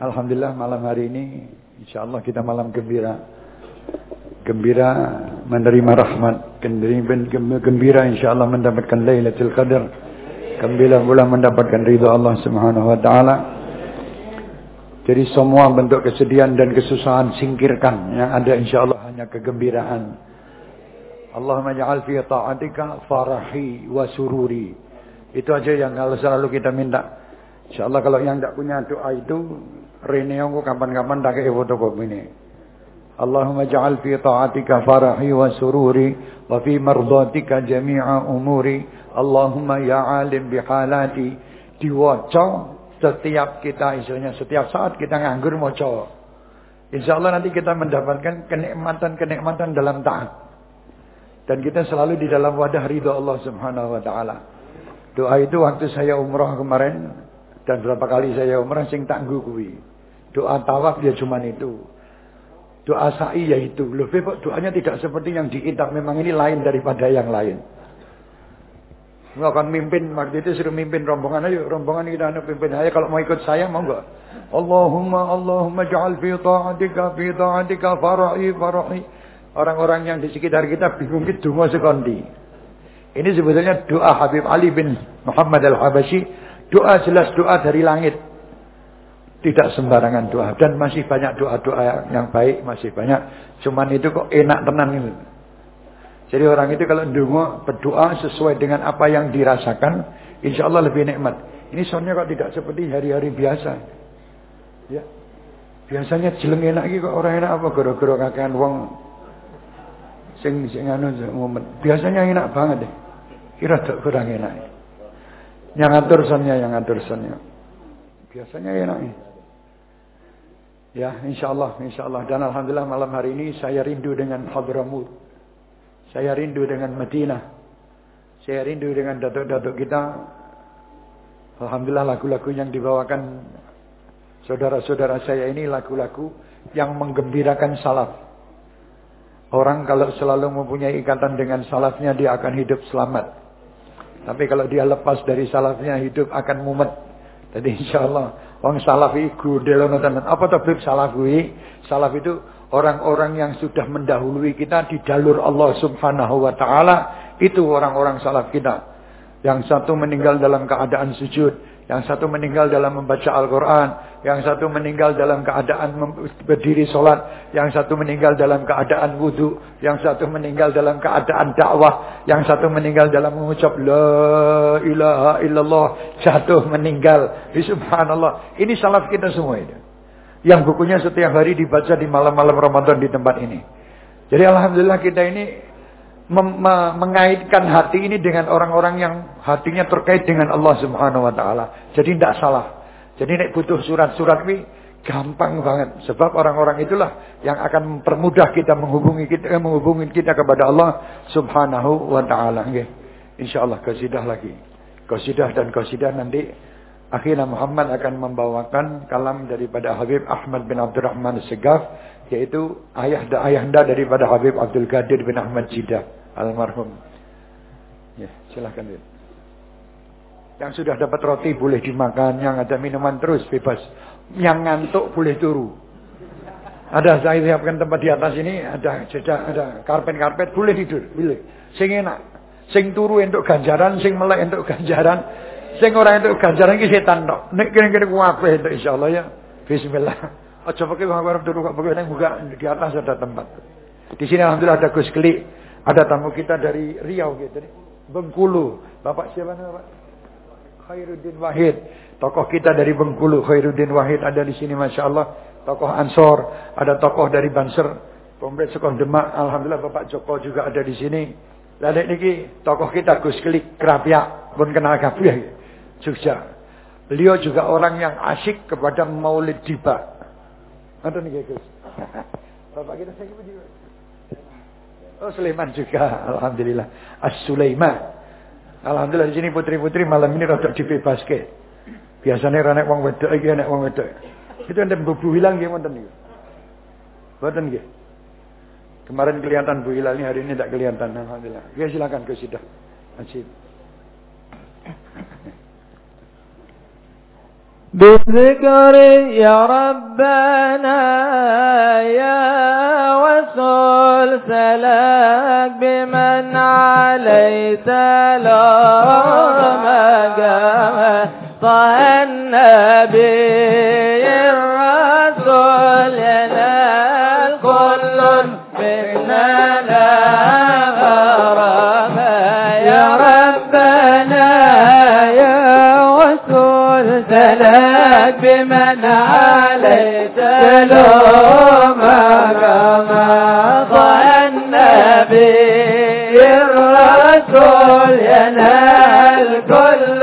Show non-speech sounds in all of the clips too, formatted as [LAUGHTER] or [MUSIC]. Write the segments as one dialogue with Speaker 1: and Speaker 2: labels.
Speaker 1: Alhamdulillah malam hari ini insyaallah kita malam gembira. Gembira menerima rahmat, gembira insyaallah mendapatkan Lailatul Qadar. Gembira pula mendapatkan ridha Allah Subhanahu wa taala. Jadi semua bentuk kesedihan dan kesusahan singkirkan. Yang ada insyaallah hanya kegembiraan. Allahumma ja'al fi ta'atika farahi wa sururi. Itu aja yang selalu kita minta. Insyaallah kalau yang tidak punya doa itu Rene aku kapan-kapan tak kayak fotokopi ini. Allahumma ja'al fi ta'atika farahi wa sururi wa fi mardatika jami'a umuri. Allahumma ya alim bihalati diwaca setiap kita isunya setiap saat kita nganggur maca. Insyaallah nanti kita mendapatkan kenikmatan-kenikmatan dalam taat. Dan kita selalu di dalam wadah ridha Allah Subhanahu wa taala. Doa itu waktu saya umrah kemarin dan berapa kali saya umrah sing tangguh kuwi. Doa tawaf ya cuma itu. Doa sa'i ya itu. Loh, kok doanya tidak seperti yang di kitab. Memang ini lain daripada yang lain. Nggak akan mimpin, waktu itu suruh mimpin rombongan. Ayo, rombongan kita anu pimpin. Ayo kalau mau ikut saya, mau enggak? Allahumma, Allahumma ja'al fi ta'atika, fi ta'atika, fara'i, fara'i. Orang-orang yang di sekitar kita bingung itu dungo sekondi. Ini sebetulnya doa Habib Ali bin Muhammad al-Habashi. Doa jelas doa dari langit. Tidak sembarangan doa. Dan masih banyak doa-doa yang baik. Masih banyak. Cuman itu kok enak tenang itu. Jadi orang itu kalau ndungo berdoa sesuai dengan apa yang dirasakan. Insya Allah lebih nikmat. Ini soalnya kok tidak seperti hari-hari biasa. Ya. Biasanya jeleng enak gitu kok orang enak apa gara-gara kakean wong sing sing anu momen. Biasanya enak banget deh. Kira tak kurang enak. Yang ngatur sonnya, yang ngatur sonnya. Biasanya enak. Ya. Ya, insya Allah, insya Allah. Dan alhamdulillah malam hari ini saya rindu dengan Hadramut. Saya rindu dengan Madinah. Saya rindu dengan datuk-datuk kita. Alhamdulillah lagu-lagu yang dibawakan saudara-saudara saya ini lagu-lagu yang menggembirakan salaf. Orang kalau selalu mempunyai ikatan dengan salafnya dia akan hidup selamat. Tapi kalau dia lepas dari salafnya hidup akan mumet. Jadi insya Allah Wong salaf iku delono tenan. Apa to bib salaf kuwi? Salaf itu orang-orang yang sudah mendahului kita di jalur Allah Subhanahu wa taala. Itu orang-orang salaf kita. Yang satu meninggal dalam keadaan sujud, yang satu meninggal dalam membaca Al-Quran. Yang satu meninggal dalam keadaan berdiri sholat. Yang satu meninggal dalam keadaan wudhu. Yang satu meninggal dalam keadaan dakwah. Yang satu meninggal dalam mengucap La ilaha illallah. Jatuh meninggal. Subhanallah. Ini salaf kita semua ini. Yang bukunya setiap hari dibaca di malam-malam Ramadan di tempat ini. Jadi Alhamdulillah kita ini mengaitkan hati ini dengan orang-orang yang hatinya terkait dengan Allah Subhanahu wa taala. Jadi tidak salah. Jadi nek butuh surat-surat ini gampang banget sebab orang-orang itulah yang akan mempermudah kita menghubungi kita eh, menghubungi kita kepada Allah Subhanahu wa taala nggih. Insyaallah qasidah lagi. Qasidah dan qasidah nanti akhirnya Muhammad akan membawakan kalam daripada Habib Ahmad bin Abdurrahman Segaf yaitu ayah ayahanda daripada Habib Abdul Qadir bin Ahmad Jidah almarhum. Ya, silahkan. Ya. Yang sudah dapat roti boleh dimakan, yang ada minuman terus bebas. Yang ngantuk boleh turu. Ada saya siapkan tempat di atas ini, ada jejak, ada karpet-karpet, boleh tidur, boleh. Sing enak. Sing turu untuk ganjaran, sing melek untuk ganjaran. Sing orang untuk ganjaran ini setan tok. Nek kene-kene ku apik itu insyaallah ya. Bismillah. Aja pakai wong arep turu kok pakai buka di atas ada tempat. Di sini alhamdulillah ada Gus Klik. Ada tamu kita dari Riau gitu. Bengkulu. Bapak siapa nama Pak? Khairuddin Wahid. Tokoh kita dari Bengkulu. Khairuddin Wahid ada di sini Masya Allah. Tokoh Ansor. Ada tokoh dari Banser. Komplek Sekolah Demak. Alhamdulillah Bapak Joko juga ada di sini. Lalu ini tokoh kita Gus Klik Kerapia. Pun kenal kabeh. Jogja. Beliau juga orang yang asyik kepada maulid diba. Nanti nih Gus. Bapak kita saya juga. Oh Sulaiman juga, alhamdulillah. As-Sulaiman. Alhamdulillah di sini putri-putri malam ini rada dibebaske. Biasanya renek wong wedok iki enek wong wedok. Itu enten Bu Hilal nggih wonten niku. Mboten nggih. Kemarin kelihatan Bu Hilal ini hari ini tidak kelihatan alhamdulillah. Ya silakan ke sidah. Masjid.
Speaker 2: بالذكر يا ربنا يا وصل سلاك بمن عليك لما جمع طه النبي. من عليك سلوم كما النبي الرسول ينال كل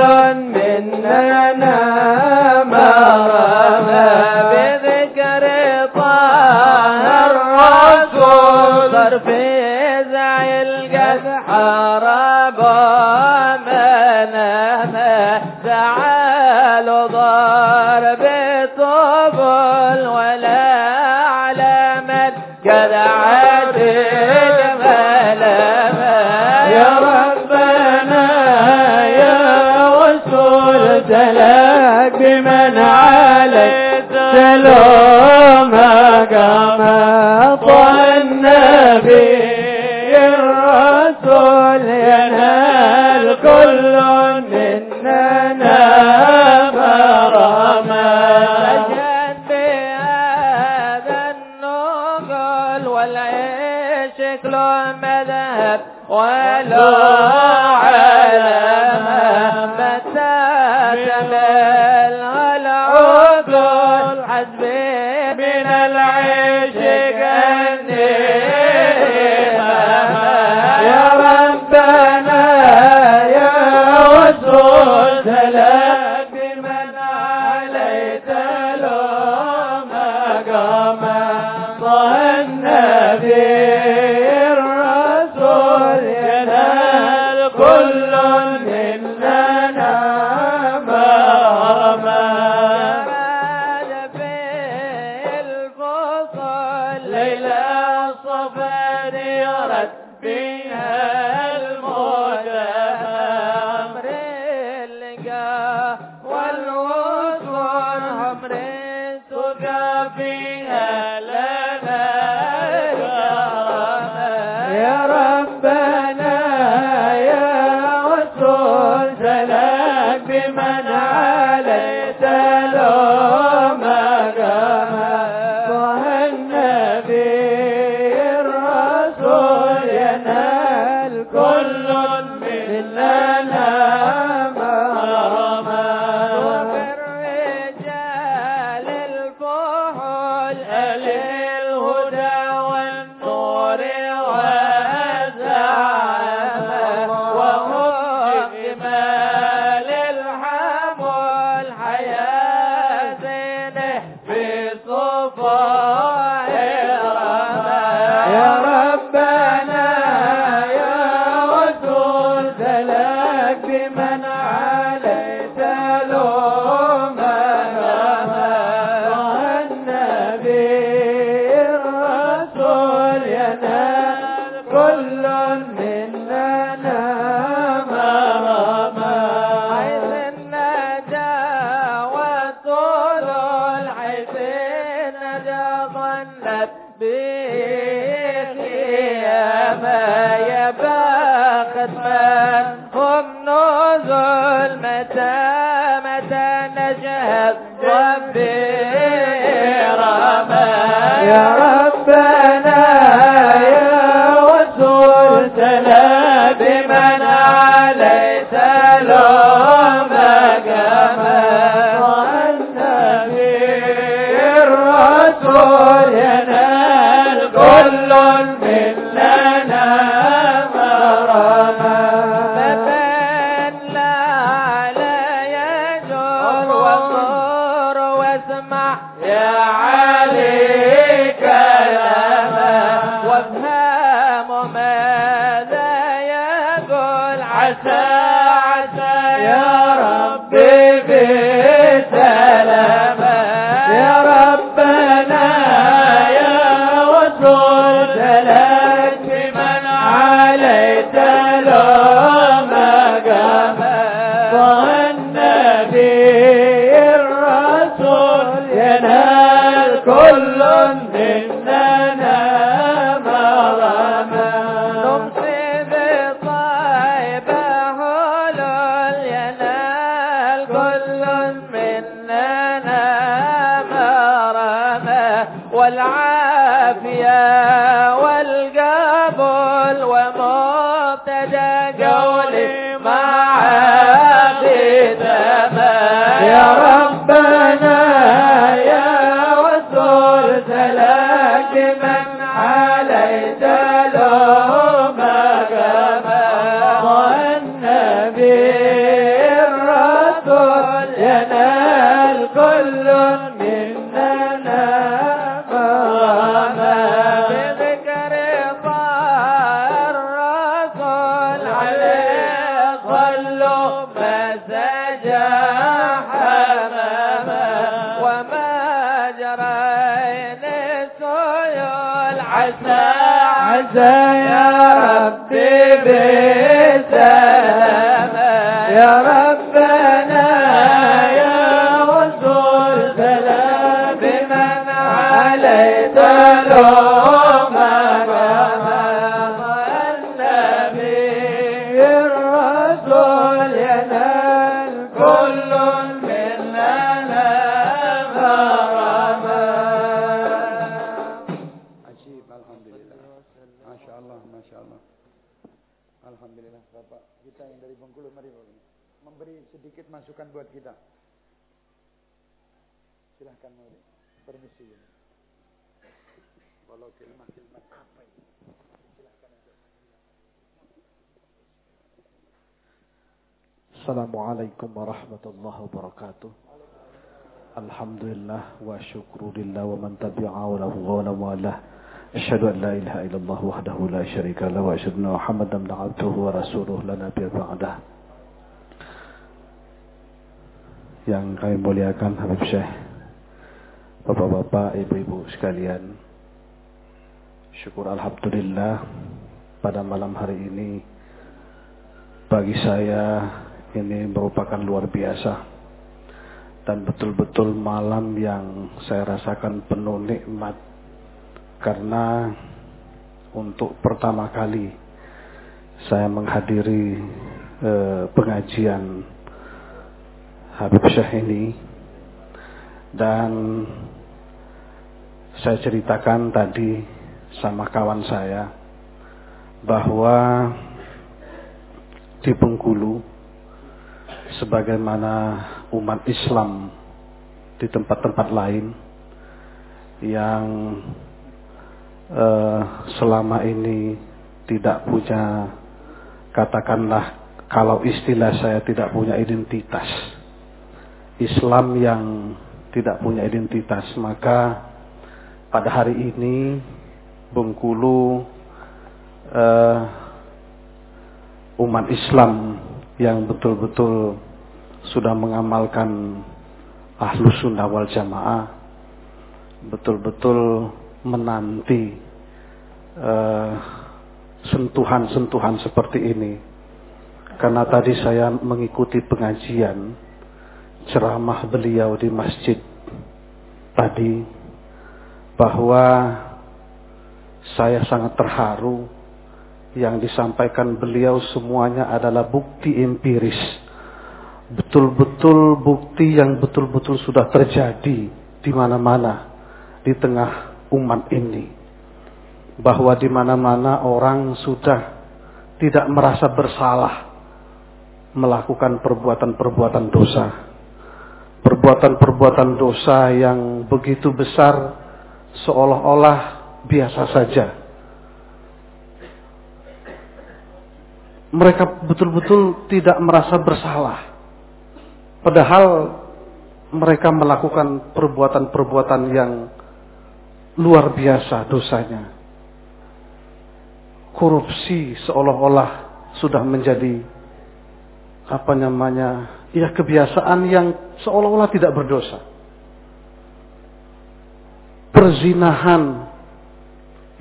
Speaker 2: مننا ما بذكر طه الرسول صرف زعي القد حرب من تعالوا ضار سلوما كما طال النبي. الرسول ينال كل مننا برما فجد بهذا النقل والعشق له مذهب ولو
Speaker 1: Yeah. Yang dari Bengkulu, mari. Memberi sedikit masukan buat kita. Silahkan, mari. Permisi. Walau kalimat-kalimat apa ini? Silahkan.
Speaker 3: Assalamualaikum warahmatullahi wabarakatuh. Alhamdulillah wa syukru lillah wa man tabi'a wa lahu wa an la ilaha illallah wahdahu la syarika lah wa asyhadu anna Muhammadan abduhu wa rasuluh la nabiyya ba'dah. Yang kami muliakan Habib Syekh, Bapak-bapak, ibu-ibu sekalian. Syukur alhamdulillah pada malam hari ini bagi saya ini merupakan luar biasa dan betul-betul malam yang saya rasakan penuh nikmat karena untuk pertama kali saya menghadiri eh, pengajian Habib Syekh ini. Dan saya ceritakan tadi sama kawan saya bahwa di Bengkulu sebagaimana umat Islam di tempat-tempat lain yang eh, selama ini tidak punya katakanlah kalau istilah saya tidak punya identitas. Islam yang tidak punya identitas maka pada hari ini Bengkulu eh, umat Islam yang betul-betul sudah mengamalkan ahlu sunnah wal jamaah betul-betul menanti sentuhan-sentuhan uh, seperti ini karena tadi saya mengikuti pengajian ceramah beliau di masjid tadi bahwa saya sangat terharu yang disampaikan beliau semuanya adalah bukti empiris. Betul-betul bukti yang betul-betul sudah terjadi di mana-mana di tengah umat ini. Bahwa di mana-mana orang sudah tidak merasa bersalah melakukan perbuatan-perbuatan dosa. Perbuatan-perbuatan dosa yang begitu besar seolah-olah biasa saja mereka betul-betul tidak merasa bersalah. Padahal mereka melakukan perbuatan-perbuatan yang luar biasa dosanya. Korupsi seolah-olah sudah menjadi apa namanya? Ya kebiasaan yang seolah-olah tidak berdosa. Perzinahan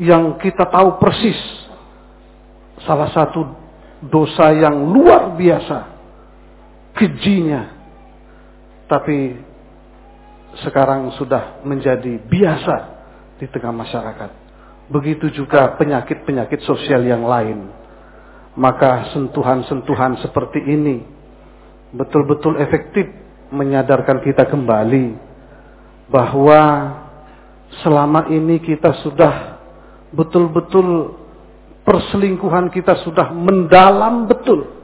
Speaker 3: yang kita tahu persis salah satu dosa yang luar biasa kejinya tapi sekarang sudah menjadi biasa di tengah masyarakat begitu juga penyakit-penyakit sosial yang lain maka sentuhan-sentuhan seperti ini betul-betul efektif menyadarkan kita kembali bahwa selama ini kita sudah betul-betul perselingkuhan kita sudah mendalam betul.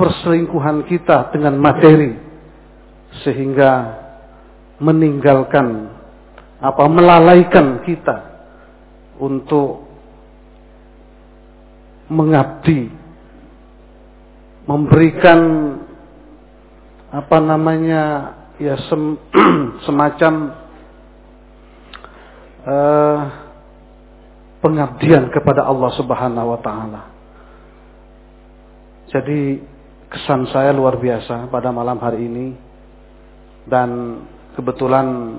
Speaker 3: Perselingkuhan kita dengan materi sehingga meninggalkan apa melalaikan kita untuk mengabdi memberikan apa namanya ya sem, [CLEARS THROAT] semacam uh, pengabdian kepada Allah Subhanahu wa taala. Jadi kesan saya luar biasa pada malam hari ini dan kebetulan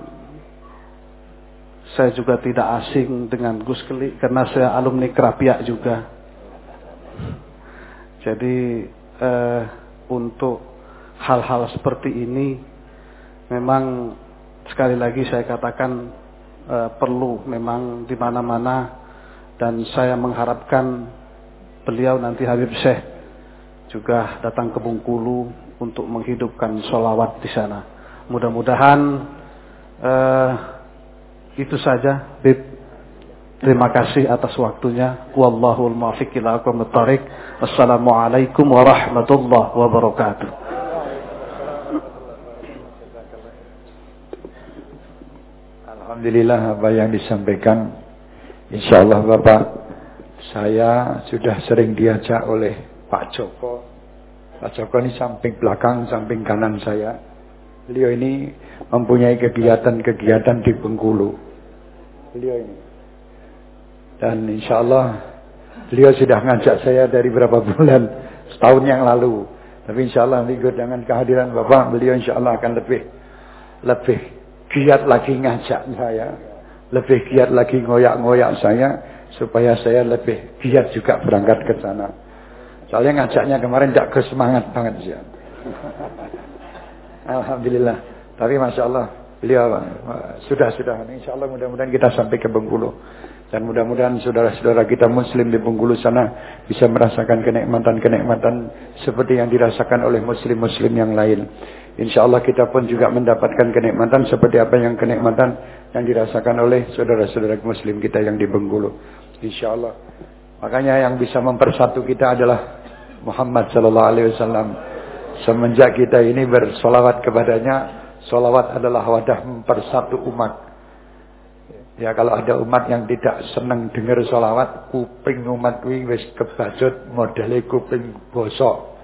Speaker 3: saya juga tidak asing dengan Gus Keli karena saya alumni Kerapiak juga. Jadi eh, untuk hal-hal seperti ini memang sekali lagi saya katakan eh, perlu memang di mana-mana dan saya mengharapkan beliau nanti Habib Syekh juga datang ke Bengkulu untuk menghidupkan sholawat di sana. Mudah-mudahan uh, itu saja, Bib. Terima kasih atas waktunya. Wallahul muwaffiq ila Assalamualaikum warahmatullahi wabarakatuh.
Speaker 1: Alhamdulillah apa yang disampaikan Insya Allah Bapak, saya sudah sering diajak oleh Pak Joko. Pak Joko ini samping belakang, samping kanan saya. Beliau ini mempunyai kegiatan-kegiatan di Bengkulu. Beliau ini. Dan insya Allah beliau sudah ngajak saya dari berapa bulan, setahun yang lalu. Tapi insya Allah ikut dengan kehadiran Bapak, beliau insya Allah akan lebih lebih giat lagi ngajak saya lebih giat lagi ngoyak-ngoyak saya supaya saya lebih giat juga berangkat ke sana. Soalnya ngajaknya kemarin tidak kesemangat banget sih. [LAUGHS] Alhamdulillah. Tapi masya Allah beliau sudah sudah. Insya Allah mudah-mudahan kita sampai ke Bengkulu dan mudah-mudahan saudara-saudara kita Muslim di Bengkulu sana bisa merasakan kenikmatan-kenikmatan seperti yang dirasakan oleh Muslim-Muslim yang lain. Insya Allah kita pun juga mendapatkan kenikmatan seperti apa yang kenikmatan yang dirasakan oleh saudara-saudara muslim kita yang di Bengkulu. Insya Allah. Makanya yang bisa mempersatu kita adalah Muhammad Sallallahu Alaihi Wasallam. Semenjak kita ini bersolawat kepadanya, solawat adalah wadah mempersatu umat. Ya kalau ada umat yang tidak senang dengar solawat, kuping umat ini wis kebajut modele kuping bosok.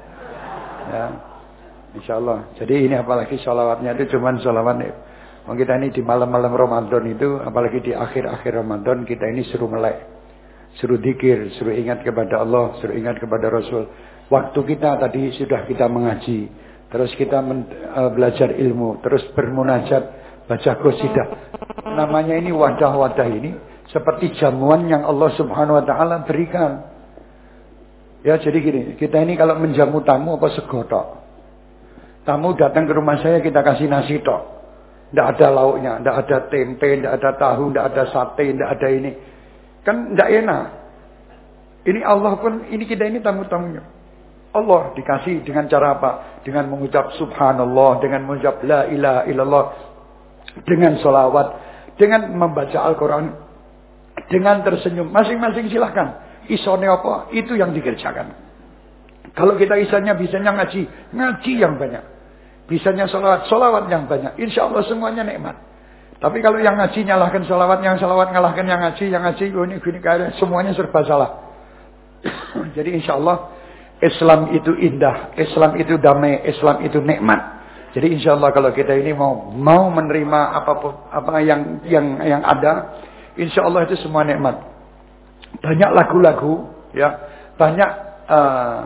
Speaker 1: Ya. Insya Allah. Jadi ini apalagi solawatnya itu cuma solawat kita ini di malam-malam Ramadan itu, apalagi di akhir-akhir Ramadan, kita ini suruh melek. Suruh dikir, suruh ingat kepada Allah, suruh ingat kepada Rasul. Waktu kita tadi sudah kita mengaji. Terus kita men, uh, belajar ilmu. Terus bermunajat, baca qasidah. Namanya ini wadah-wadah ini. Seperti jamuan yang Allah subhanahu wa ta'ala berikan. Ya jadi gini, kita ini kalau menjamu tamu apa segotok. Tamu datang ke rumah saya kita kasih nasi tok. Tidak ada lauknya, tidak ada tempe, tidak ada tahu, tidak ada sate, tidak ada ini. Kan tidak enak. Ini Allah pun, ini kita ini tamu-tamunya. Allah dikasih dengan cara apa? Dengan mengucap subhanallah, dengan mengucap la ilaha illallah, dengan solawat, dengan membaca Al-Quran, dengan tersenyum. Masing-masing silahkan. Isone apa? Itu yang dikerjakan. Kalau kita isanya bisanya ngaji, ngaji yang banyak. Bisanya solawat, solawat yang banyak. Insya Allah semuanya nikmat. Tapi kalau yang ngaji nyalahkan solawat, yang solawat ngalahkan yang ngaji, yang ngaji oh ini gini semuanya serba salah. [COUGHS] Jadi insya Allah Islam itu indah, Islam itu damai, Islam itu nikmat. Jadi insya Allah kalau kita ini mau mau menerima apa pun apa yang yang yang ada, insya Allah itu semua nikmat. Banyak lagu-lagu, ya, banyak uh,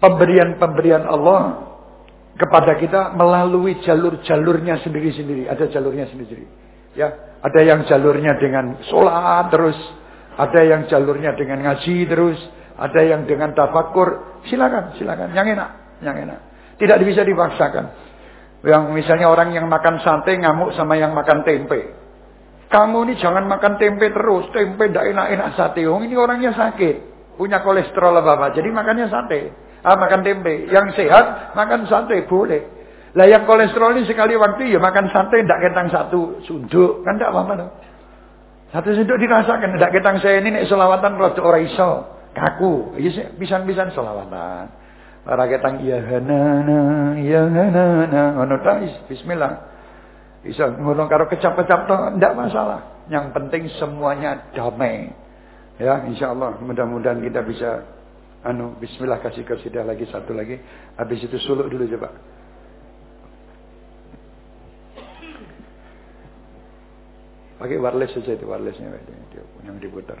Speaker 1: pemberian-pemberian Allah kepada kita melalui jalur-jalurnya sendiri-sendiri. Ada jalurnya sendiri-sendiri. Ya, ada yang jalurnya dengan sholat terus, ada yang jalurnya dengan ngaji terus, ada yang dengan tafakur. Silakan, silakan. Yang enak, yang enak. Tidak bisa dipaksakan. Yang misalnya orang yang makan sate ngamuk sama yang makan tempe. Kamu ini jangan makan tempe terus. Tempe tidak enak-enak sate. Oh, ini orangnya sakit. Punya kolesterol apa-apa. Jadi makannya sate.
Speaker 4: ah, makan tempe. Yang sehat makan sate boleh. Lah yang kolesterol ini sekali waktu ya makan sate ndak ketang satu sunduk, kan ndak apa-apa. Satu sunduk dirasakan ndak ketang saya ini nek selawatan rada ora iso, kaku. Iya pisan-pisan selawatan. Ora ketang ya hanana, ya hanana, ngono ta bismillah. Bisa ngono karo kecap-kecap to ndak masalah. Yang penting semuanya damai. Ya, insyaallah mudah-mudahan kita bisa anu bismillah kasih kasidah lagi satu lagi. Habis itu suluk dulu coba. Pakai wireless saja itu wirelessnya yang diputar.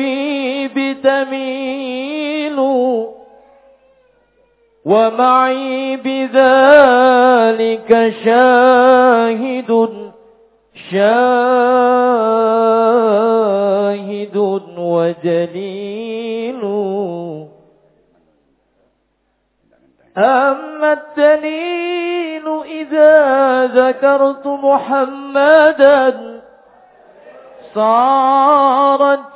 Speaker 1: الحبيب تميل ومعي بذلك شاهد شاهد وجليل. أما الدليل إذا ذكرت محمدا صارت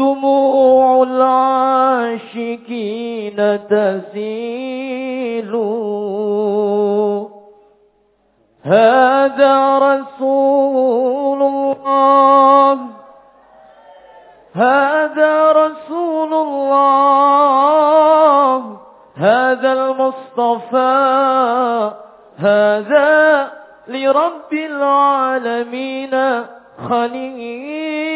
Speaker 1: دموع العاشقين تسيل هذا رسول الله. هذا رسول الله. هذا المصطفى. هذا لرب العالمين خليل.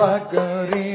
Speaker 1: Upakari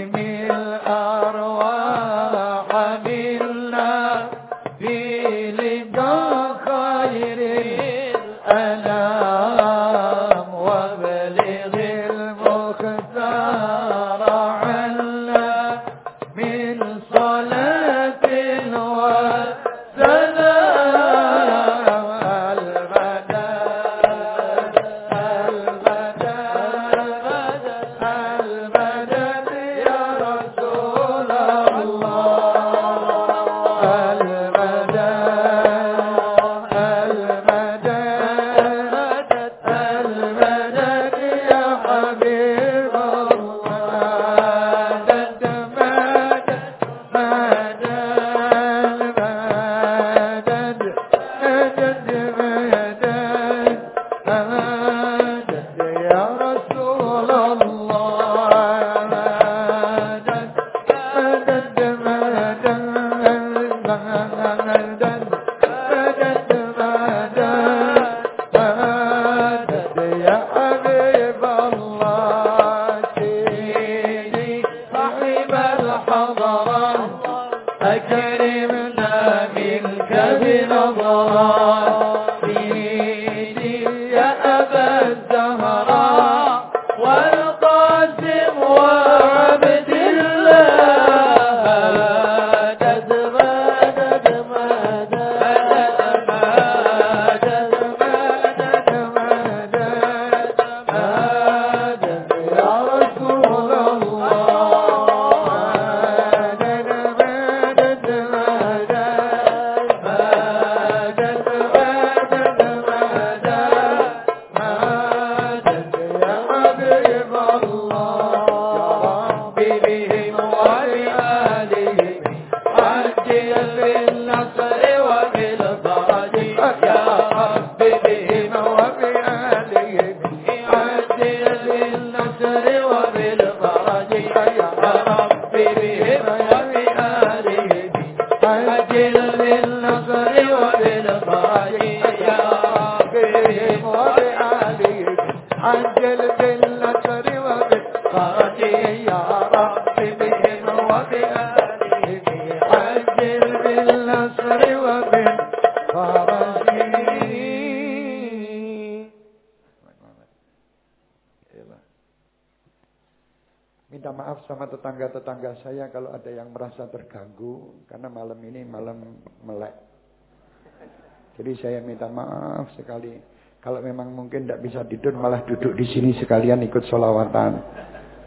Speaker 1: Jadi saya minta maaf sekali. Kalau memang mungkin tidak bisa tidur malah duduk di sini sekalian ikut solawatan.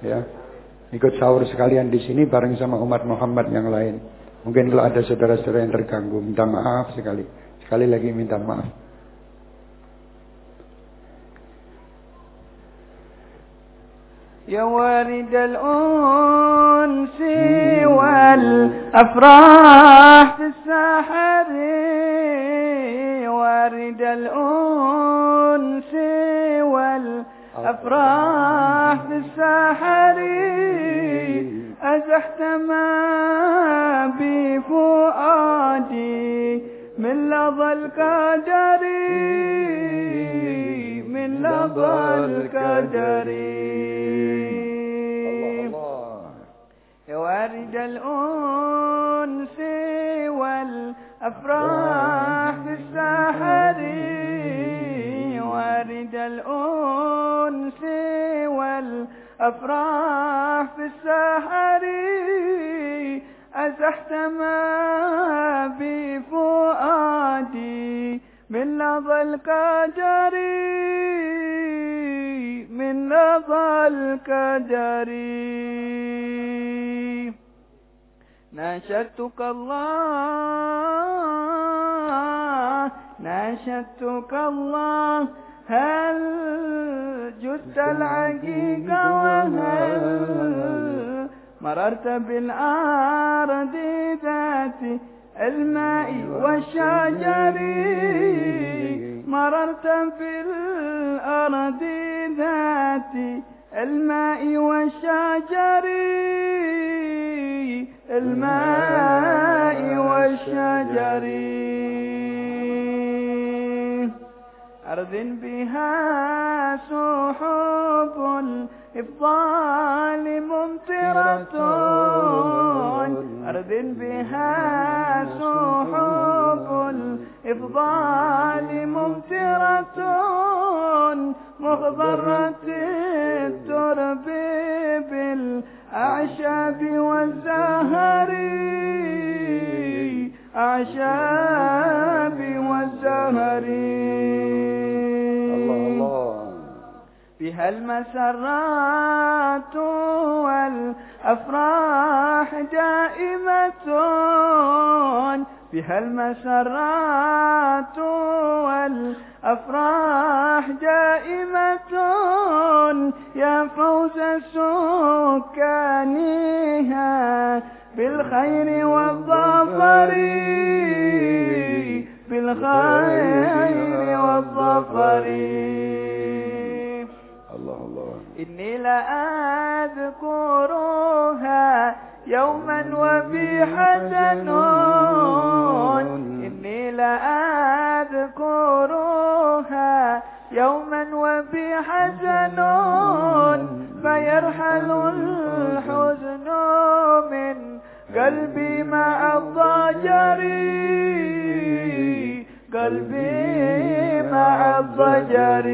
Speaker 1: Ya. Ikut sahur sekalian di sini bareng sama umat Muhammad yang lain. Mungkin kalau ada saudara-saudara yang terganggu, minta maaf sekali. Sekali lagi minta maaf.
Speaker 5: يا وارد الأنس والأفراح في السحر وارد الأنس والأفراح في السحر أزحت ما بفؤادي من لظى القدر. من لظى القدر. يا وارد الأنس والأفراح في السحر وارد الأنس والأفراح في السحر أزحت ما بفؤادي من لظى القدر من لظى القدر. ناشدتك الله ناشدتك الله هل جثت العقيق وهل مررت بالأرض ذات الماء والشجر؟ مررت بالأرض ذات الماء والشجر؟ الماء والشجر. أرض بها سحب الإفضال ممطرة. أرض بها سحب الإفضال ممطرة. مخضرة الترب بالأعشاب والزهر. أعشاب والزهر.
Speaker 1: الله الله.
Speaker 5: بها المسرات والأفراح دائمة. بها المسرات والأفراح دائمة يا فوز سكانها بالخير والظفر بالخير والظفر.
Speaker 1: الله الله.
Speaker 5: إني لأذكرها يوما وفي حزن. إني لأذكرها يوما وفي حزن فيرحل الحزن من قلبي مع الضجر. قلبي مع الضجر.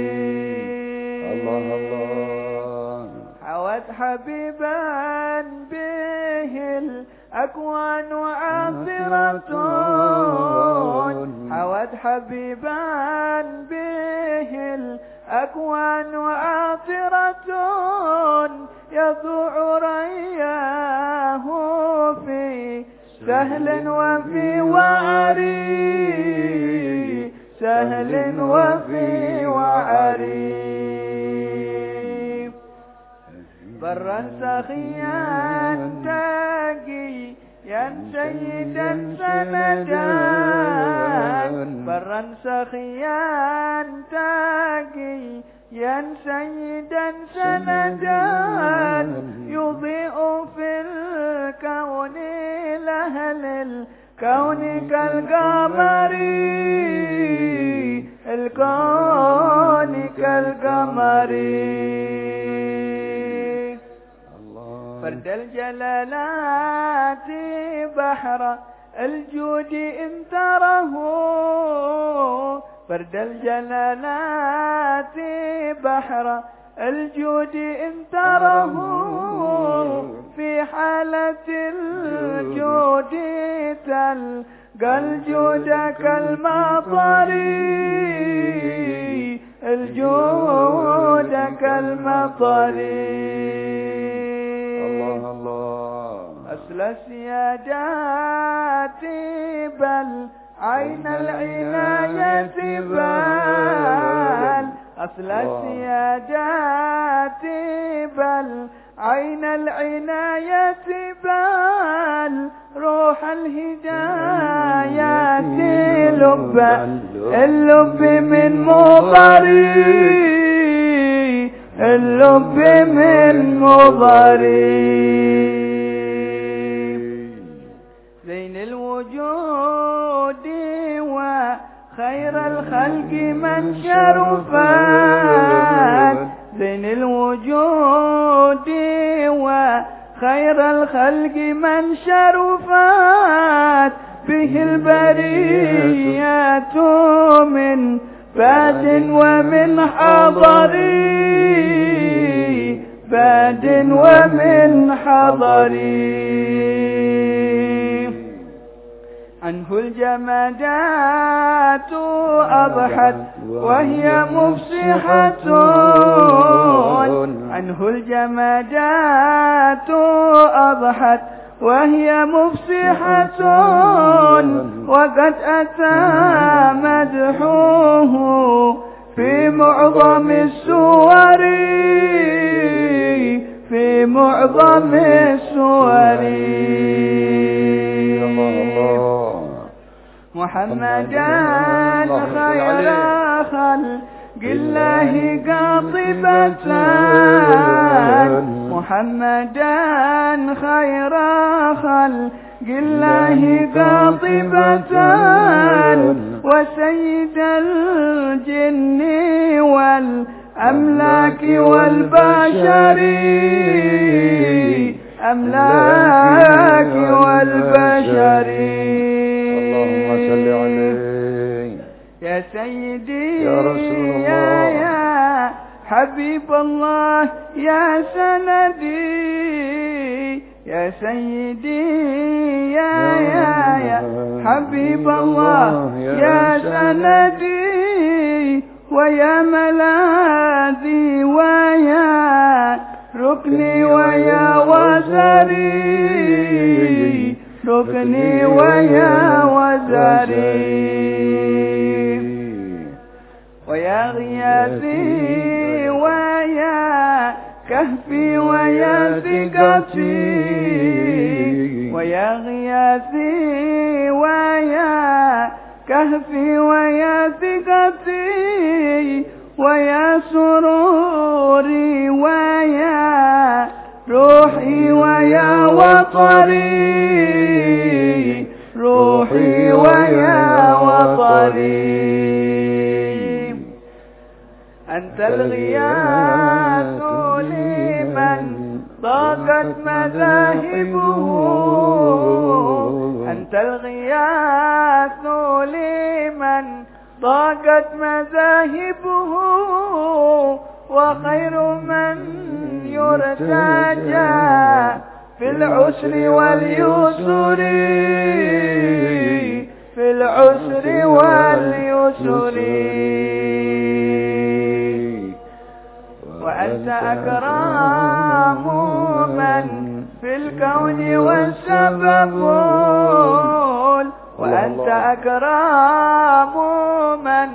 Speaker 1: الله الله.
Speaker 5: حوت حبيبا به الأكوان عاثرة حوت حبيبا به الأكوان عاثرة يضوع رياه في سهل وفي وعري. سهل وفي وعري. برا سخيا تاقي يا سيدا سندان برا سخيا تاقي يا سيدا سندان يضيء في الكون لأهل الكون كالقمر. الكون كالقمر. فرد الجلالات بحر الجود إن تره. فرد الجلالات بحر الجود إن تره. في حالة الجود تلقى الجود كالمطر. الجود كالمطر. أصل السيادات بل عين العناية بل أصل السيادات بل عين العناية بل روح الهدايات لب اللب من مضري اللب من مضري. الخلق من شرفان زين الوجود وخير الخلق من شرفات به البريات من باد ومن حضري باد ومن حضري عنه الجمادات أضحت وهي مفسحة. عنه الجمادات أضحت وهي مفسحة. وقد أتى مدحوه في معظم السور. في معظم السور.
Speaker 1: الله.
Speaker 5: محمدا خير خلق الله قاطبة. محمدا خير خلق الله قاطبة. وسيد الجن والأملاك والبشر. أملاك والبشر.
Speaker 1: صل عليه.
Speaker 5: يا سيدي
Speaker 1: يا رسول الله.
Speaker 5: يا, يا حبيب الله يا سندي. يا سيدي يا يا يا حبيب الله يا سندي ويا ملاذي ويا ركني ويا وزري. ركني ويا وزري ويا غياثي. ويا كهفي ويا ثقتي ويا غياثي ويا كهفي ويا ثقتي ويا سروري ويا روحي ويا وطري. روحي ويا وطري. أنت الغياث لمن ضاقت مذاهبه. أنت الغياث لمن ضاقت مذاهبه. وخير من يرتجى في العسر واليسر. في العسر واليسر. وأنت أكرم من في الكون والسبب. وأنت أكرم من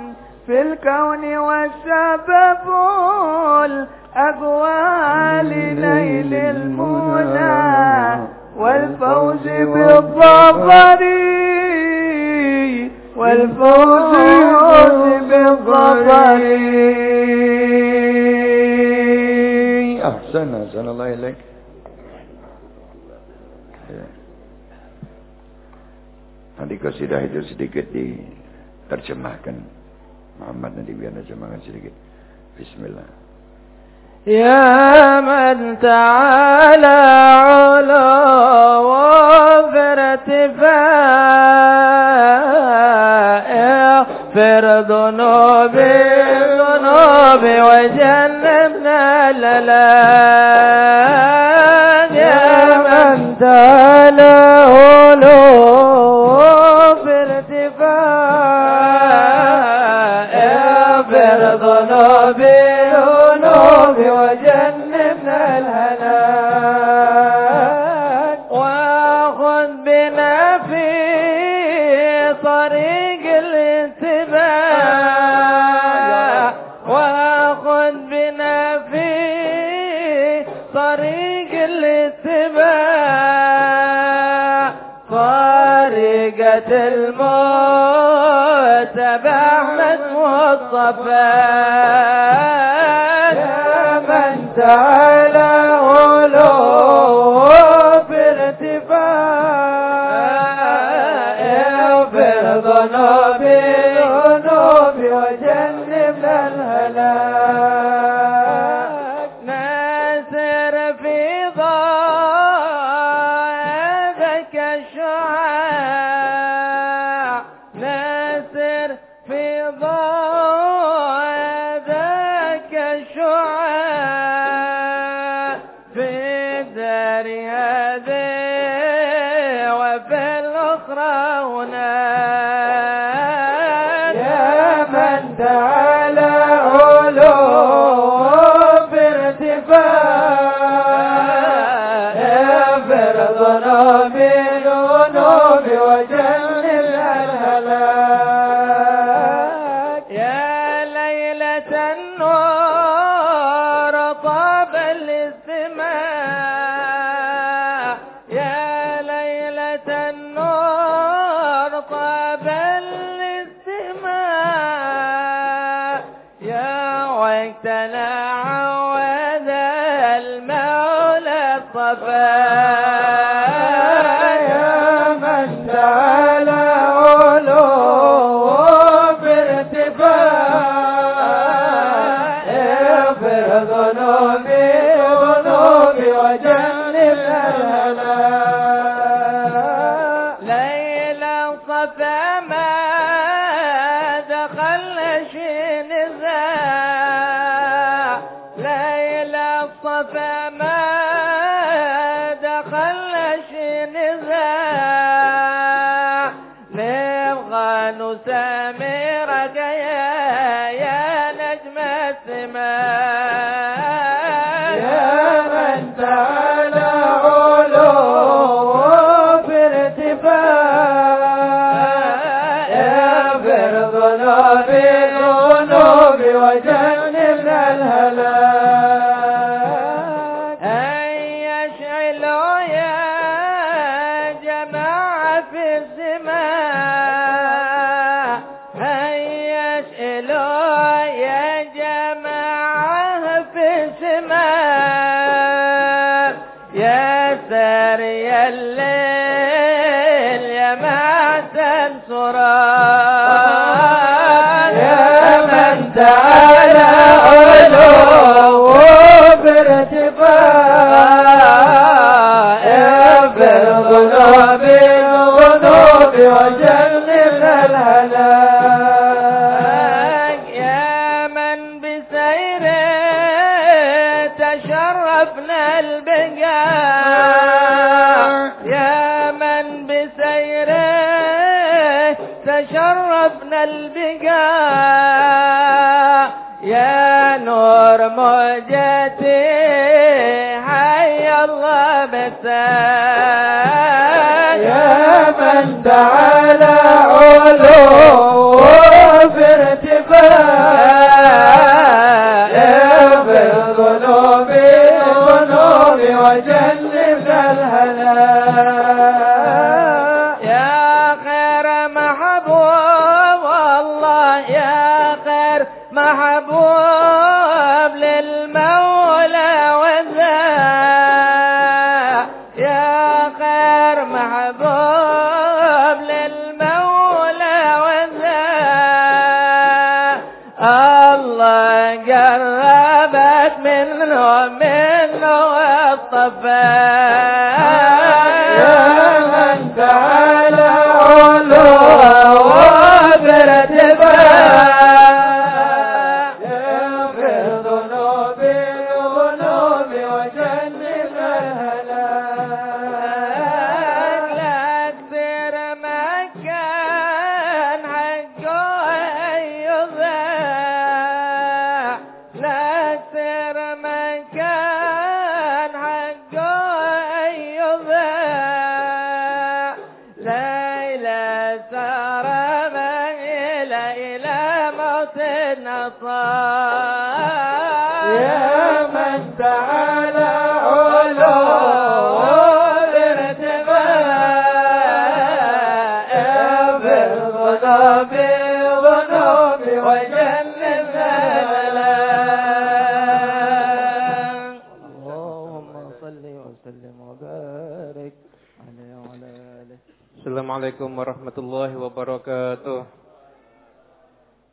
Speaker 5: في الكون والسبب الأقوال ليل المنى والفوز بالظفر والفوز بالظفر
Speaker 1: أحسن أحسن الله إليك Nanti kau sudah itu sedikit diterjemahkan. Muhammad nanti biar terjemahkan sedikit. Bismillah.
Speaker 2: يا من تعالى في ارتفاع اغفر ذنوبي ذنوبي وجنبنا الالام يا من تعالى الموت بأحمد والصفات يا من تعالى المولى نسامرك يا يا نجم السماء. يا من تعالى ساري الليل يا معسل سرار يا من تعالى علو في البقاع يا نور موجتي. حي الله مساك يا من تعالى علو في ارتفاع اغفر ذنوبي ذنوبي وجنبنا واصطفاك
Speaker 6: Assalamualaikum warahmatullahi wabarakatuh.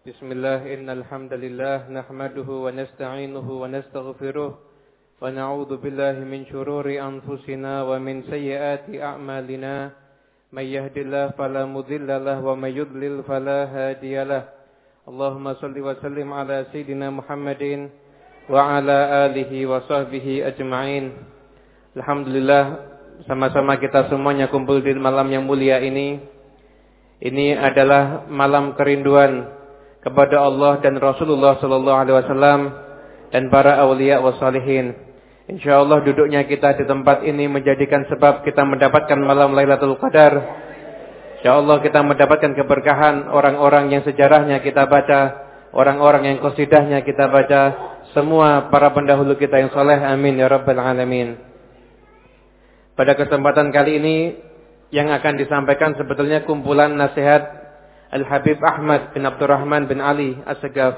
Speaker 6: Bismillah innal hamdalillah nahmaduhu wa nasta'inuhu wa nastaghfiruh wa na'udzu min shururi anfusina wa min sayyiati a'malina. May yahdihillahu fala wa may yudlil. Allahumma salli wa sallim ala sayidina Muhammadin wa ala alihi wa sahbihi ajma'in. Alhamdulillah sama-sama kita semuanya kumpul di malam yang mulia ini. Ini adalah malam kerinduan kepada Allah dan Rasulullah sallallahu alaihi wasallam dan para aulia wassalihin. Insyaallah duduknya kita di tempat ini menjadikan sebab kita mendapatkan malam Lailatul Qadar. Insyaallah kita mendapatkan keberkahan orang-orang yang sejarahnya kita baca, orang-orang yang qasidahnya kita baca, semua para pendahulu kita yang soleh. Amin ya rabbal alamin. Pada kesempatan kali ini yang akan disampaikan sebetulnya kumpulan nasihat Al-Habib Ahmad bin Abdurrahman bin Ali As-Segaf.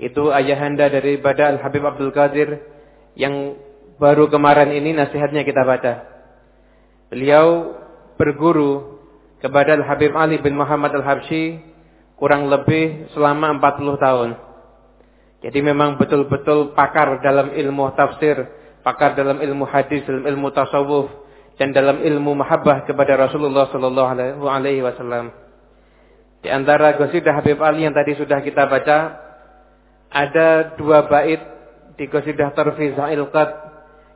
Speaker 6: Itu ayahanda daripada Al-Habib Abdul Qadir yang baru kemarin ini nasihatnya kita baca. Beliau berguru kepada Al-Habib Ali bin Muhammad Al-Habsyi kurang lebih selama 40 tahun. Jadi memang betul-betul pakar dalam ilmu tafsir, pakar dalam ilmu hadis, dalam ilmu tasawuf, dan dalam ilmu mahabbah kepada Rasulullah Sallallahu Alaihi Wasallam. Di antara qasidah Habib Ali yang tadi sudah kita baca, ada dua bait di qasidah Tarfiz Ilqat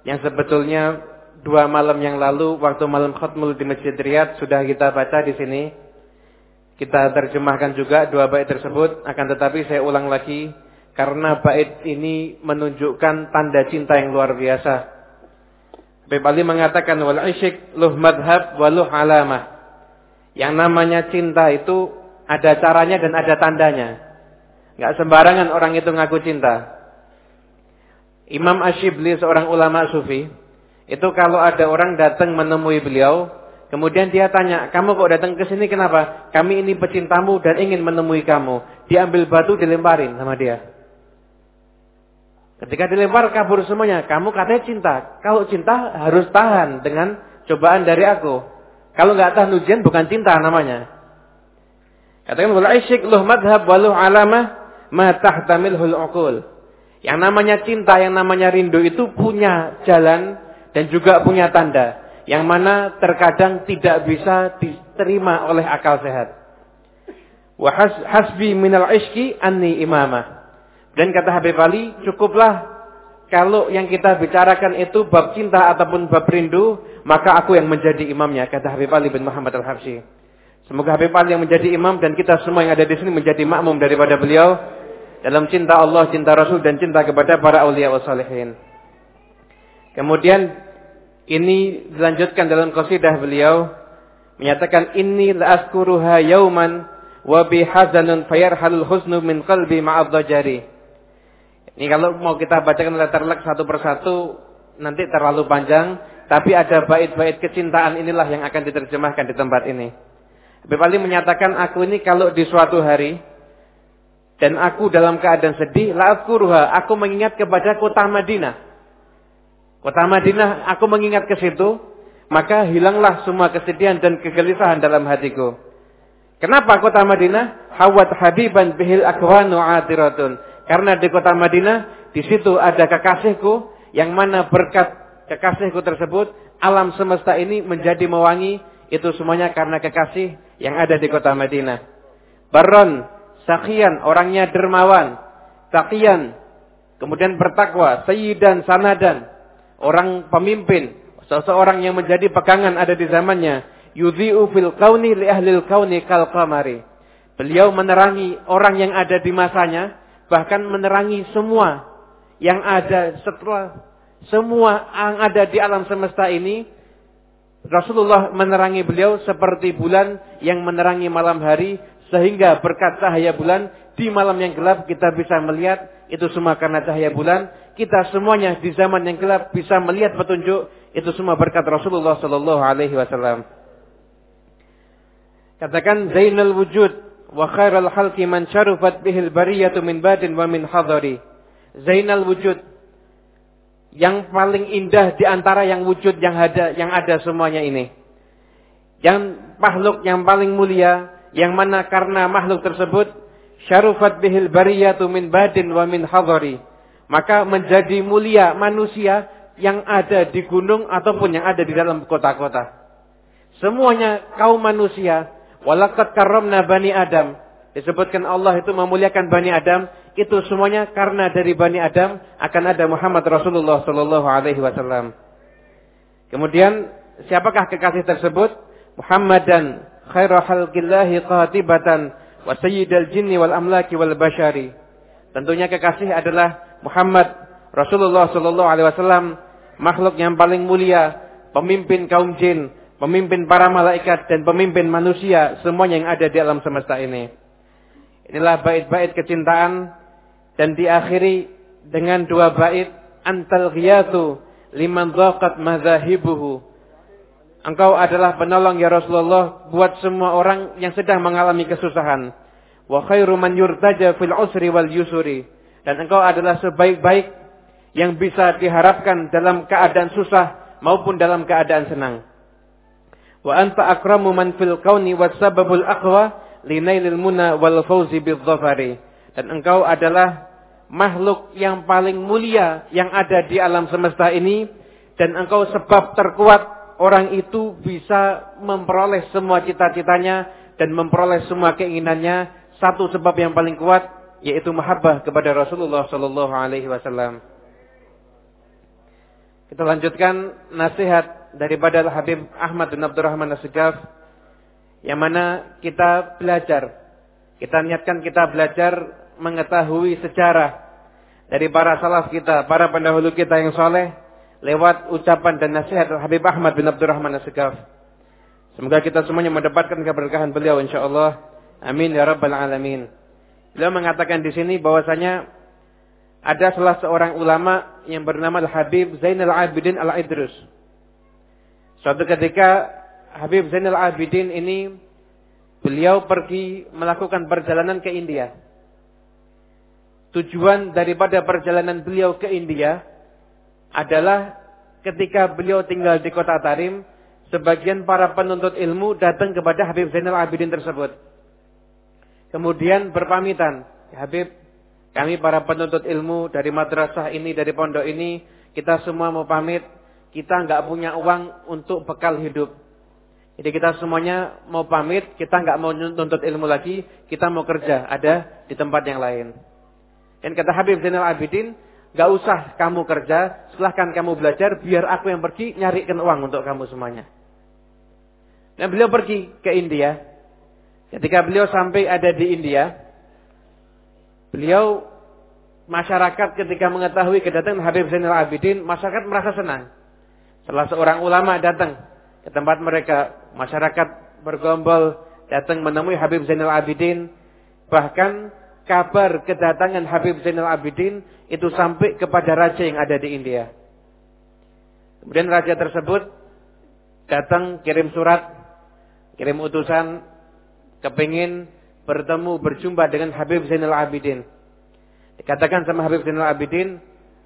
Speaker 6: yang sebetulnya dua malam yang lalu waktu malam khatmul di Masjid Riyadh sudah kita baca di sini. Kita terjemahkan juga dua bait tersebut, akan tetapi saya ulang lagi karena bait ini menunjukkan tanda cinta yang luar biasa. Habib Ali mengatakan wal isyik luh madhab waluh alamah. Yang namanya cinta itu ada caranya dan ada tandanya. Enggak sembarangan orang itu ngaku cinta. Imam Ashibli seorang ulama sufi, itu kalau ada orang datang menemui beliau, kemudian dia tanya, "Kamu kok datang ke sini kenapa?" "Kami ini pecintamu dan ingin menemui kamu." Diambil batu dilemparin sama dia. Ketika dilempar kabur semuanya. Kamu katanya cinta. Kalau cinta harus tahan dengan cobaan dari aku. Kalau nggak tahan ujian bukan cinta namanya. Katakan wal isyik luh madhab waluh alamah ma tahtamilhul uqul. Yang namanya cinta, yang namanya rindu itu punya jalan dan juga punya tanda. Yang mana terkadang tidak bisa diterima oleh akal sehat. Wa hasbi minal ishki anni imamah. Dan kata Habib Ali, cukuplah kalau yang kita bicarakan itu bab cinta ataupun bab rindu, maka aku yang menjadi imamnya, kata Habib Ali bin Muhammad Al-Habsyi. Semoga Habib Ali yang menjadi imam dan kita semua yang ada di sini menjadi makmum daripada beliau dalam cinta Allah, cinta Rasul dan cinta kepada para awliya wa salihin. Kemudian ini dilanjutkan dalam qasidah beliau menyatakan inni la askuruha yauman wa bi hazanun fayarhalul husnu min qalbi ma'adh-dhajari. Ini kalau mau kita bacakan letterlek satu persatu nanti terlalu panjang, tapi ada bait-bait kecintaan inilah yang akan diterjemahkan di tempat ini. Habib Ali menyatakan aku ini kalau di suatu hari dan aku dalam keadaan sedih, la'adkuruha, aku mengingat kepada kota Madinah. Kota Madinah, aku mengingat ke situ, maka hilanglah semua kesedihan dan kegelisahan dalam hatiku. Kenapa kota Madinah? Hawat habiban bihil akwanu atiratun. Karena di kota Madinah, di situ ada kekasihku, yang mana berkat kekasihku tersebut, alam semesta ini menjadi mewangi, itu semuanya karena kekasih yang ada di kota Madinah. Baron, sakian, orangnya dermawan. Takian, kemudian bertakwa. Sayyidan, sanadan, orang pemimpin. Seseorang yang menjadi pegangan ada di zamannya. Yudhi'u fil kauni li ahlil kauni kal qamari. Beliau menerangi orang yang ada di masanya. Bahkan menerangi semua yang ada setelah semua yang ada di alam semesta ini Rasulullah menerangi beliau seperti bulan yang menerangi malam hari sehingga berkat cahaya bulan di malam yang gelap kita bisa melihat. Itu semua karena cahaya bulan. Kita semuanya di zaman yang gelap bisa melihat petunjuk. Itu semua berkat Rasulullah sallallahu alaihi wasallam. Katakan zainal wujud wa khairal khalqi man syarufat bihil bariyatu min badin wa min hadari zainal wujud yang paling indah di antara yang wujud yang ada yang ada semuanya ini. Yang makhluk yang paling mulia yang mana karena makhluk tersebut syarufat bihil bariyatu min badin wa min hadari. Maka menjadi mulia manusia yang ada di gunung ataupun yang ada di dalam kota-kota. Semuanya kaum manusia. Walakat karomna bani Adam. Disebutkan Allah itu memuliakan Bani Adam. Itu semuanya karena dari Bani Adam akan ada Muhammad Rasulullah Sallallahu Alaihi Wasallam. Kemudian siapakah kekasih tersebut? Muhammad dan khairul halqillahi qatibatan wa sayyidal jinni wal amlaki wal bashari. Tentunya kekasih adalah Muhammad Rasulullah Sallallahu Alaihi Wasallam makhluk yang paling mulia, pemimpin kaum jin, pemimpin para malaikat dan pemimpin manusia semuanya yang ada di alam semesta ini. Inilah bait-bait kecintaan dan diakhiri dengan dua bait antal ghiyatu liman dhaqat madzahibuhu. Engkau adalah penolong ya Rasulullah buat semua orang yang sedang mengalami kesusahan. Wa khairu man yurtaja fil usri wal yusuri. Dan engkau adalah sebaik-baik yang bisa diharapkan dalam keadaan susah maupun dalam keadaan senang. Wa anta akramu man fil kauni was sababul aqwa linailil muna wal fauzi bidzafari. Dan engkau adalah makhluk yang paling mulia yang ada di alam semesta ini dan engkau sebab terkuat orang itu bisa memperoleh semua cita-citanya dan memperoleh semua keinginannya satu sebab yang paling kuat yaitu mahabbah kepada Rasulullah sallallahu alaihi wasallam. Kita lanjutkan nasihat daripada Habib Ahmad bin Abdurrahman As-Segaf yang mana kita belajar. Kita niatkan kita belajar mengetahui sejarah dari para salaf kita, para pendahulu kita yang soleh lewat ucapan dan nasihat Habib Ahmad bin Abdurrahman As-Sekaf. Semoga kita semuanya mendapatkan keberkahan beliau insyaallah. Amin ya rabbal alamin. Beliau mengatakan di sini bahwasanya ada salah seorang ulama yang bernama Habib Zainal Abidin Al-Idrus. Suatu ketika Habib Zainal Abidin ini beliau pergi melakukan perjalanan ke India. Tujuan daripada perjalanan beliau ke India adalah ketika beliau tinggal di kota Tarim, sebagian para penuntut ilmu datang kepada Habib Zainal Abidin tersebut. Kemudian berpamitan, Habib, Kami para penuntut ilmu dari madrasah ini, dari pondok ini, kita semua mau pamit. Kita nggak punya uang untuk bekal hidup. Jadi kita semuanya mau pamit, kita nggak mau nuntut ilmu lagi, kita mau kerja, ada di tempat yang lain. Dan kata Habib Zainal Abidin, nggak usah kamu kerja, silahkan kamu belajar, biar aku yang pergi nyarikan uang untuk kamu semuanya. Dan beliau pergi ke India. Ketika beliau sampai ada di India, beliau masyarakat ketika mengetahui kedatangan Habib Zainal Abidin, masyarakat merasa senang. Setelah seorang ulama datang ke tempat mereka, masyarakat bergombol datang menemui Habib Zainal Abidin, bahkan kabar kedatangan Habib Zainal Abidin itu sampai kepada raja yang ada di India. Kemudian raja tersebut datang kirim surat kirim utusan kepingin bertemu berjumpa dengan Habib Zainal Abidin. Dikatakan sama Habib Zainal Abidin,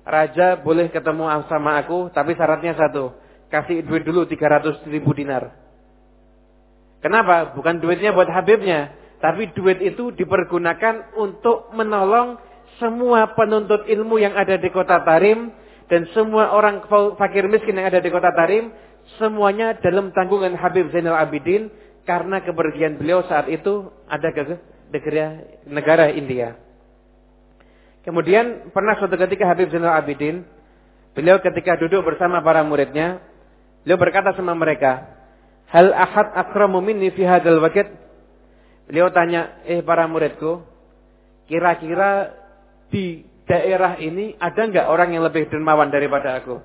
Speaker 6: Raja boleh ketemu sama aku, tapi syaratnya satu, kasih duit dulu 300 ribu dinar. Kenapa? Bukan duitnya buat Habibnya, tapi duit itu dipergunakan untuk menolong semua penuntut ilmu yang ada di kota Tarim dan semua orang fakir miskin yang ada di kota Tarim Semuanya dalam tanggungan Habib Zainal Abidin karena kepergian beliau saat itu ada ke negara, negara India. Kemudian pernah suatu ketika Habib Zainal Abidin, beliau ketika duduk bersama para muridnya, beliau berkata sama mereka, Hal ahad akramu minni fi hadal wakit? Beliau tanya, eh para muridku, kira-kira di daerah ini ada nggak orang yang lebih dermawan daripada aku?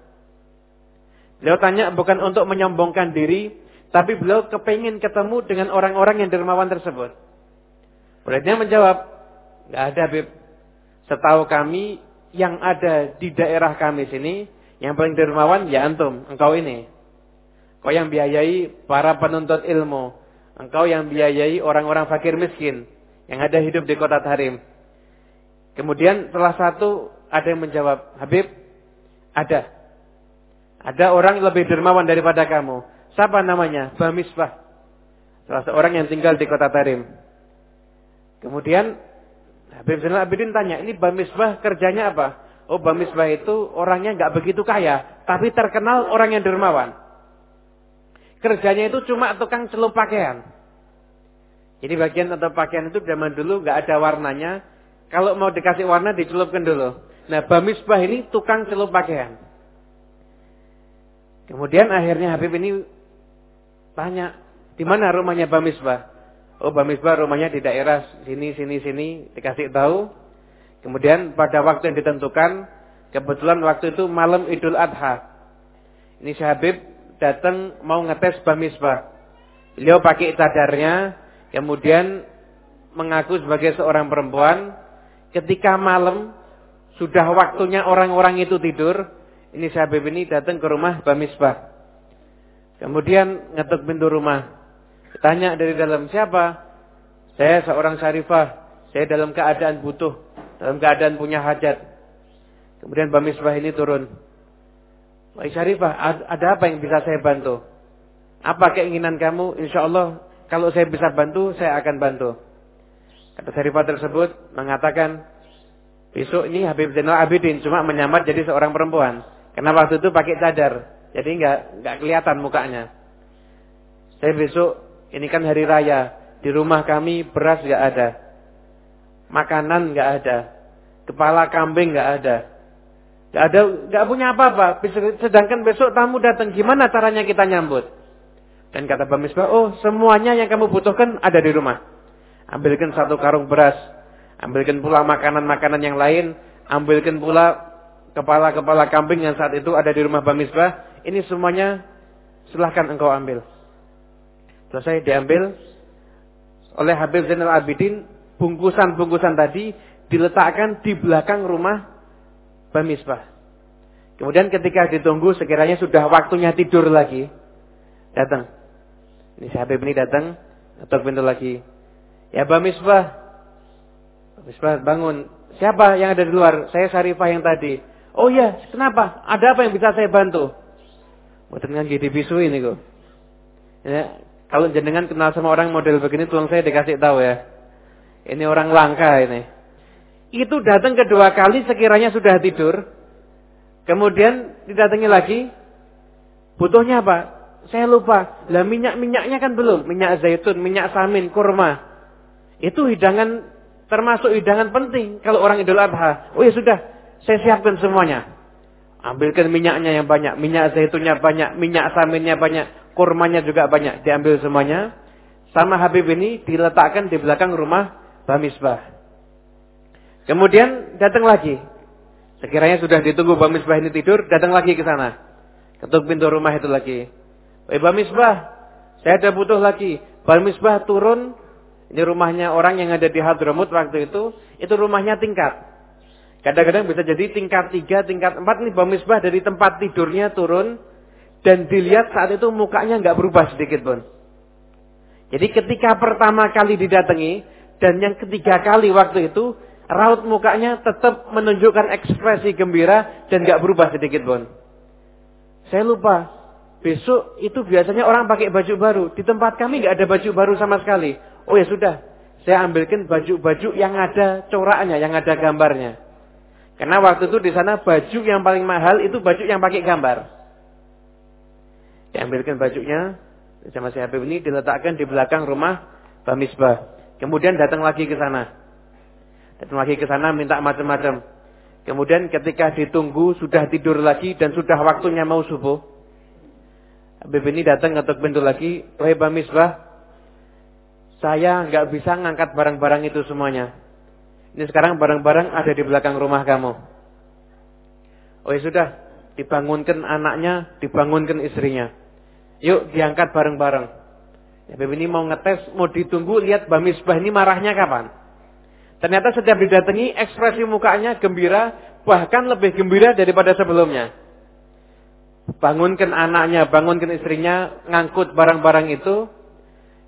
Speaker 6: Beliau tanya bukan untuk menyombongkan diri, tapi beliau kepingin ketemu dengan orang-orang yang dermawan tersebut. Muridnya menjawab, nggak ada Bib. Setahu kami yang ada di daerah kami sini, yang paling dermawan ya antum, engkau ini. Kau yang biayai para penuntut ilmu. Engkau yang biayai orang-orang fakir miskin yang ada hidup di kota Tarim. Kemudian salah satu ada yang menjawab, Habib, ada. Ada orang lebih dermawan daripada kamu. Siapa namanya? Bamisbah. Salah seorang yang tinggal di kota Tarim. Kemudian Habib Zainal Abidin tanya, ini Bamisbah kerjanya apa? Oh Bamisbah itu orangnya nggak begitu kaya, tapi terkenal orang yang dermawan. Kerjanya itu cuma tukang celup pakaian. Jadi bagian atau pakaian itu zaman dulu nggak ada warnanya. Kalau mau dikasih warna dicelupkan dulu. Nah Bamisbah ini tukang celup pakaian. Kemudian akhirnya Habib ini tanya, di mana rumahnya Bamisbah? Oh Bamisbah rumahnya di daerah sini, sini, sini, dikasih tahu. Kemudian pada waktu yang ditentukan, kebetulan waktu itu malam Idul Adha. Ini si Habib datang mau ngetes Bamisbah. Beliau pakai cadarnya, kemudian mengaku sebagai seorang perempuan. Ketika malam, sudah waktunya orang-orang itu tidur, ini Habib ini datang ke rumah Bamisbah. Kemudian ngetuk pintu rumah. Tanya dari dalam siapa? Saya seorang syarifah. Saya dalam keadaan butuh. Dalam keadaan punya hajat. Kemudian Bamisbah ini turun. Wahai syarifah, ada apa yang bisa saya bantu? Apa keinginan kamu? Insya Allah kalau saya bisa bantu, saya akan bantu. Kata syarifah tersebut mengatakan, besok ini Habib Zainal Abidin cuma menyamar jadi seorang perempuan. Karena waktu itu pakai cadar, jadi nggak nggak kelihatan mukanya. Saya besok ini kan hari raya, di rumah kami beras nggak ada, makanan nggak ada, kepala kambing nggak ada, nggak ada nggak punya apa-apa. Sedangkan besok tamu datang, gimana caranya kita nyambut? Dan kata Mbak Misbah, oh semuanya yang kamu butuhkan ada di rumah. Ambilkan satu karung beras, ambilkan pula makanan-makanan yang lain, ambilkan pula kepala-kepala kambing yang saat itu ada di rumah Bamisbah, ini semuanya silahkan engkau ambil. Selesai diambil oleh Habib Zainal Abidin, bungkusan-bungkusan tadi diletakkan di belakang rumah Bamisbah. Kemudian ketika ditunggu sekiranya sudah waktunya tidur lagi, datang. Ini si Habib ini datang, atau pintu lagi. Ya Bamisbah, Bamisbah bangun. Siapa yang ada di luar? Saya Sarifah yang tadi. Oh iya, kenapa? Ada apa yang bisa saya bantu? Buat dengan gede bisu ini kok. Ya, kalau jenengan kenal sama orang model begini, tuang saya dikasih tahu ya. Ini orang langka ini. itu datang kedua kali sekiranya sudah tidur, kemudian didatangi lagi, butuhnya apa? Saya lupa. Lah minyak-minyaknya kan belum. Minyak zaitun, minyak samin, kurma. Itu hidangan termasuk hidangan penting kalau orang Idul Adha. Oh ya sudah, saya siapkan semuanya. Ambilkan minyaknya yang banyak, minyak zaitunnya banyak, minyak saminnya banyak, kurmanya juga banyak, diambil semuanya. Sama Habib ini diletakkan di belakang rumah Bamisbah. Kemudian datang lagi. Sekiranya sudah ditunggu Bamisbah ini tidur, datang lagi ke sana. Ketuk pintu rumah itu lagi. Eh Bamisbah, saya ada butuh lagi. Bamisbah turun, ini rumahnya orang yang ada di Hadramut waktu itu, itu rumahnya tingkat. Kadang-kadang bisa jadi tingkat tiga, tingkat empat nih Bang Misbah dari tempat tidurnya turun dan dilihat saat itu mukanya nggak berubah sedikit pun. Jadi ketika pertama kali didatangi dan yang ketiga kali waktu itu raut mukanya tetap menunjukkan ekspresi gembira dan nggak berubah sedikit pun. Saya lupa besok itu biasanya orang pakai baju baru. Di tempat kami nggak ada baju baru sama sekali. Oh ya sudah, saya ambilkan baju-baju yang ada coraknya, yang ada gambarnya. Karena waktu itu di sana baju yang paling mahal itu baju yang pakai gambar. Diambilkan bajunya sama si Habib ini diletakkan di belakang rumah Bamisbah. Kemudian datang lagi ke sana. Datang lagi ke sana minta macam-macam. Kemudian ketika ditunggu sudah tidur lagi dan sudah waktunya mau subuh. Habib ini datang ngetuk pintu lagi. Wahai Bamisbah. Saya nggak bisa ngangkat barang-barang itu semuanya. Ini sekarang barang-barang ada di belakang rumah kamu. Oh ya sudah, dibangunkan anaknya, dibangunkan istrinya. Yuk diangkat bareng-bareng. Ya ini mau ngetes, mau ditunggu lihat Mbak Misbah ini marahnya kapan. Ternyata setiap didatangi ekspresi mukanya gembira, bahkan lebih gembira daripada sebelumnya. Bangunkan anaknya, bangunkan istrinya, ngangkut barang-barang itu.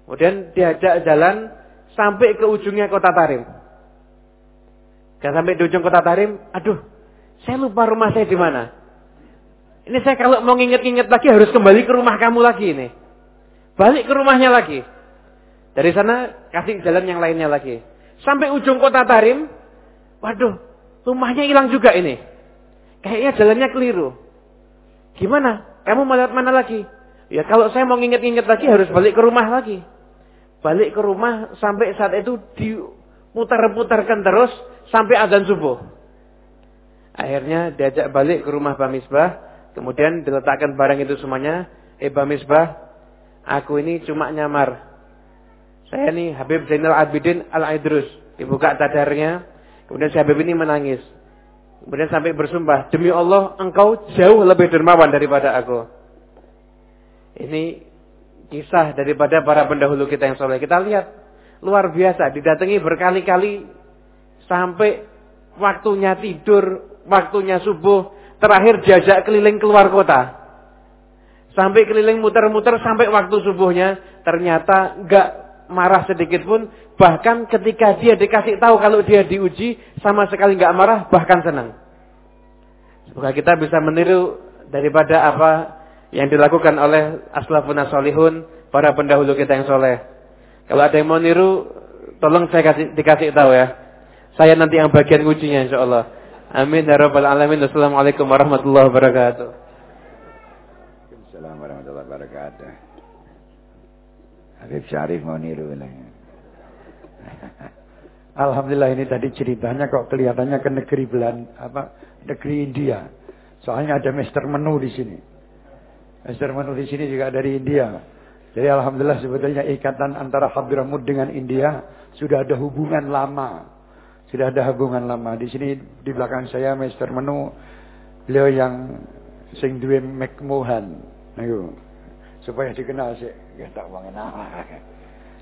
Speaker 6: Kemudian diajak jalan sampai ke ujungnya kota Tarim. Dan sampai di ujung kota Tarim, aduh, saya lupa rumah saya di mana. Ini saya kalau mau nginget-nginget lagi harus kembali ke rumah kamu lagi ini. Balik ke rumahnya lagi. Dari sana kasih jalan yang lainnya lagi. Sampai ujung kota Tarim, waduh, rumahnya hilang juga ini. Kayaknya jalannya keliru. Gimana? Kamu mau lihat mana lagi? Ya kalau saya mau nginget-nginget lagi harus balik ke rumah lagi. Balik ke rumah sampai saat itu diputar-putarkan terus sampai azan subuh. Akhirnya diajak balik ke rumah Bamisbah, kemudian diletakkan barang itu semuanya. Eh Bamisbah, aku ini cuma nyamar. Saya nih Habib Zainal Abidin Al-Aidrus. Dibuka tadarnya, kemudian si Habib ini menangis. Kemudian sampai bersumpah, demi Allah engkau jauh lebih dermawan daripada aku. Ini kisah daripada para pendahulu kita yang soleh. Kita lihat, luar biasa, didatangi berkali-kali Sampai waktunya tidur, waktunya subuh, terakhir jajak keliling keluar kota. Sampai keliling muter-muter sampai waktu subuhnya, ternyata enggak marah sedikit pun. Bahkan ketika dia dikasih tahu kalau dia diuji, sama sekali enggak marah, bahkan senang. Semoga kita bisa meniru daripada apa yang dilakukan oleh aslafun solihun, para pendahulu kita yang soleh. Kalau ada yang mau niru, tolong saya kasih, dikasih tahu ya. Saya nanti yang bagian ujinya insya Allah. Amin ya rabbal alamin. Assalamualaikum warahmatullahi wabarakatuh.
Speaker 1: Assalamualaikum warahmatullahi wabarakatuh. Habib Syarif mau niru [LAUGHS] Alhamdulillah ini tadi ceritanya kok kelihatannya ke negeri Belan apa negeri India. Soalnya ada Mister Menu di sini. Mister Menu di sini juga dari India. Jadi alhamdulillah sebetulnya ikatan antara Habibramud dengan India sudah ada hubungan lama. Sudah ada hubungan lama. Di sini di belakang saya Master Menu beliau yang sing duwe mekmuhan. Ayo. Supaya dikenal sih. Ya tak mengenal.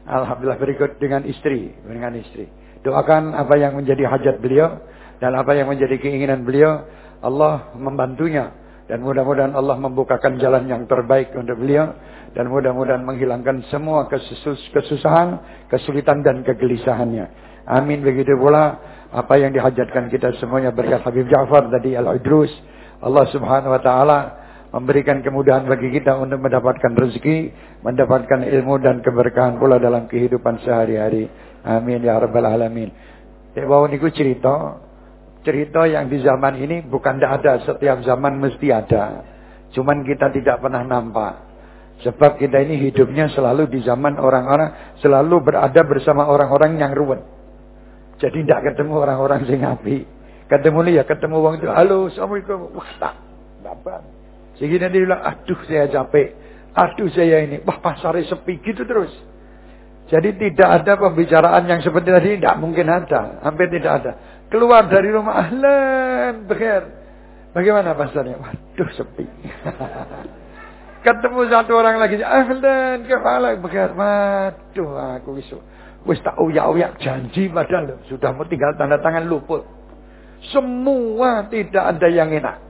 Speaker 1: Alhamdulillah berikut dengan istri, dengan istri. Doakan apa yang menjadi hajat beliau dan apa yang menjadi keinginan beliau, Allah membantunya dan mudah-mudahan Allah membukakan jalan yang terbaik untuk beliau dan mudah-mudahan menghilangkan semua kesusahan, kesulitan dan kegelisahannya. Amin begitu pula apa yang dihajatkan kita semuanya berkat Habib Ja'far tadi Al-Idrus. Allah Subhanahu wa taala memberikan kemudahan bagi kita untuk mendapatkan rezeki, mendapatkan ilmu dan keberkahan pula dalam kehidupan sehari-hari. Amin ya rabbal alamin. Ya bahwa niku cerita. Cerita yang di zaman ini bukan tidak ada. Setiap zaman mesti ada. Cuman kita tidak pernah nampak. Sebab kita ini hidupnya selalu di zaman orang-orang. Selalu berada bersama orang-orang yang ruwet. Jadi tidak ketemu orang-orang sing api. Ketemu nih ya ketemu wong itu. Halo, Assalamualaikum. Wah tak. Tidak Sehingga dia bilang, aduh saya capek. Aduh saya ini. Wah pasarnya sepi gitu terus. Jadi tidak ada pembicaraan yang seperti tadi. Tidak mungkin ada. Hampir tidak ada. Keluar dari rumah. Ahlan. Bekir. Bagaimana pasarnya? Waduh sepi. [LAUGHS] Ketemu satu orang lagi. Ahlan. Kepala. Bekir. Waduh aku isu. Wis tak uyak-uyak janji padahal sudah mau tinggal tanda tangan luput. Semua tidak ada yang enak.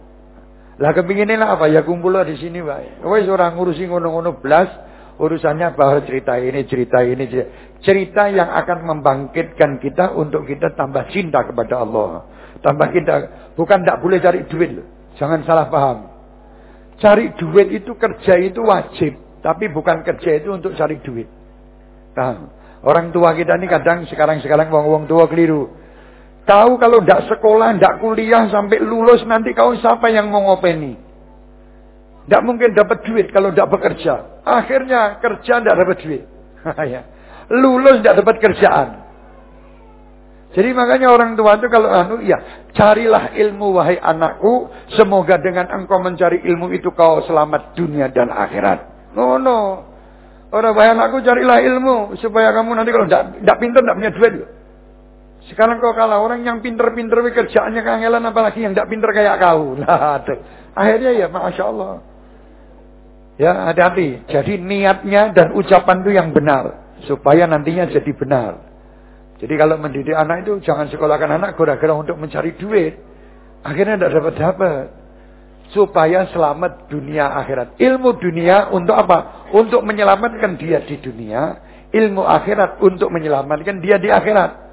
Speaker 1: Lah kepinginnya apa? Ya kumpul di sini wae. Wis orang ngurusi ngono-ngono blas, urusannya bahwa cerita ini, cerita ini, cerita, yang akan membangkitkan kita untuk kita tambah cinta kepada Allah. Tambah kita, bukan tidak boleh cari duit loh. Jangan salah paham. Cari duit itu kerja itu wajib, tapi bukan kerja itu untuk cari duit. Nah, orang tua kita ini kadang sekarang-sekarang wong-wong tua keliru. Tahu kalau tidak sekolah, tidak kuliah sampai lulus nanti kau siapa yang mau ngopeni? Tidak mungkin dapat duit kalau tidak bekerja. Akhirnya kerja tidak dapat duit. [LAUGHS] Ya. lulus tidak dapat kerjaan. Jadi makanya orang tua itu kalau anu ya carilah ilmu wahai anakku. Semoga dengan engkau mencari ilmu itu kau selamat dunia dan akhirat. No no. Orang wahai anakku carilah ilmu supaya kamu nanti kalau tidak pintar tidak punya duit. Sekarang kau kalah orang yang pinter-pinter kerjaannya kangelan apalagi yang tidak pinter kayak kau. Nah, [LAUGHS] aduh. Akhirnya ya Masya Allah. Ya hati-hati. Jadi niatnya dan ucapan itu yang benar. Supaya nantinya jadi benar. Jadi kalau mendidik anak itu jangan sekolahkan anak gara-gara untuk mencari duit. Akhirnya tidak dapat-dapat. Supaya selamat dunia akhirat. Ilmu dunia untuk apa? Untuk menyelamatkan dia di dunia. Ilmu akhirat untuk menyelamatkan dia di akhirat.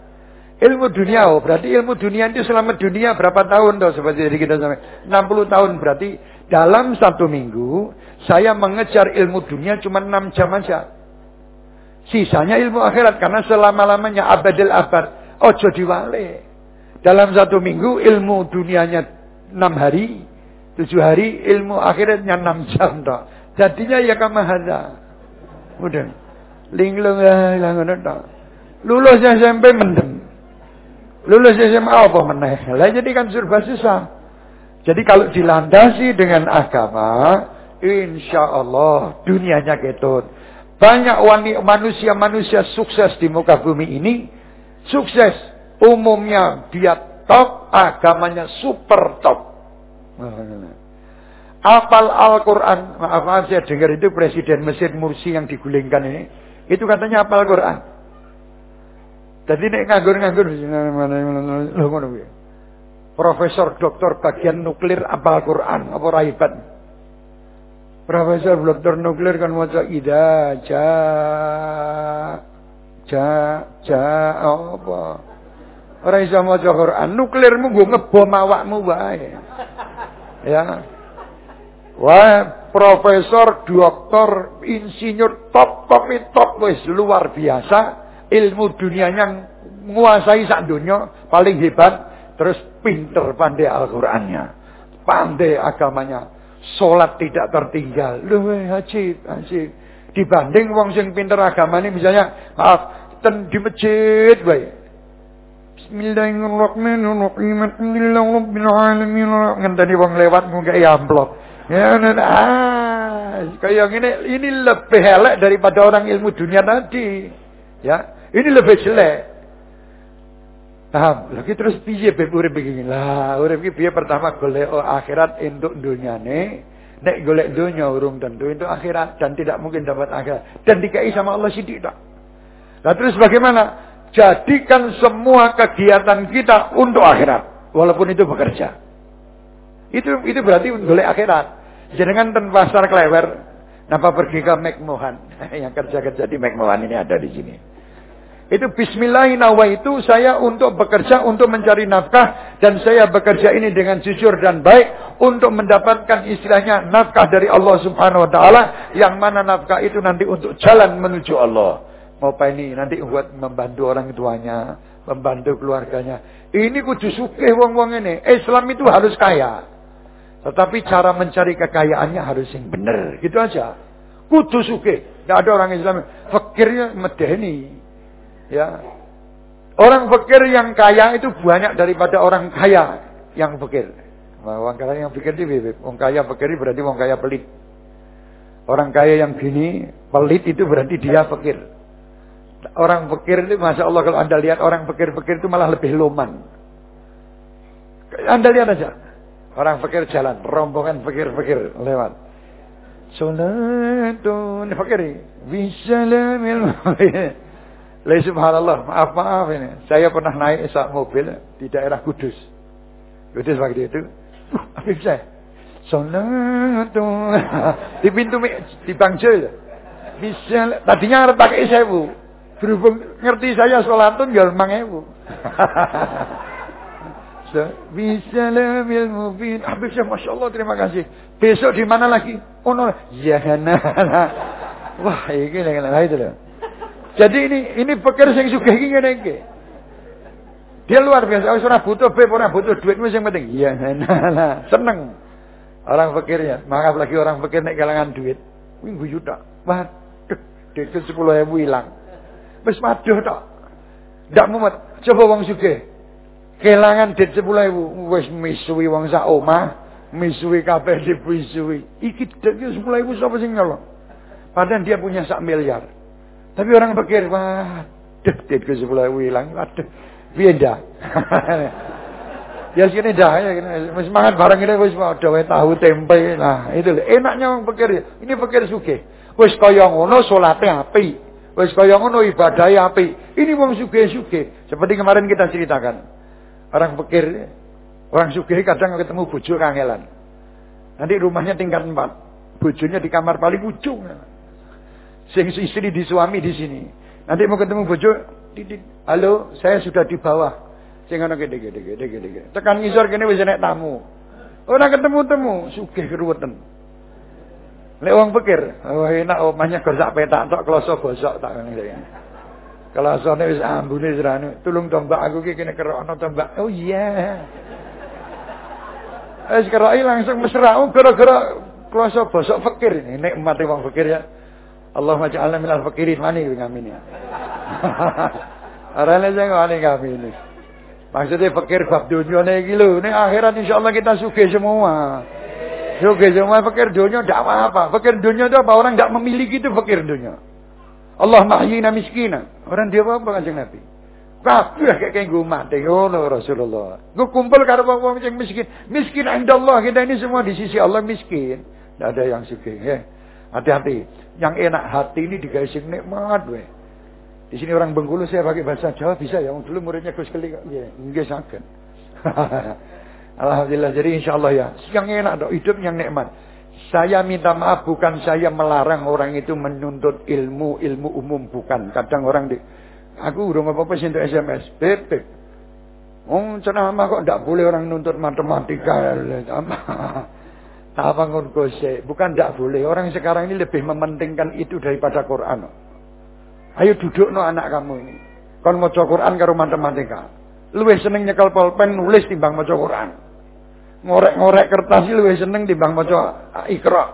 Speaker 1: Ilmu dunia, oh berarti ilmu dunia itu selama dunia berapa tahun toh seperti jadi kita sampai 60 tahun berarti dalam satu minggu saya mengejar ilmu dunia cuma 6 jam aja. Sisanya ilmu akhirat karena selama-lamanya abadil abad. Ojo diwale. Dalam satu minggu ilmu dunianya 6 hari, 7 hari, ilmu akhiratnya 6 jam toh. Jadinya ya kamahada. Udah. Linglung lah, ngono toh. Lulus SMP mendem. Lulus SMA apa meneh? Lah jadi kan serba susah. Jadi kalau dilandasi dengan agama, insya Allah dunianya ketut. Banyak wanita manusia-manusia sukses di muka bumi ini, sukses. Umumnya dia top, agamanya super top. Apal Al-Quran, maaf, maaf saya dengar itu Presiden Mesir Mursi yang digulingkan ini, itu katanya apal Quran. Jadi nek nganggur-nganggur. Profesor doktor bagian nuklir apal Quran apa raibat. Profesor doktor nuklir kan maca ida ja ja ja apa. Ora iso maca Quran, nuklirmu nggo ngebom awakmu wae. Ya. Wah, profesor, doktor, insinyur top top top wis luar biasa ilmu dunianya menguasai sak dunia paling hebat terus pinter pandai Al-Qur'annya. Pandai agamanya. Sholat tidak tertinggal. Lu haji haji. Dibanding wong sing pinter agamanya misalnya maaf ten di masjid bae Bismillahirrahmanirrahim. Alhamdulillahirabbil alamin. Ngenteni wong lewat nggae amplop. Ya, ah, kayak gini ini lebih elek daripada orang ilmu dunia tadi. Ya, ini lebih jelek. Paham? Lagi terus piye beb begini Lah, urip iki piye pertama golek akhirat untuk dunyane. Nek golek dunia urung tentu untuk akhirat dan tidak mungkin dapat akhirat dan dikai sama Allah sidik tak. Nah terus bagaimana? Jadikan semua kegiatan kita untuk akhirat walaupun itu bekerja. Itu itu berarti golek akhirat. Jangan ten pasar klewer, napa pergi ke McMohan? [LAUGHS] Yang kerja-kerja di McMohan ini ada di sini. Itu bismillahirrahmanirrahim itu saya untuk bekerja untuk mencari nafkah dan saya bekerja ini dengan jujur dan baik untuk mendapatkan istilahnya nafkah dari Allah Subhanahu wa taala yang mana nafkah itu nanti untuk jalan menuju Allah. Mau apa ini nanti buat membantu orang tuanya, Pembantu keluarganya. Ini kudu sugih wong-wong ini. Islam itu harus kaya. Tetapi cara mencari kekayaannya harus yang benar. Gitu aja. Kudu sugih. Tidak ada orang Islam. Fakirnya medeni. Ya. Orang fakir yang kaya itu banyak daripada orang kaya yang fakir. Orang kaya yang fakir itu Orang kaya fakir berarti orang kaya pelit. Orang kaya yang gini pelit itu berarti dia fakir. Orang fakir itu Masya Allah kalau anda lihat orang fakir-fakir itu malah lebih loman. Anda lihat aja. Orang fakir jalan. Rombongan fakir-fakir lewat. Sunatun fakir. Bisalamil Lai [LAUGHS] subhanallah. Maaf maaf ini. Saya pernah naik sak mobil di daerah Kudus. Kudus waktu itu. Uh, saya. Sunatun. [LAUGHS] di pintu di bangjo. Bisa. Tadinya harus pakai sewu. Berhubung ngerti saya sholatun ya memang ewu. [LAUGHS] Bisa lamil mubin. Habisnya Masya Allah terima kasih. Besok di mana lagi? Oh no. Ya nah. Wah ini lah itu loh. Jadi ini ini pikir sing sugih iki ngene iki. Dia luar biasa. Wis ora butuh beb, ora butuh duit wis yang penting. Ya nah, seneng. Orang fakirnya, maaf lagi orang fakir nek kalangan duit. Minggu juta. Waduh, duit 10 ribu hilang. Wis maduh tok. Ndak mumet. Coba wong sugih. Kelangan dit 10.000 wis misuwi wong sak omah, misuwi kabeh dipisuwi. Iki dit 10.000 sapa sing nyolong? Padahal dia punya sak miliar. Tapi orang pikir, wah, deh dit ke 10.000 hilang. Waduh, piye ndak? [LAUGHS] ya sini dah ya wis barang ini wis mau tahu tempe. Nah, itu enaknya wong pikir. Ini pikir sugih. Wis kaya ngono salate apik. Wis kaya ngono ibadahe apik. Ini wong sugih-sugih. Seperti kemarin kita ceritakan. Orang pikir orang sugih kadang ketemu bojo kangelan. Nanti rumahnya tingkat empat. Bojonya di kamar paling ujung. Sing istri di suami di sini. Nanti mau ketemu bojo, halo, saya sudah di bawah. Sing ana gede gede gede gede. Tekan ngisor kene wis enek tamu. Ora ketemu-temu, sugih keruwetan. Lek wong pikir, oh enak omahnya gor sak petak tok kloso bosok tak ngene. Kelosone wis ambune serane. Tulung tombak aku iki kene kerokno tombak. Oh iya. Wis keroki langsung mesra oh, gara-gara kloso bosok ini. Nek mati wong fakir ya. Allahumma ja'alna minal fakirin mani ngamin ya. Arane sing wani ngamin. Maksudnya fakir bab dunia iki lho, ning akhirat insyaallah kita sugih semua. Juga semua fakir dunia tidak apa-apa. Fakir dunia itu apa? Orang tidak memiliki itu fakir dunia. Allah mahyina miskina. Orang dia apa kanjeng Nabi? Kabeh kayak kayak gue mati ngono Rasulullah. Gue kumpul karo wong yang miskin. Miskin Allah kita ini semua di sisi Allah miskin. Tidak ada yang sugih ya. Hati-hati. Yang enak hati ini digawe sing nikmat we. Di sini orang Bengkulu saya pakai bahasa Jawa bisa ya. Dulu muridnya Gus Keli. Ya, nggih saged. [LAUGHS] Alhamdulillah. Jadi insya Allah ya. Yang enak dok. Hidup yang nikmat. Saya minta maaf bukan saya melarang orang itu menuntut ilmu ilmu umum bukan. Kadang orang di aku udah apa-apa sih untuk SMS. Bebek. Oh ceramah kok tidak boleh orang nuntut matematika. Apa ngurgose? Bukan tidak boleh. Orang sekarang ini lebih mementingkan itu daripada Quran. Ayo duduk no anak kamu ini. Kon mau Quran karo matematika. Luwih seneng nyekel pulpen nulis timbang maca Quran. Ngorek-ngorek kertas luwih seneng timbang maca Iqra.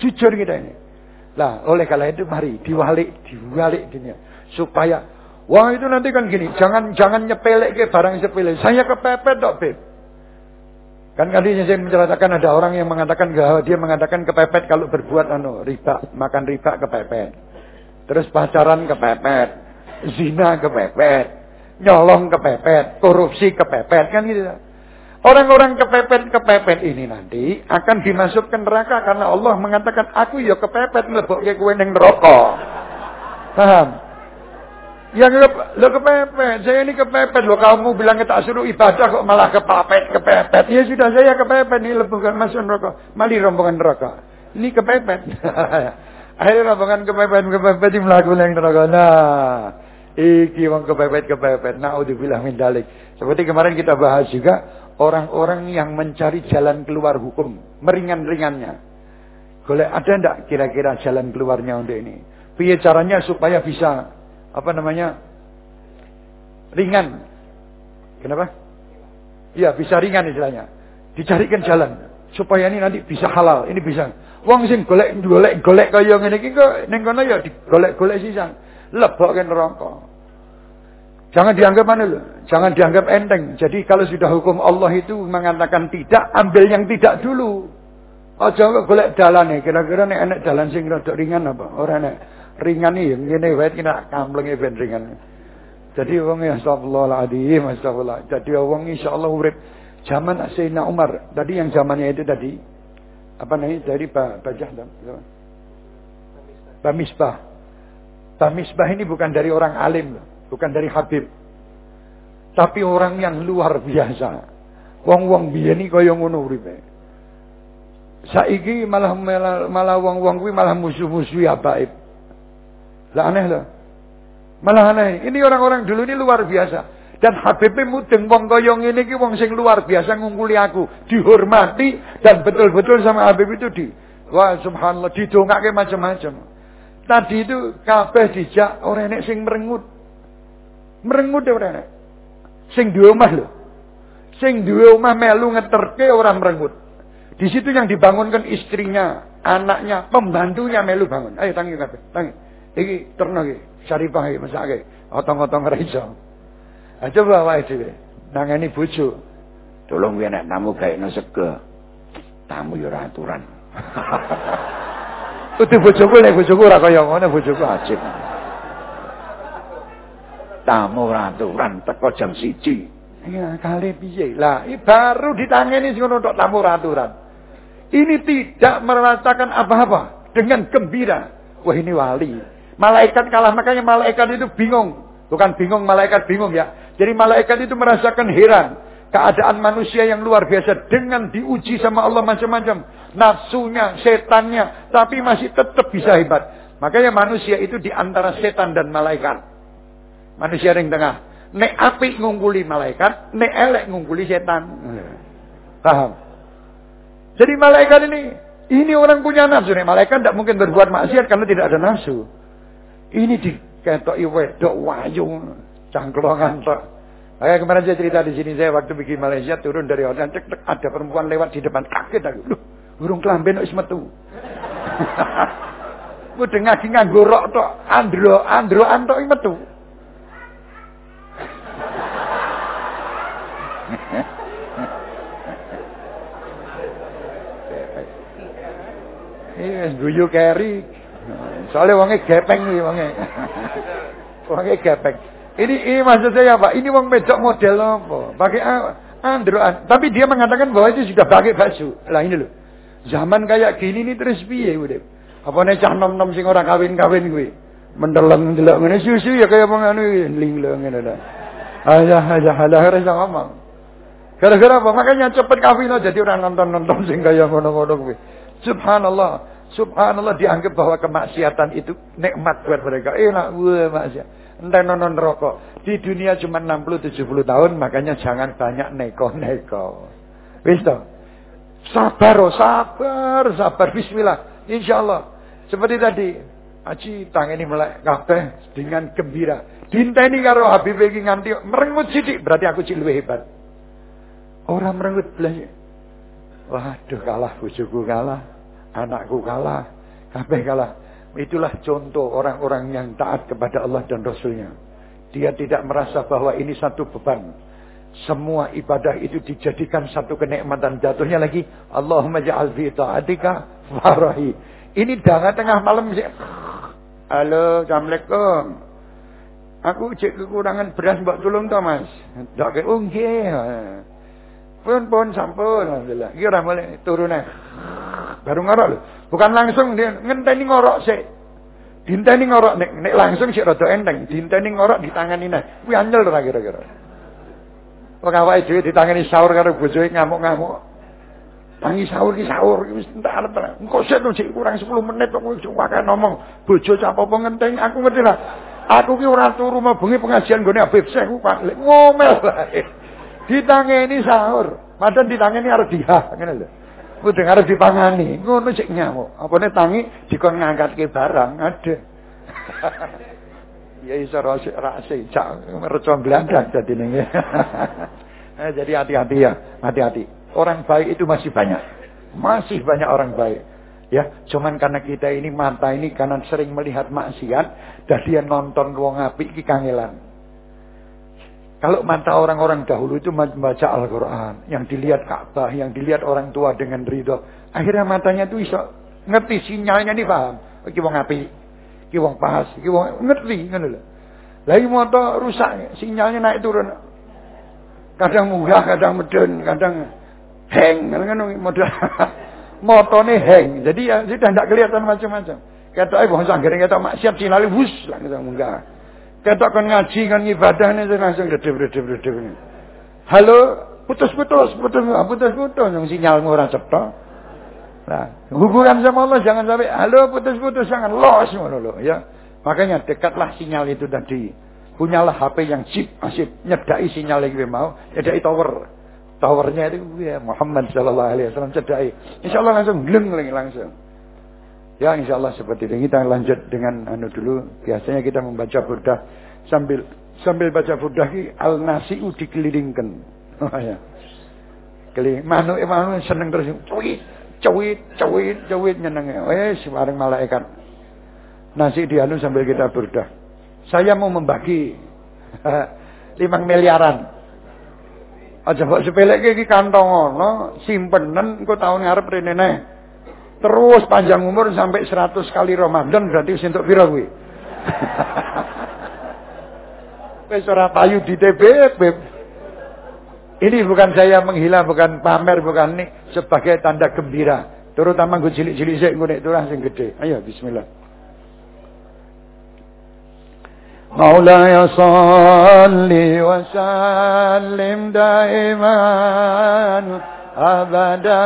Speaker 1: Jujur kita ini. Lah, oleh karena itu mari diwalik, diwalik dunia supaya wah itu nanti kan gini, jangan jangan nyepelek ke barang sepele. Saya kepepet dok, Beb. Kan tadi saya menceritakan ada orang yang mengatakan bahwa dia mengatakan kepepet kalau berbuat anu riba, makan riba kepepet. Terus pacaran kepepet, zina kepepet, nyolong kepepet, korupsi kepepet kan gitu. Orang-orang kepepet-kepepet ini nanti akan dimasukkan neraka karena Allah mengatakan aku ya kepepet mlebokke kowe ning neraka. Paham? Yang lo kepepet, saya ini kepepet lo kamu bilang tak suruh ibadah kok malah kepepet, kepepet. Ya sudah saya kepepet nih bukan masuk neraka, mali rombongan neraka. Ini kepepet. [LAUGHS] Akhirnya rombongan kepepet, kepepet melakukan yang neraka. Nah, Iki wong kepepet-kepepet. Naudzubillah min dalik. Seperti kemarin kita bahas juga orang-orang yang mencari jalan keluar hukum, meringan-ringannya. Boleh ada ndak kira-kira jalan keluarnya untuk ini? Piye caranya supaya bisa apa namanya? ringan. Kenapa? Iya, bisa ringan istilahnya. Dicarikan jalan supaya ini nanti bisa halal, ini bisa. Wong sing golek golek golek kaya ngene iki kok ning kono ya digolek-golek sisan. Lebokke neraka. Jangan dianggap mana loh? Jangan dianggap enteng. Jadi kalau sudah hukum Allah itu mengatakan tidak, ambil yang tidak dulu. Oh jangan golek nih. Kira-kira nih enak jalan sing rada ringan apa? Orang nek ringan nih yang ngene wae kena kamplenge ben ringan. Jadi wong ya astagfirullahaladzim, astagfirullah. Jadi wong insyaallah urip zaman Sayyidina Umar. Tadi yang zamannya itu tadi apa nih dari Pak Bajah dan Pak Misbah. Pak Misbah ini bukan dari orang alim, bukan dari Habib. Tapi orang yang luar biasa. Wong-wong biyen iki kaya ngono uripe. Saiki malah malah, wong-wong kuwi malah musuh-musuhi abaib. Lah aneh loh. Malah aneh. Ini orang-orang dulu ini luar biasa. Dan Habib mudeng wong kaya ngene iki wong sing luar biasa ngungkuli aku, dihormati dan betul-betul sama Habib itu di wah subhanallah didongake macam-macam. Tadi itu kabeh dijak ora enek sing merengut. Merengut ora enek. Sing duwe omah lho. Sing duwe omah melu ngeterke orang merengut. Di situ yang dibangunkan istrinya, anaknya, pembantunya melu bangun. Ayo tangi kabeh, tangi. Iki terno iki, syarifah iki mesake. Otong-otong ra iso. Ah coba wae dhewe. Nangani bojo. Tolong yen tamu gawe sego. Tamu yo ora aturan. [LAUGHS] Uti bojoku nek bojoku ora kaya ngono bojoku ajib. Tamu ora aturan teko jam 1. Ya kali piye? Lah, baru ditangani sing ngono tamu ora aturan. Ini tidak merasakan apa-apa dengan gembira. Wah ini wali. Malaikat kalah makanya malaikat itu bingung. Bukan bingung malaikat bingung ya. Jadi malaikat itu merasakan heran. Keadaan manusia yang luar biasa dengan diuji sama Allah macam-macam. Nafsunya, setannya. Tapi masih tetap bisa hebat. Makanya manusia itu di antara setan dan malaikat. Manusia yang tengah. Nek api ngungkuli malaikat, nek elek ngungkuli setan. Paham? Jadi malaikat ini, ini orang punya nafsu. Nih, malaikat tidak mungkin berbuat maksiat karena tidak ada nafsu. Ini di ketok wedok wayu cangklongan tok. Kayak kemarin saya cerita di sini saya waktu bikin Malaysia turun dari hotel cek cek ada perempuan lewat di depan kaget aku. Loh, burung kelamben wis metu. [LAUGHS] Ku dengar nganggo rok tok andro andro antok metu. Iya, guyu keri. Soalnya wongnya gepeng nih wongnya. wongnya gepeng. Ini ini maksud saya apa? Ini wong medok model apa? Pakai androan. Tapi dia mengatakan bahwa itu sudah pakai baju. Lah ini loh. Zaman kayak gini ini terus piye udah. Apa nih cah nom-nom sing ora kawin-kawin gue. Mendeleng delok ngene susu ya kayak wong anu lingleng ngene. Ayah ayah ayah ora iso ngomong. Gara-gara apa? Makanya cepet kawin jadi orang nonton-nonton sing kaya ngono-ngono kuwi. Subhanallah. Subhanallah dianggap bahwa kemaksiatan itu nikmat buat mereka. Enak gue maksiat. Entah nonon rokok. Di dunia cuma 60-70 tahun, makanya jangan banyak neko-neko. Wis Sabar, oh, sabar, sabar. Bismillah. Insya Allah. Seperti tadi. Aji ini mulai kabeh dengan gembira. Dinteni karo Habib iki nganti merengut sidik, berarti aku lebih hebat. Orang merengut belas. Waduh kalah bojoku kalah anakku kalah, kabeh kalah. Itulah contoh orang-orang yang taat kepada Allah dan Rasulnya. Dia tidak merasa bahwa ini satu beban. Semua ibadah itu dijadikan satu kenikmatan. Jatuhnya lagi, Allahumma ja'al fi ta'atika farahi. Ini dengan tengah malam. Halo, Assalamualaikum. Aku cek kekurangan beras mbak tolong tau mas. Tak ke unggih. Pun pun sampun alhamdulillah. Iki ora mulai turune. Baru ngorok lho. Bukan langsung dia ngenteni ngorok sik. Dinteni ngorok nek nek langsung sik rada enteng. Dinteni ngorok di tangan ini. Kuwi anyel ora kira-kira. Wong awake dhewe ditangani sahur karo bojoe ngamuk-ngamuk. Tangi sahur ki sahur wis entek arep. Engko sik sik kurang 10 menit kok wis wae ngomong. Bojo apa-apa ngenteni aku ngerti lah. Aku ki ora turu bengi pengajian gone Habib Syekh ku Pak ngomel wae. Ditangeni sahur, padahal ditangeni arep diha, ngene lho. Kudu arep dipangani, ngono cek nyamuk. Apane tangi dikon ngangkatke barang, ada. [LAUGHS] Ya iso rase rase cak reca blandak dadi ning. [LAUGHS] Eh, Jadi hati-hati ya, hati-hati. Orang baik itu masih banyak. Masih banyak orang baik. Ya, cuman karena kita ini mata ini karena sering melihat maksiat, dia nonton wong apik iki kangelan. Kalau mata orang-orang dahulu itu membaca Al-Quran. Yang dilihat Ka'bah, yang dilihat orang tua dengan ridho. Akhirnya matanya itu bisa ngerti sinyalnya nih paham. Iki wong api, iki wong pas, iki wong ngerti ngono lho. Lagi motor rusak, sinyalnya naik turun. Kadang munggah, kadang medun, kadang hang, kan model motone hang. Jadi ya sudah tidak kelihatan macam-macam. Kata ibu sangger kata maksiat sinali wus langsung munggah. Kata kan ngaji kan ibadah ini langsung redep-redep-redep ini. Halo, putus-putus, putus, putus-putus, yang sinyalmu ora cetha. Nah, hubungan sama Allah jangan sampai halo putus-putus jangan los ngono ya. Makanya dekatlah sinyal itu tadi. Punyalah HP yang chip, asip, nyedai sinyal yang mau, nyedai tower. Towernya itu ya Muhammad sallallahu alaihi wasallam cedai. Insyaallah langsung gleng langsung. Ya insya Allah seperti itu. Kita lanjut dengan anu dulu. Biasanya kita membaca burdah sambil sambil baca burdah al nasiu dikelilingkan. [LAUGHS] Oh ya. Keliling manu manu seneng terus cuit cuit cuit cuit nyeneng. Wes bareng malaikat. Nasi dianu sambil kita burdah. Saya mau membagi [LAUGHS] limang miliaran. Aja kok sepele iki kantong ono, simpenan engko tahun ngarep rene neh. Terus panjang umur sampai 100 kali Ramadan berarti untuk piro kuwi? [LAUGHS] Wis ora payu di TBB. Ini bukan saya menghina, bukan pamer, bukan ini sebagai tanda gembira. Terutama gue cilik-cilik sik gue nek turah sing gede. Ayo bismillah. مولاي صل وسلم دائما أبدا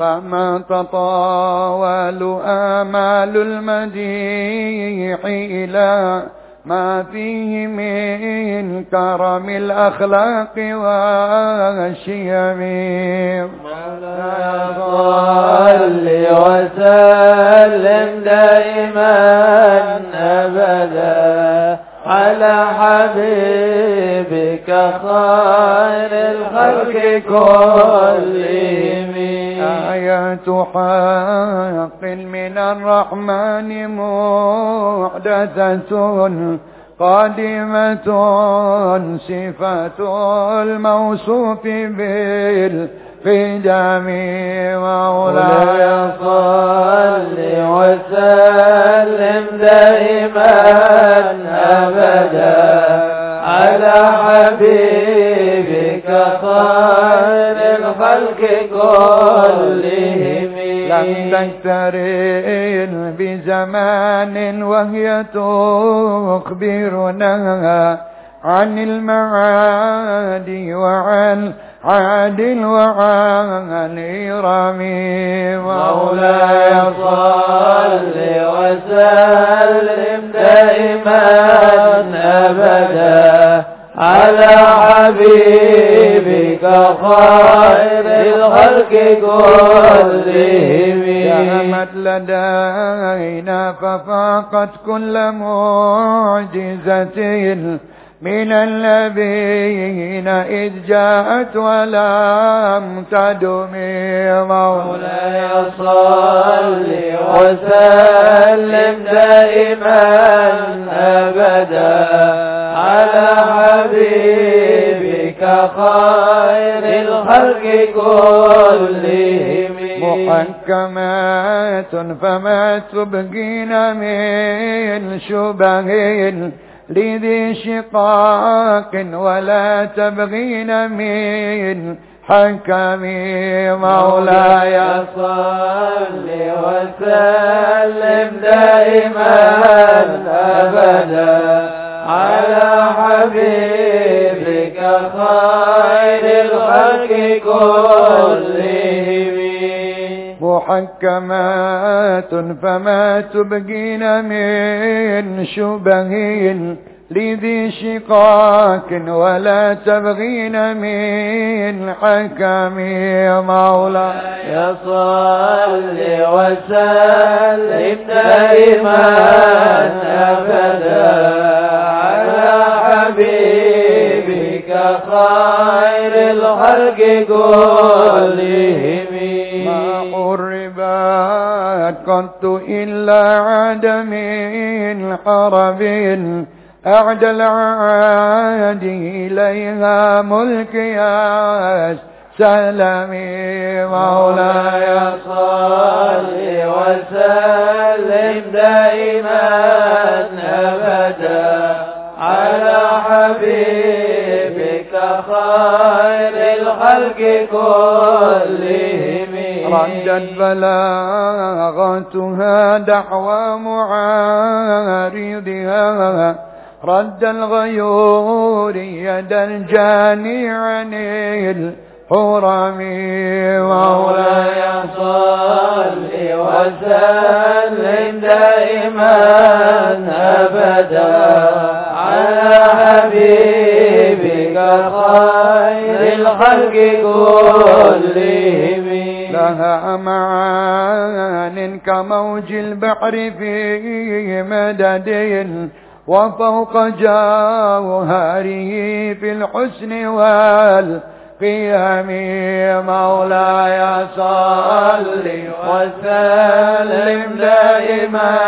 Speaker 1: فما تطاول آمال المديح إلى ما فيه من كرم الأخلاق والشيم.
Speaker 2: صل وسلم دائما أبدا على حبيبك خير الخلق كلهم.
Speaker 1: آيات حق من الرحمن محدثة قادمة صفة الموصوف بالقدم مولاي
Speaker 2: صل وسلم دائما أبدا. على حبيبك خير الخلق كلهم.
Speaker 1: لم تكترن بزمان وهي تخبرنا عن المعاد وعن عاد وعن إرم
Speaker 2: مولاي صل وسلم دائما أبدا على حبيبك خير الخلق كلهم.
Speaker 1: دامت لدينا ففاقت كل معجزة. من النبيين إذ جاءت ولم تدم
Speaker 2: مولاي صل وسلم دائما أبدا على حبيبك خير الخلق كلهم.
Speaker 1: محكمات فما تبقين من شبه. لذي شقاق ولا تبغين من حكم مولاي.
Speaker 2: صل وسلم دائما أبدا على حبيبك خير الخلق كلهم.
Speaker 1: محكمات فما تبقين من شبه لذي شقاك ولا تبغين من حكم مولاي
Speaker 2: صل وسلم دائما أبدا على حبيبك خير الخلق كلهم.
Speaker 1: قط إلا عدم حرب أعدى العاد إليها ملك يا سلامي مولاي
Speaker 2: صل وسلم دائما أبدا على حبيبك خير الخلق كلهم
Speaker 1: ردت بلاغتها دعوى معارضها. رد الغيور يد الجاني عن الحرم
Speaker 2: مولاي صل وسلم دائما أبدا على حبيبك خير الخلق كلهم.
Speaker 1: لها معان كموج البحر في مدد وفوق جوهره في الحسن والقيم مولاي صل
Speaker 2: وسلم دائما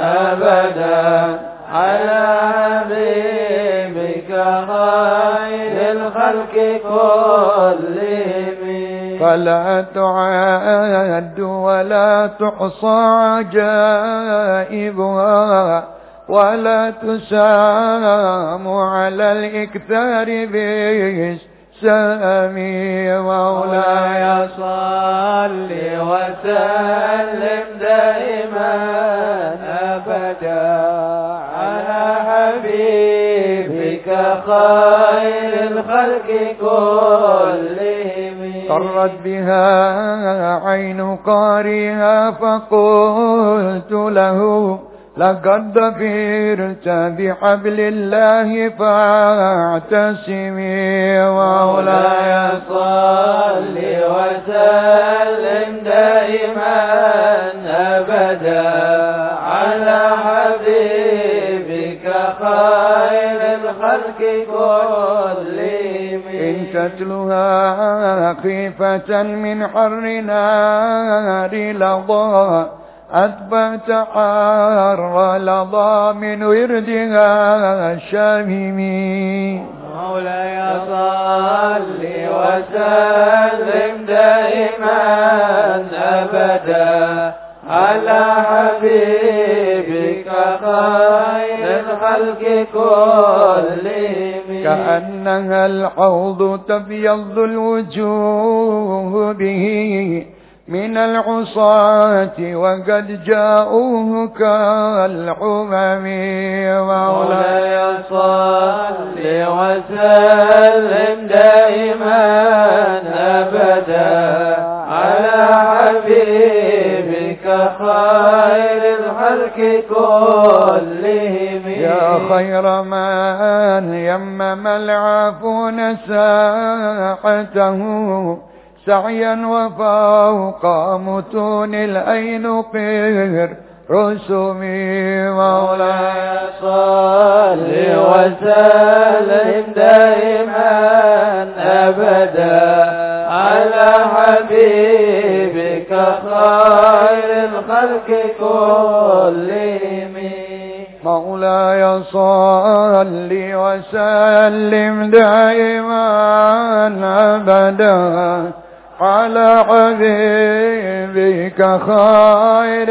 Speaker 2: أبدا على حبيبك خير الخلق كلهم.
Speaker 1: فلا تعد ولا تحصى عجائبها ولا تسام على الإكثار بالسام مولاي
Speaker 2: صل وسلم دائما أبدا على حبيبك خير الخلق كلهم.
Speaker 1: قرت بها عين قارها فقلت له لقد ظفرت بحبل الله فاعتصمي مولاي
Speaker 2: صل وسلم دائما أبدا على حبيبك خير الخلق كلهم.
Speaker 1: تتلها خيفة من حر نار لظى. أثبت حار لظى من وردها الشاممي
Speaker 2: مولاي صل وسلم دائما أبدا. على حبيبك خير الخلق كلهم.
Speaker 1: كأنها الحوض تبيض الوجوه به من العصاة وقد جاءوه كالحمم.
Speaker 2: مولاي صل وسلم دائما أبدا على حبيبك. خير الخلق كلهم.
Speaker 1: يا خير من يمم العافون ساحته سعيا وفوق متون الأين قير رسمي مولاي.
Speaker 2: صل وسلم دائما أبدا. على حبيبك خير الخلق كلهم.
Speaker 1: مولاي صل وسلم دائما أبدا على حبيبك خير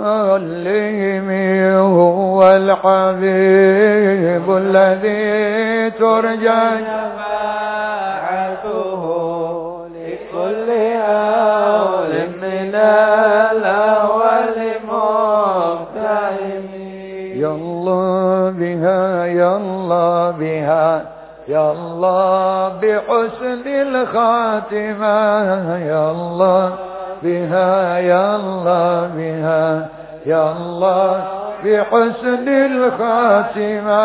Speaker 1: العلم هو الحبيب الذي ترجى. يا الله بحسن الخاتمة. يا الله بها يا الله بها يا الله بحسن الخاتمة.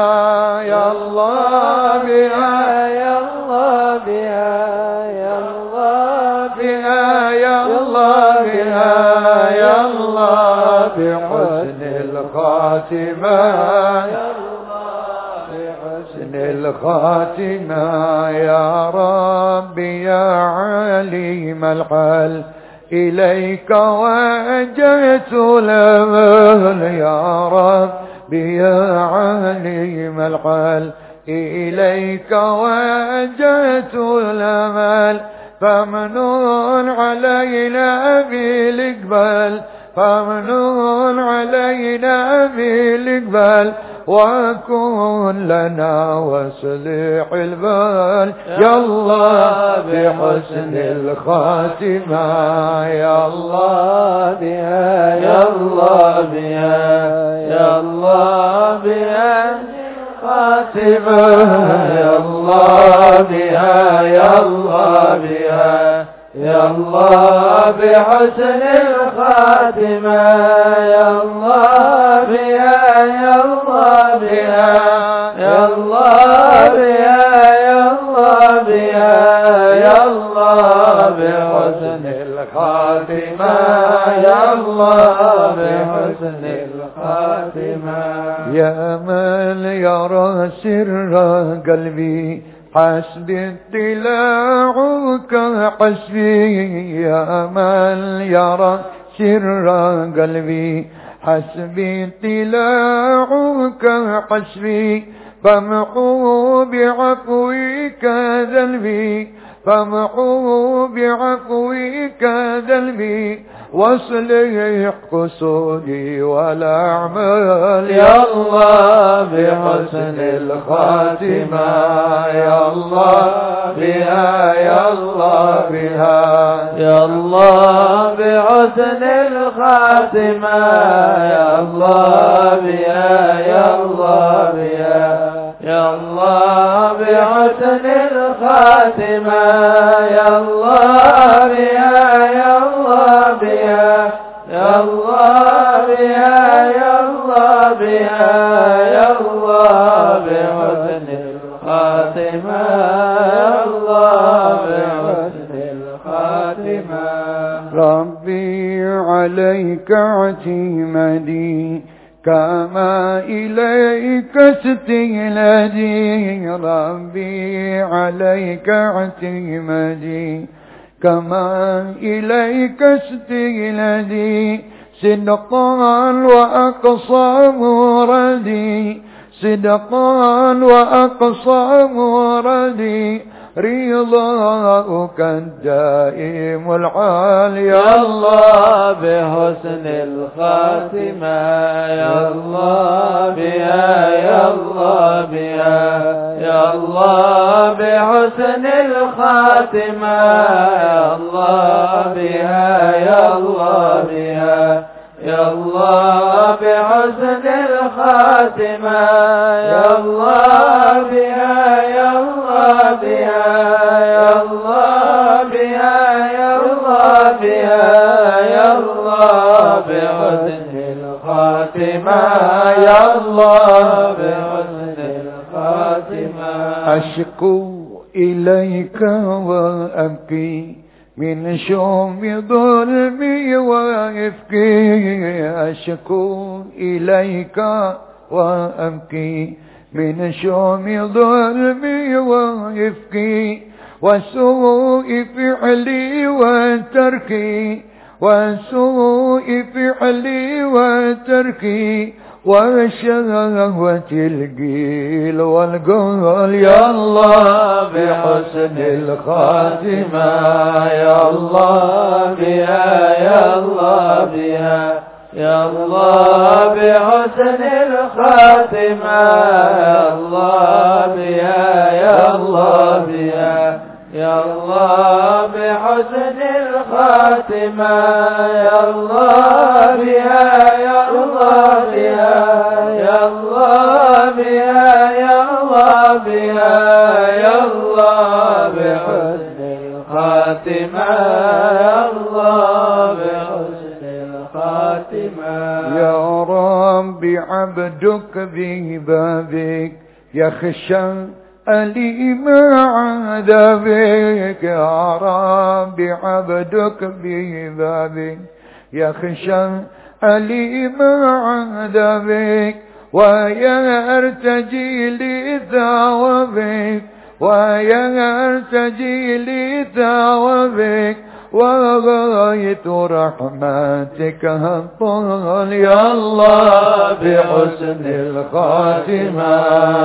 Speaker 1: يا الله بها
Speaker 2: يا الله بها يا الله
Speaker 1: بها يا الله بها يا الله بحسن الخاتمة. بحسن الخاتمة يا رب يا عليم الحال إليك وجهت الأمل يا رب يا عليم الحال إليك وجهت الأمل فمنون علينا بالإقبال فمنون علينا بالإقبال. وكن لنا واصلح البال. يا الله بحسن الخاتمة يا الله بها
Speaker 2: يا الله بها يا الله بها.
Speaker 1: خاتمة يا الله بها يا الله بها
Speaker 2: يا الله بحسن الخاتمة يا الله بها يا الله بها يا الله بها. الخاتمة يا الله بحسن الخاتمة.
Speaker 1: يا من يرى سر قلبي حسب اطلاعك حسبي. يا من يرى سر قلبي حسب اطلاعك حسبي. فامحو بعفوك ذنبي فامحو بعفوك ذنبي واصلح قصودي والأعمال.
Speaker 2: يا الله بحسن الخاتمة يا الله بها يا الله بها. يا الله بحسن الخاتمة يا الله بها يا الله بها. يا الله بحسن الخاتمة يا الله بها يا الله بها يا الله بها يا الله بها يا الله بحسن الخاتمة يا الله بحسن الخاتمة.
Speaker 1: ربي عليك اعتمادي كما إليك استهلادي ربي عليك اعتمادي كما إليك استهلادي صدقا وأقصى مرادي صدقا وأقصى مرادي رضاك الدائم العال
Speaker 2: يا الله بحسن الخاتمة يا الله بها يا الله بها يا الله بحسن الخاتمة يا الله بها يا الله بها. يا الله بحسن الخاتمة يا الله بها يا الله بها يا الله بها يا الله بها يا الله بحسن الخاتمة يا الله بحسن الخاتمة.
Speaker 1: أشكو إليك وأبكي من شوم ظلمي وإفكي أشكو إليك وأبكي. من شوم ظلمي وإفكي وسوء فعلي وتركي. وسوء فعلي وتركي. وشهوة القيل والقول يا الله بحسن الخاتمة
Speaker 2: يا الله بها يا الله بها يا الله بحسن الخاتمة يا الله بها يا الله بها. يا الله بحسن الخاتمة يا الله بها يا الله بها يا الله بها يا الله بها يا الله بحسن
Speaker 4: الخاتمة يا الله بحسن الخاتمة.
Speaker 1: يا رب عبدك في بابك يخشى أليم عذابك يا رب عبدك ببابك يخشى. أليم عذابك ويرتجي لثوابك ويرتجي لثوابك وغاية رحمتك هطال يا الله بحسن الخاتمة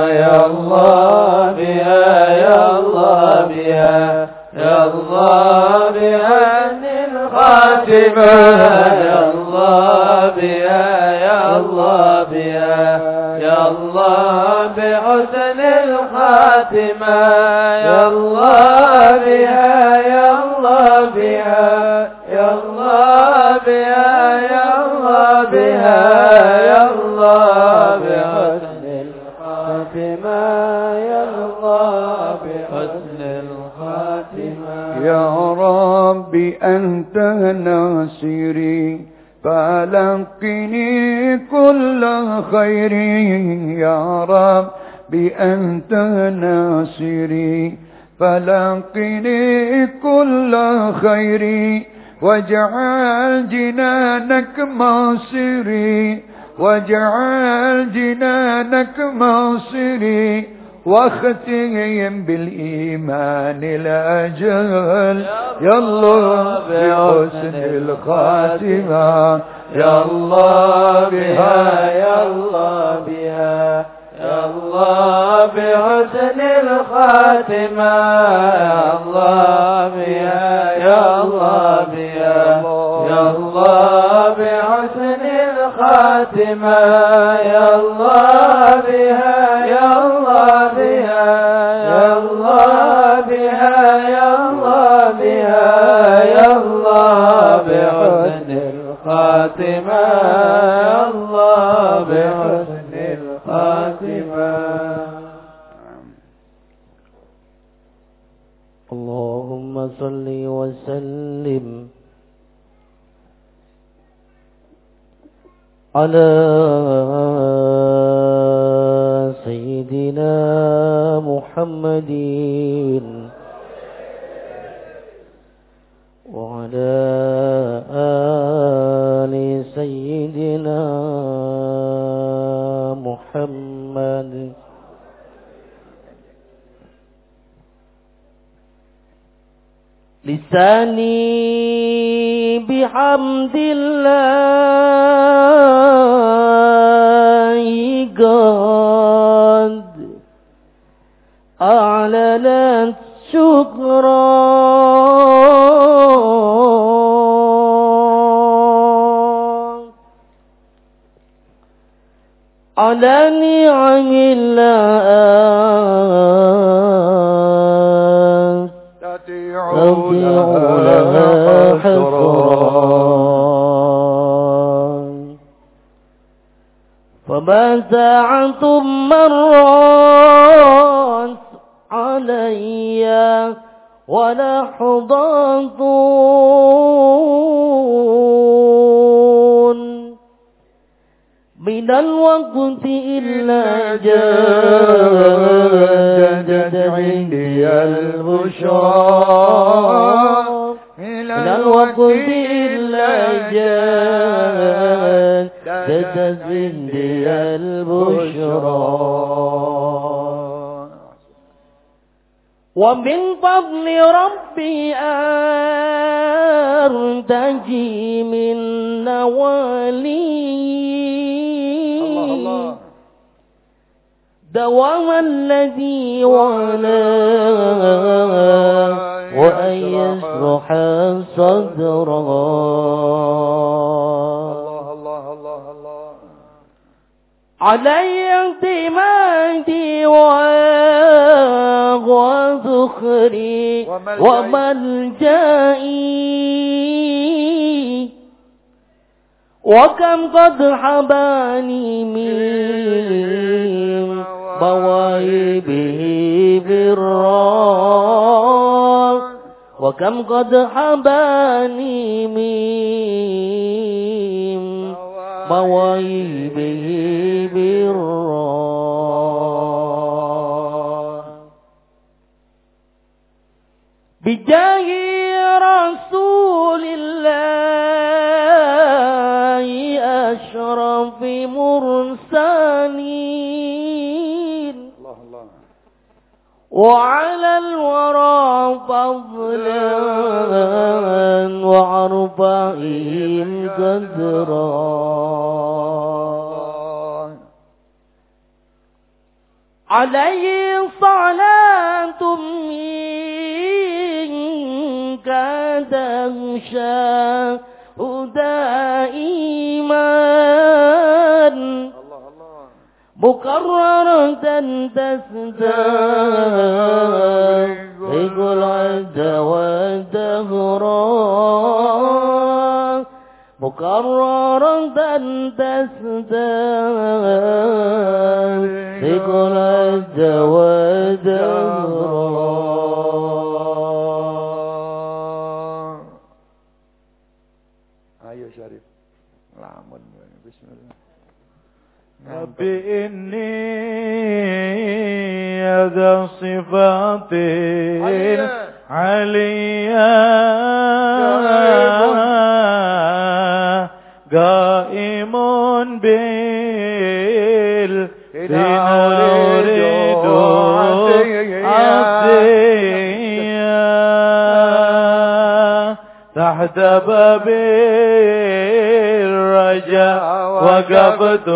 Speaker 1: يا الله
Speaker 4: بها يا الله بها يا الله بحسن الخاتمة يا الله بها يا الله بها يا الله بحسن الخاتمة يا الله بها بها بها الله بها الله بحسن الخاتمة الله بحسن الخاتمة.
Speaker 1: يا رب أنت ناصري فلقني كل خير. يا رب أنت ناصري فلقني كل خير واجعل جنانك مصيري واجعل جنانك مصيري واختم بالإيمان الأجل يا الله بحسن الخاتمة يا الله بها
Speaker 4: يا الله بها. الله بحسن الخاتمة. يا الله بها يا الله بها يا الله بحسن الخاتمة. يا الله بها على قد حباني من بوائبه بالراس. وكم قد حباني من مواهبه دهرا مكررا تستان
Speaker 1: في كل الدواء دهرا
Speaker 7: بإني يا ذا صفاتي عليا. قائم بال أريد عطيا تحت باب الرجاء وقفت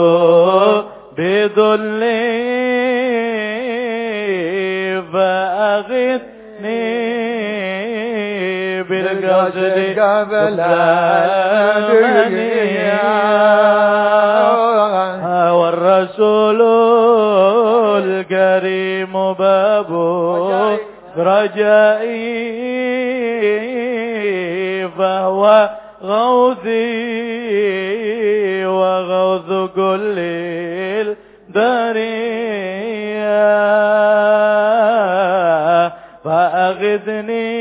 Speaker 7: بذلي بالقصد قبل والرسول الكريم باب رجائي. فهو غوثي وغوث كل البرية فأغثني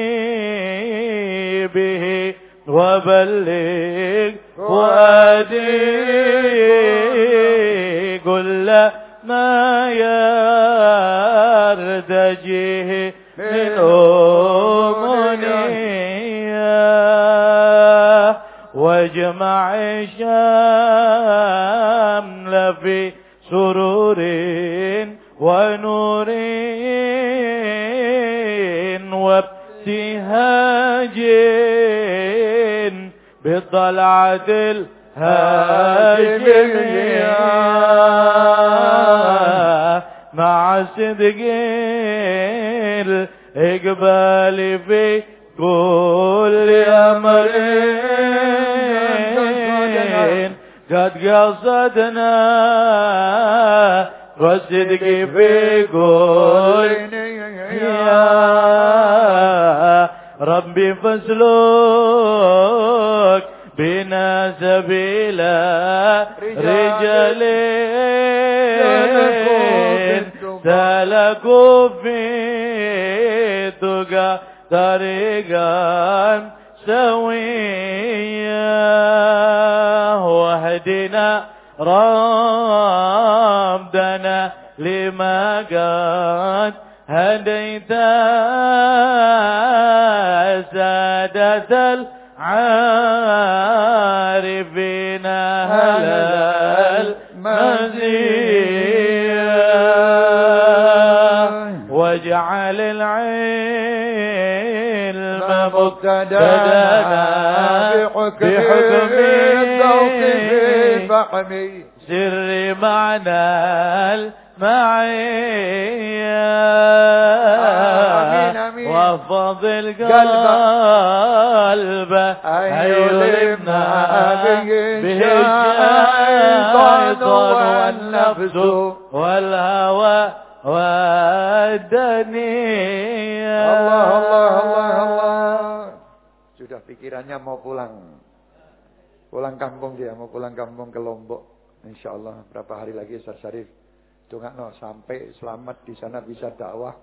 Speaker 7: به وبلغ وأدي كل ما يرتجيه من أمنية واجمع الشمل في سرور طلعة عدل مع صدق الإقبال في كل امرين قد قصدنا والصدق في قولنا ربي فسلوك بنا سبيلا رجال سلكوا في تقى طريقا سويا. واهدنا ربنا لما قد هديت واقتدانا بحكم ذوقه
Speaker 1: فحمي.
Speaker 7: سر معنى المعية.
Speaker 1: آمين آمين.
Speaker 7: وفضل قلبه.
Speaker 1: أيلمنا به الشيطان
Speaker 7: والنفس والهوى والدنيا.
Speaker 1: الله Pikirannya mau pulang. Pulang kampung dia, mau pulang kampung ke Lombok. Insya Allah berapa hari lagi Ustaz Syarif. no sampai selamat di sana bisa dakwah.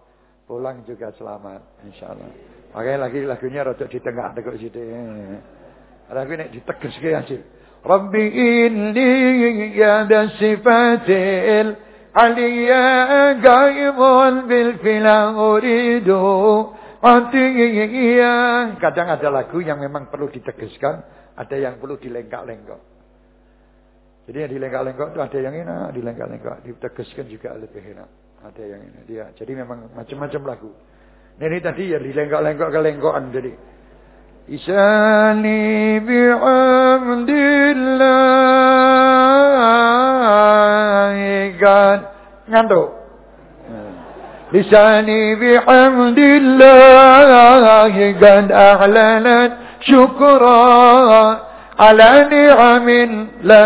Speaker 1: Pulang juga selamat, insyaallah. Makanya lagi lagunya rada di tengah teguk situ. Lagu ini ditegas ke aja. Rabbi inni ya sifatil aliyya gaimun bil fila uridu atiyya. Kadang ada lagu yang memang perlu ditegaskan, ada yang perlu dilengkak-lengkok. Jadi yang dilengkak-lengkok itu ada yang enak, dilengkak-lengkok, ditegaskan juga lebih enak. Ada yang ini dia. Jadi memang macam-macam lagu. Nah, ini tadi ya dilengkok-lengkok ke lengkokan jadi. Isani bihamdillah kan ngantuk. لساني بحمد الله قد أعلنت شكرا على نعم لا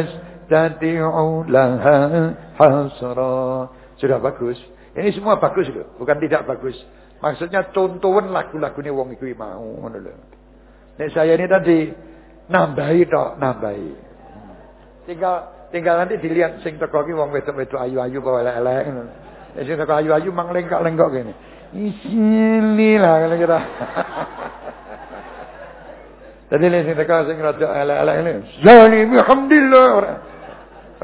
Speaker 1: أستطيع لها حصرا Sudah bagus. Ini semua bagus loh, bukan tidak bagus. Maksudnya contohan lagu-lagu ini wong iku mau ngono lho. Nek saya ini tadi nambahi tok, nambahi. Tinggal tinggal nanti dilihat sing teko ki wong wedok-wedok ayu-ayu apa elek-elek. Nek sing teko ayu-ayu mang lengkok-lengkok kene. Isini lah kira-kira. Tadi nek sing teko sing rada elek-elek ini. Zalim alhamdulillah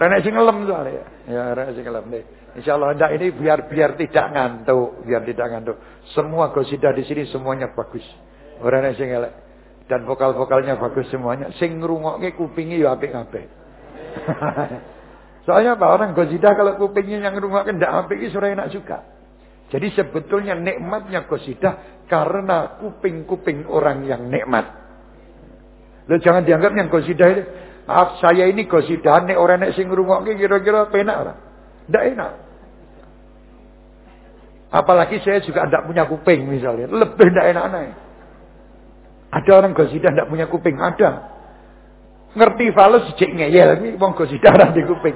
Speaker 1: nek sing ngelem soalnya. Ya ora sing ngelem nih. Insyaallah hendak ini biar biar tidak ngantuk, biar tidak ngantuk. Semua gosida di sini semuanya bagus. Ora sing elek. Dan vokal-vokalnya bagus semuanya. Sing ngrungokke kupinge ya apik kabeh. [LAUGHS] Soalnya apa orang gosida kalau kupingnya yang ngrungokke ndak apik iki ora enak juga. Jadi sebetulnya nikmatnya gosida karena kuping-kuping orang yang nikmat. Lo jangan dianggap yang gosida itu, maaf saya ini gosida nek orang nek sing ngrungokke kira-kira penak ora? Ndak enak. Apalagi saya juga tidak punya kuping misalnya. Lebih tidak enak naik. Ada orang gosida tidak punya kuping. Ada. Ngerti fales cek ngeyel. Ini wong gosida ada di kuping.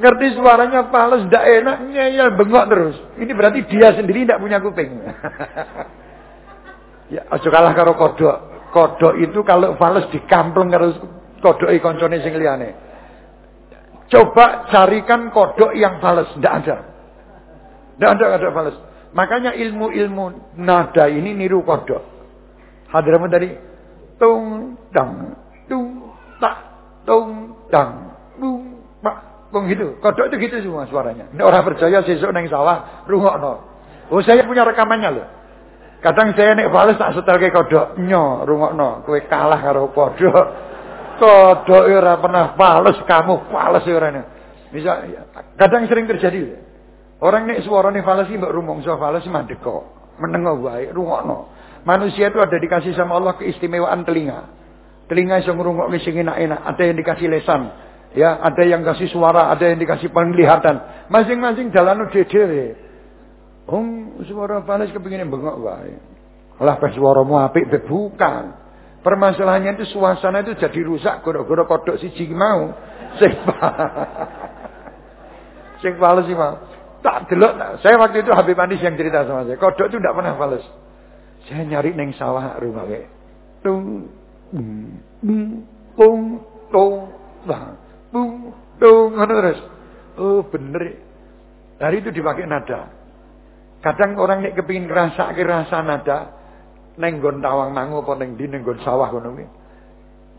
Speaker 1: Ngerti suaranya fales tidak enak. Ngeyel bengok terus. Ini berarti dia sendiri tidak punya kuping. [LAUGHS] ya, aja kalah karo kodok. Kodok itu kalau fales dikampleng karo kodok koncone sing liyane. Coba carikan kodok yang fales. Tidak ada. Tidak ada ada falas. Makanya ilmu-ilmu nada ini niru kodok. Hadramat dari tung dang tung tak tung dang bung pak bung gitu. Kodok itu gitu semua suaranya. Ini orang percaya sesuk neng sawah rungokno. Oh saya punya rekamannya loh. Kadang saya nek falas tak setel ke kodok nyo rungokno. Kue kalah karo kodok. Kodok ora pernah falas kamu falas orangnya. Bisa kadang sering terjadi. Orang nek suarane falas iki mbok rumangsa falas mandeka, menengo wae, rungokno. Manusia itu ada dikasih sama Allah keistimewaan telinga. Telinga iso ngrungokke sing enak-enak, ada yang dikasih lesan, ya, ada yang kasih suara, ada yang dikasih penglihatan. Masing-masing jalan dhewe. Om suara falas kepengine bengok wae. Lah pas suaramu apik bukan. Permasalahannya itu suasana itu jadi rusak gara-gara kodok siji mau. Sing [LAUGHS] falas sih mau. Tak delok, saya waktu itu Habib Anis yang cerita sama saya. Kodok itu tidak pernah fales. Saya nyari neng sawah rumah kayak. Tung, bung, tung, tung, bang, bung, tung, terus. Oh bener. Dari itu dipakai nada. Kadang orang nek kepingin kerasa kerasa nada, nenggon tawang mangu apa neng di nenggon sawah kono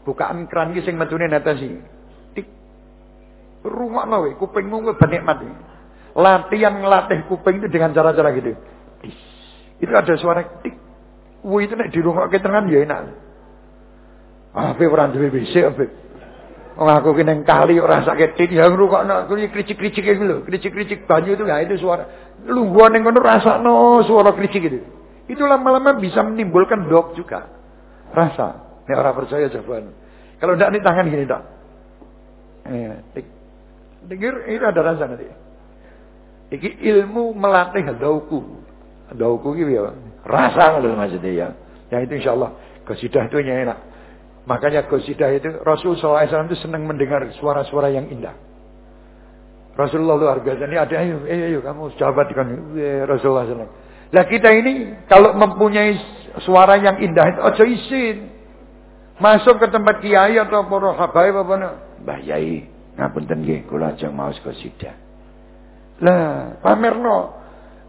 Speaker 1: Bukaan keran ki sing metune nada sih. Tik. Rungokno we, kupingmu kowe benikmat latihan ngelatih kuping itu dengan cara-cara gitu. Itu ada suara tik. Wih itu nek dirungokke tenan ya enak. Ape ora duwe WC ape. Wong aku ki ning kali ora sakit tik ya ngrungokno kuwi kricik-kricik iki lho, kricik-kricik banyu itu ya itu suara. Lungguh ning kono rasakno suara kricik itu. Itu lama-lama bisa menimbulkan dok juga. Rasa. Nek ora percaya coba. Kalau ndak nih tangan gini tak. Eh. Dengar itu ada rasa nanti. Iki ilmu melatih dauku. Dauku gitu ya. Rasa loh maksudnya ya. Yang itu insya Allah kesidah itu enak. Makanya kesidah itu Rasul SAW itu senang mendengar suara-suara yang indah. Rasulullah luar biasa. Ini ada ayo, ayo, ayo kamu sahabat kan Rasulullah SAW. Lah kita ini kalau mempunyai suara yang indah itu ojo isin. Masuk ke tempat kiai atau para habaib apa Mbah Yai, ngapunten nggih kula ajeng maos kesidah. Lah, pamerno.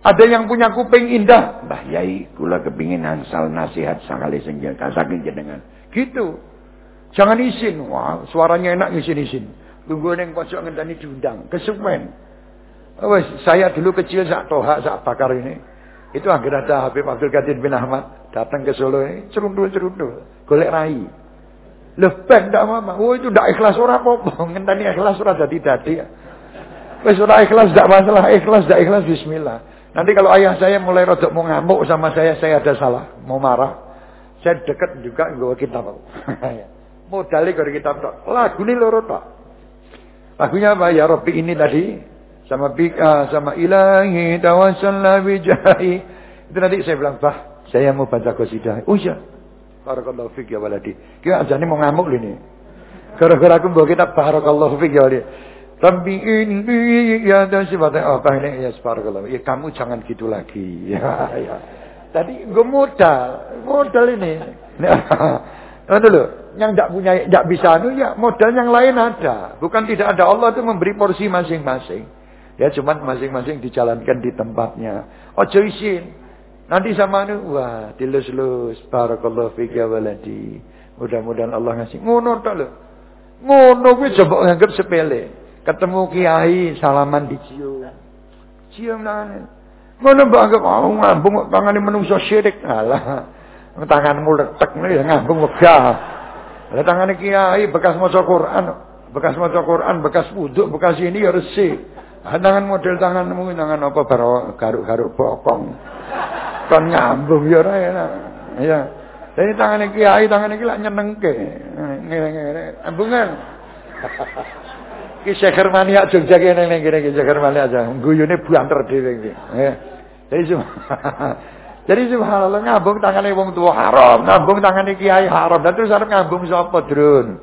Speaker 1: Ada yang punya kuping indah. Mbah Yai, kula kepingin angsal nasihat sakali senja saking jenengan. Gitu. Jangan isin. Wah, suaranya enak ngisin-isin. Tunggu neng pojok ngenteni diundang. Kesuwen. Wes, saya dulu kecil sak toha sak bakar ini. Itu akhir ada Habib Abdul Qadir bin Ahmad datang ke Solo ini cerundul-cerundul, golek rai. Loh, ben ndak mama. Oh, itu ndak ikhlas ora apa-apa. [LAUGHS] Ngenteni ikhlas ora dadi-dadi. Wis ora ikhlas ndak masalah, ikhlas ndak ikhlas bismillah. Nanti kalau ayah saya mulai rodok mau ngamuk sama saya, saya ada salah, mau marah. Saya dekat juga nggawa kitab. [LAUGHS] Modalnya kalau kitab tok. Lagu ini loro tok. Lagunya apa? Ya Rabbi ini tadi sama bika sama ilahi tawassalna bijahi. Itu nanti saya bilang, "Bah, saya mau baca qasidah." Oh iya. Barakallahu fik ya waladi. Kira ajane mau ngamuk ini. Gara-gara aku bawa kitab barakallahu fik ya waladi. Rabbi ini ya dan sifatnya apa ini ya subhanallah. Ya kamu jangan gitu lagi. [LAUGHS] Ya ya. Tadi gue modal, modal ini. [LAUGHS] Nah, dulu, yang tidak punya, tidak bisa anu ya modal yang lain ada. Bukan tidak ada Allah itu memberi porsi masing-masing. Ya cuman masing-masing dijalankan di tempatnya. Ojo isin. Nanti sama anu, wah dilus-lus. Barakallahu fika waladi. Mudah-mudahan Allah ngasih. Ngono tak lho. Ngono gue coba nganggap sepele. Ketemu kiai salaman dicium. Cium tangan. Ngono mbok anggap oh, ngambung tangane menungso syirik. Alah. Tanganmu letek ya ngambung wegah. Lah tangane kiai bekas maca Quran, bekas maca Quran, bekas wudhu, bekas ini ya resik. Tangan model tanganmu tangan apa baro garuk-garuk bokong. Kon ngambung ya ora enak. Ya. Jadi tangan kiai, tangan iki lak nyenengke. Ngene-ngene. Ambungan. Ki Syekh Mania Jogja kene ning kene ki Syekh Mania aja. Guyune buanter dhewe iki. Ya. Jadi [LAUGHS] Jadi subhanallah ngambung tangane wong tua haram, ngambung tangane kiai haram. Dan terus arep ngambung sapa, Drun?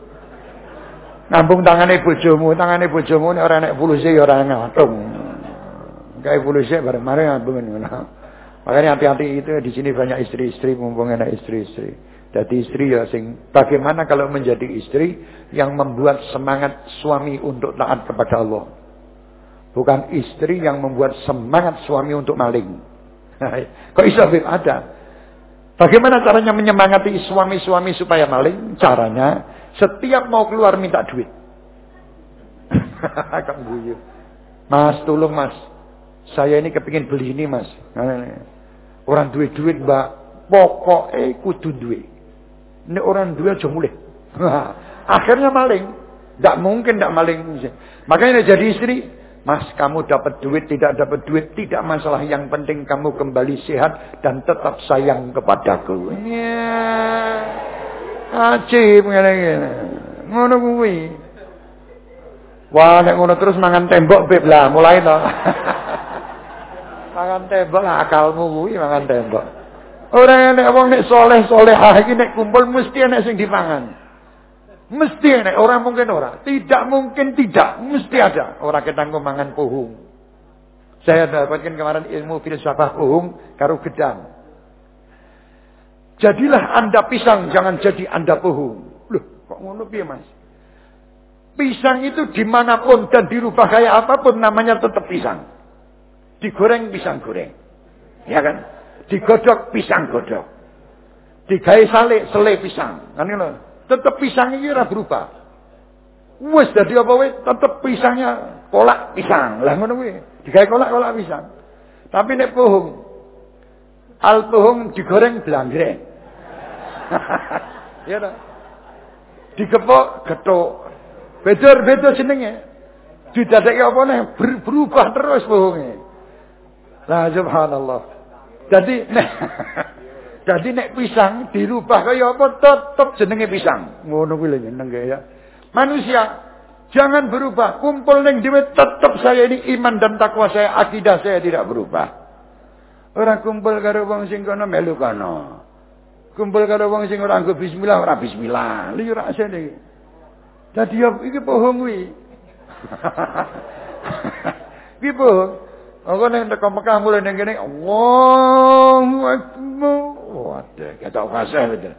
Speaker 1: Ngambung tangane bojomu, tangane bojomu nek ora nek puluse ya ora ngatung. Kayak puluse bareng mari ngambung ngono. Makanya hati-hati itu di sini banyak istri-istri mumpung enak istri-istri. Jadi istri ya sing bagaimana kalau menjadi istri yang membuat semangat suami untuk taat kepada Allah. Bukan istri yang membuat semangat suami untuk maling. [LAUGHS] Kok iso ada? Bagaimana caranya menyemangati suami-suami supaya maling? Caranya setiap mau keluar minta duit. [LAUGHS] Mas, tolong Mas. Saya ini kepingin beli ini Mas. Orang duit-duit Mbak. Pokoknya kudu duit. Ini orang duit aja mulai. [LAUGHS] Akhirnya maling. Tidak mungkin tidak maling. Makanya jadi istri. Mas kamu dapat duit, tidak dapat duit, tidak masalah. Yang penting kamu kembali sehat dan tetap sayang kepadaku. Ya. Ngene-ngene. Ngono kuwi. Wah, nek ngono terus mangan tembok beb lah, mulai to. [LAUGHS] mangan tembok akalmu kuwi mangan tembok. Ora nek wong nek soleh-solehah iki nek kumpul mesti ana sing dipangan. Mesti enak, orang mungkin orang. Tidak mungkin tidak, mesti ada. Orang kita mangan pohung. Saya dapatkan kemarin ilmu filsafat pohung karo gedang. Jadilah anda pisang, jangan jadi anda pohung. Loh, kok ngono piye mas? Pisang itu di mana pun dan dirubah kayak apa pun namanya tetap pisang. Digoreng pisang goreng. Ya kan? Digodok pisang godok. Digawe sale, sele pisang. Kan ngono. Tetap pisang ini ora berubah. Wes dadi apa wis tetep pisangnya kolak pisang. Lah ngono kuwi. Digawe kolak-kolak pisang. Tapi nek pohong al pohong digoreng blanggreng. [LAUGHS] ya ta. Digepok getuk. Beda-beda jenenge. Didadeki apa nih ber berubah terus pohonge. Lah subhanallah. Jadi [LAUGHS] nek Jadi nek pisang dirubah kaya apa tetep jenenge pisang. Ngono kuwi lho nyeneng ya. Manusia jangan berubah. Kumpul ning dhewe tetep saya ini iman dan takwa saya, akidah saya tidak berubah. Ora kumpul karo wong sing kono melu kono. Kumpul karo wong sing ora bismillah ora bismillah. Lha yo ra asene. Dadi iki bohong kuwi. [LAUGHS] Iki bohong. Aku ning teko Mekah mulai ning kene Allahu Akbar. Waduh, kata fasih itu.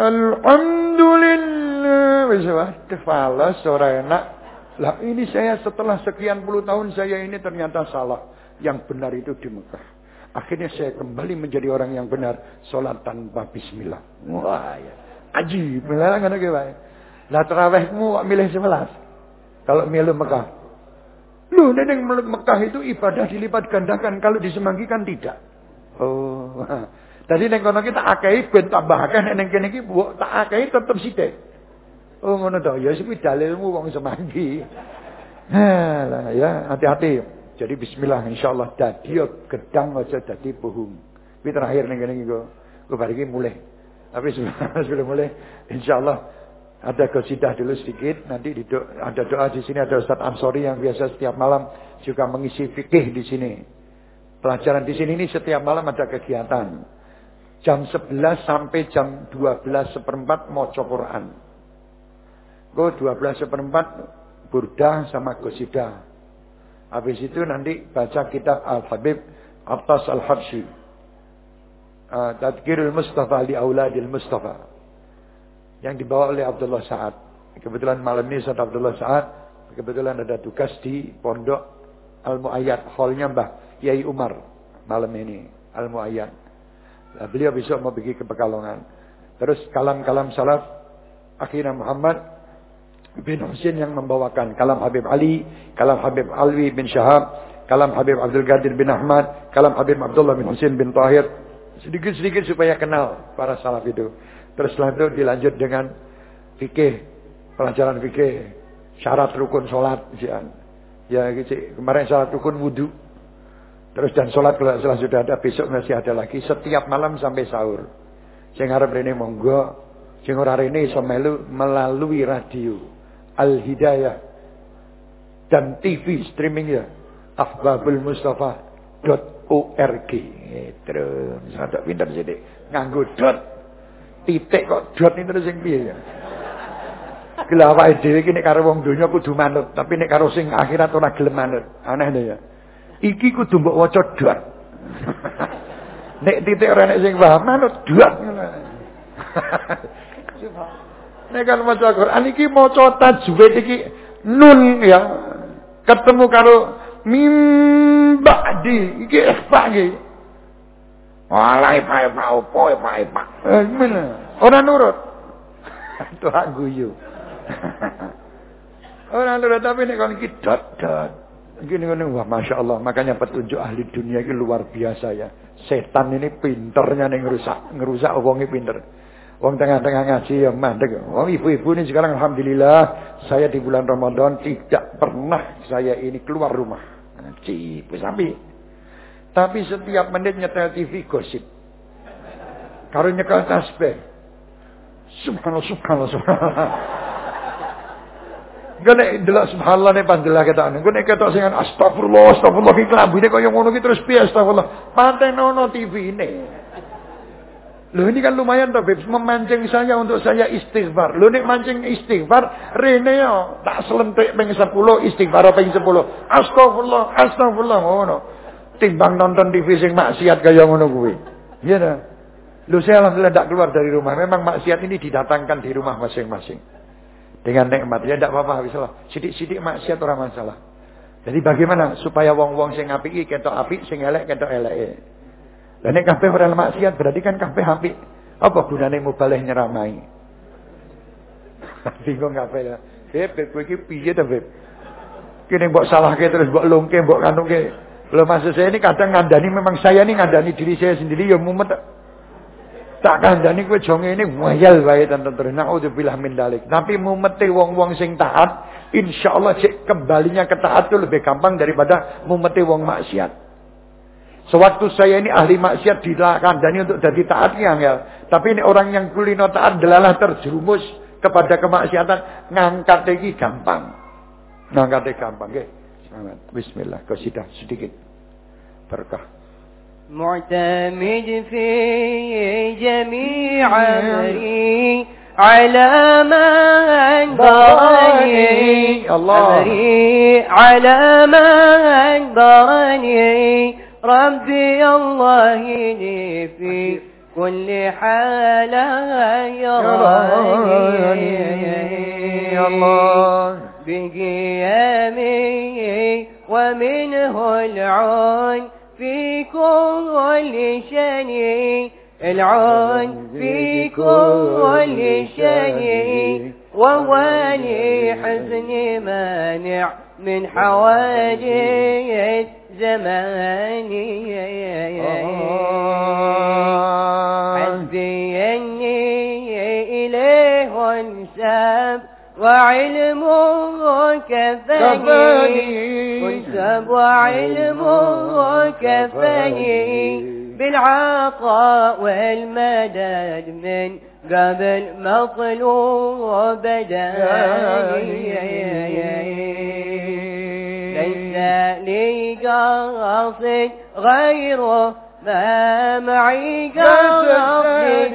Speaker 1: Alhamdulillah. Wis waduh falas ora enak. Lah ini saya setelah sekian puluh tahun saya ini ternyata salah. Yang benar itu di Mekah. Akhirnya saya kembali menjadi orang yang benar. Sholat tanpa bismillah. Wah ya. Aji. Beneran kan oke. Lah terawihmu kok milih sebelas. Kalau milih Mekah. Lu neneng meluk Mekah itu ibadah dilipat gandakan. Kalau di Semanggi kan tidak. Oh. [LAUGHS] Tadi neng kono kita akai ben tambah akeh neng kene iki tak akai tetep sithik. Oh ngono to. Ya sik dalilmu wong Semanggi. Nah, [LAUGHS] ya hati-hati. Jadi bismillah insyaallah dadi gedang aja dadi bohong. Kuwi terakhir ning kene iki kok. Kok bar iki mulai. Tapi [LAUGHS] sebelum mulai insyaallah ada kesidah dulu sedikit, nanti di do, ada doa di sini ada Ustaz Ansori yang biasa setiap malam juga mengisi fikih di sini. Pelajaran di sini ini setiap malam ada kegiatan. Jam 11 sampai jam 12 seperempat mau Quran. Go 12 seperempat burdah sama kesidah. Habis itu nanti baca kitab Al-Habib Atas Al-Habsyi. Uh, Tadkirul Mustafa li Auladil Mustafa yang dibawa oleh Abdullah Sa'ad. Kebetulan malam ini Ustaz Abdullah Sa'ad kebetulan ada tugas di Pondok Al-Muayyad, hallnya Mbah Yai Umar malam ini, Al-Muayyad. Nah, beliau besok mau pergi ke Pekalongan. Terus kalam-kalam salaf akhirnya Muhammad bin Husain yang membawakan kalam Habib Ali, kalam Habib Alwi bin Syahab, kalam Habib Abdul Qadir bin Ahmad, kalam Habib Abdullah bin Husain bin Tahir. Sedikit-sedikit supaya kenal para salaf itu. Terus setelah itu dilanjut dengan fikih, pelajaran fikih, syarat rukun sholat. Ya, gitu. kemarin syarat rukun wudhu. Terus dan sholat kalau setelah sudah ada, besok masih ada lagi. Setiap malam sampai sahur. Sing harap ini monggo. Sing ora ini iso melu melalui radio. Al-Hidayah. Dan TV streaming ya. Afbabul Mustafa .org. Terus, ada pintar jadi nganggo dot titik kok dot ini terus yang piye ya. Gila awake dhewe iki nek karo wong donya kudu manut, tapi nek karo sing akhirat ora gelem manut. Aneh lho ya. Iki kudu mbok waca dot. [LAUGHS] nek titik ora nek sing paham manut dot ngono. [LAUGHS] nek kan maca Quran iki maca tajwid iki nun ya. Ketemu karo mim ba'di iki ikhfa iki. Walai pae pa opo pae pa. Eh gimana? Ora nurut. [LAUGHS] Itu hak guyu. Ora nurut tapi nek kon iki dot dot. Gini gini wah masya Allah makanya petunjuk ahli dunia ini luar biasa ya. Setan ini pinternya nih ngerusak ngerusak wongnya pinter. Wong tengah-tengah ngaji ya mandek. Wong ibu-ibu ini sekarang alhamdulillah saya di bulan Ramadan tidak pernah saya ini keluar rumah. Ngaji, sampai. Tapi setiap menit nyetel TV gosip. Karo nyekel tasbih. Subhanallah, subhanallah, subhanallah. Gue nek delok subhanallah pas delok ketokne. Gue nek ketok sing astagfirullah, astagfirullah iki klambine kaya ngono ki terus piye astagfirullah. Pantenono TV ini. Loh ini kan lumayan toh memancing saya untuk saya istighfar. Loh nek mancing istighfar, rene yo tak selentik ping 10 istighfar ping 10. Astagfirullah, astagfirullah ngono. Timbang nonton TV sing maksiat kaya ngono kuwi. Iya dah. Loh saya alhamdulillah tidak keluar dari rumah. Memang maksiat ini didatangkan di rumah masing-masing. Dengan nikmat. Ya tidak apa-apa. Sidik-sidik maksiat orang masalah. Jadi bagaimana supaya wong-wong sing apik iki ketok apik, sing elek ketok elek. Lah nek kabeh ora maksiat berarti kan kabeh apik. Apa gunane mubalih nyeramai? [LAUGHS] Bingung kabeh ya. Beb, beb iki piye to, Beb? Kene mbok salahke terus mbok lungke, mbok kanuke. Lho maksud saya ini kadang ngandani memang saya ini ngandani diri saya sendiri ya mumet. Tak kandani kowe jonge ini wayal wae tenten terus. Nauzubillah min dalik. Tapi mumete wong-wong sing taat, insyaallah cek kembalinya ke taat itu lebih gampang daripada mumete wong maksiat. Sewaktu saya ini ahli maksiat dikandani untuk jadi taat angel. Tapi ini orang yang kulino taat delalah terjerumus kepada kemaksiatan ngangkat lagi gampang. Ngangkat gampang, nggih. Semangat. Bismillah, kasidah sedikit. Berkah.
Speaker 2: معتمد في جميع أمري على ما أنبرني. أمري على ما أنبرني ربي الله لي في كل حال
Speaker 1: يا
Speaker 2: يراني.
Speaker 1: الله
Speaker 8: بقيامه ومنه العون في كل شيء العون في كل شيء وهو لحزن مانع من حوادث زماني حسبي أني إليه انساب. وعلمه كفاني. انساب وعلمه كفاني. بالعطاء والمدد من قبل مطلوب داني. ليس لي قاصد غيره ما معي قصد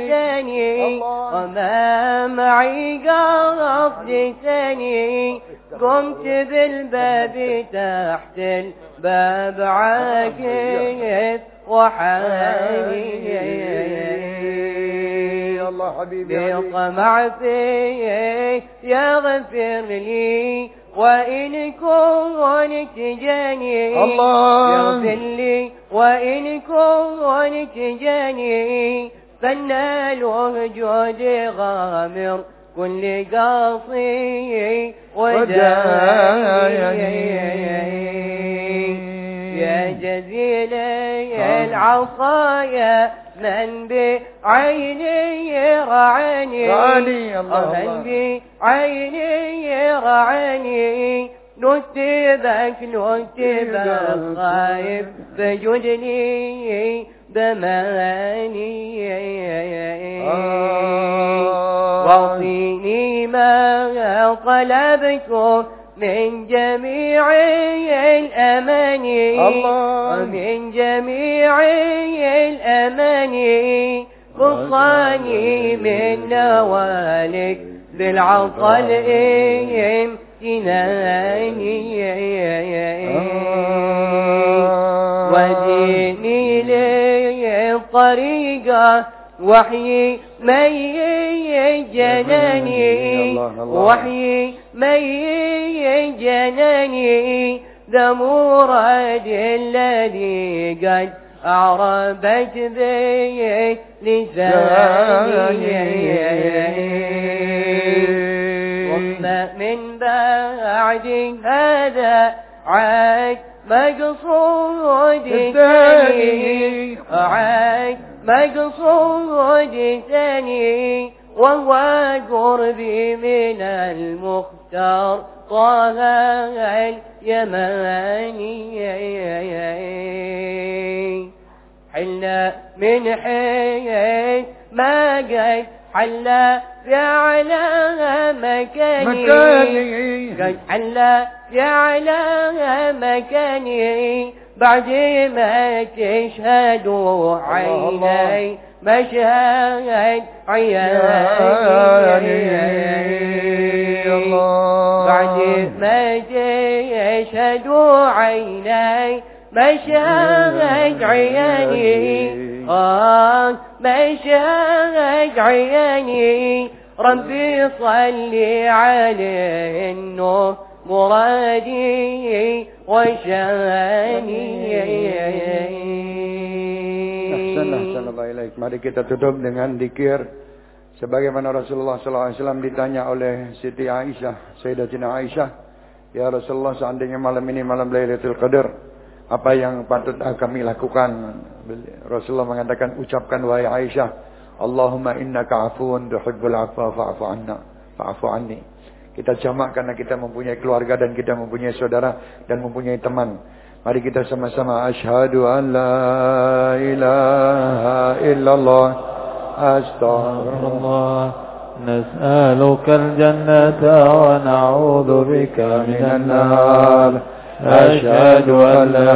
Speaker 8: ثاني وما معي قصد ثاني قمت بالباب تحت الباب عاكف وحالي
Speaker 1: الله حبيبي
Speaker 8: بطمع فيه يغفر لي وإن كنت جاني
Speaker 1: الله.
Speaker 8: يغفر لي. وإن كنت جاني فالنال جود غامر كل قاصي وداني يا جزيل العصايا. من بعيني رعاني
Speaker 1: رعاني، الله.
Speaker 8: من. بعيني رعاني نتبك نتبك خايف فجدني بماني.
Speaker 1: آه.
Speaker 8: وأعطيني ما طلبته من جميع الأماني.
Speaker 1: الله.
Speaker 8: ومن جميع الأماني. خصاني من نوالك بالعطاء الامتناني وديني للطريقة وحي مي جناني. وحي مي جناني. ذا مراد الذي قد أعربت به لساني. ثم من بعد هذا عاد مقصود ثاني عاد مقصود ثاني وهو قربي من المختار. طه اليماني حلنا من حيث ما قد حلا فعلى مكاني
Speaker 1: مكاني.
Speaker 8: قد حلا فعلى مكاني بعد ما تشهد عيني مشهد عياني
Speaker 1: الله.
Speaker 8: بعد ما تشهد عيني مشهد عياني آه مشهد عياني ربي صلي عليه إنه مرادي وشاني
Speaker 1: Ahsan, ahsan Allah ilaik. Mari kita tutup dengan dikir. Sebagaimana Rasulullah SAW ditanya oleh Siti Aisyah, Sayyidatina Aisyah. Ya Rasulullah seandainya malam ini malam Lailatul Qadar. apa yang patut ah, kami lakukan. Rasulullah mengatakan ucapkan wahai Aisyah, Allahumma innaka afuun tuhibbul afwa fa'fu anna faafu anni. Kita jamak karena kita mempunyai keluarga dan kita mempunyai saudara dan mempunyai teman. Mari kita sama-sama asyhadu an la ilaha illallah astaghfirullah
Speaker 2: nas'aluka al-jannata wa na'udzu bika minan nar. أشهد أن لا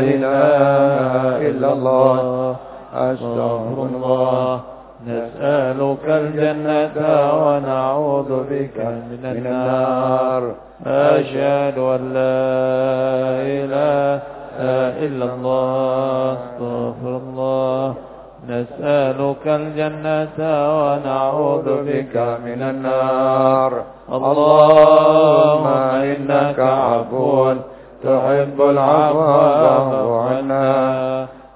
Speaker 2: إله إلا الله. أستغفر الله نسألك الجنة ونعوذ بك من النار. أشهد أن لا إله إلا الله. أستغفر الله. نسألك الجنة ونعوذ بك من النار.
Speaker 7: اللهم إنك عفو تحب العفو فاعف عنا.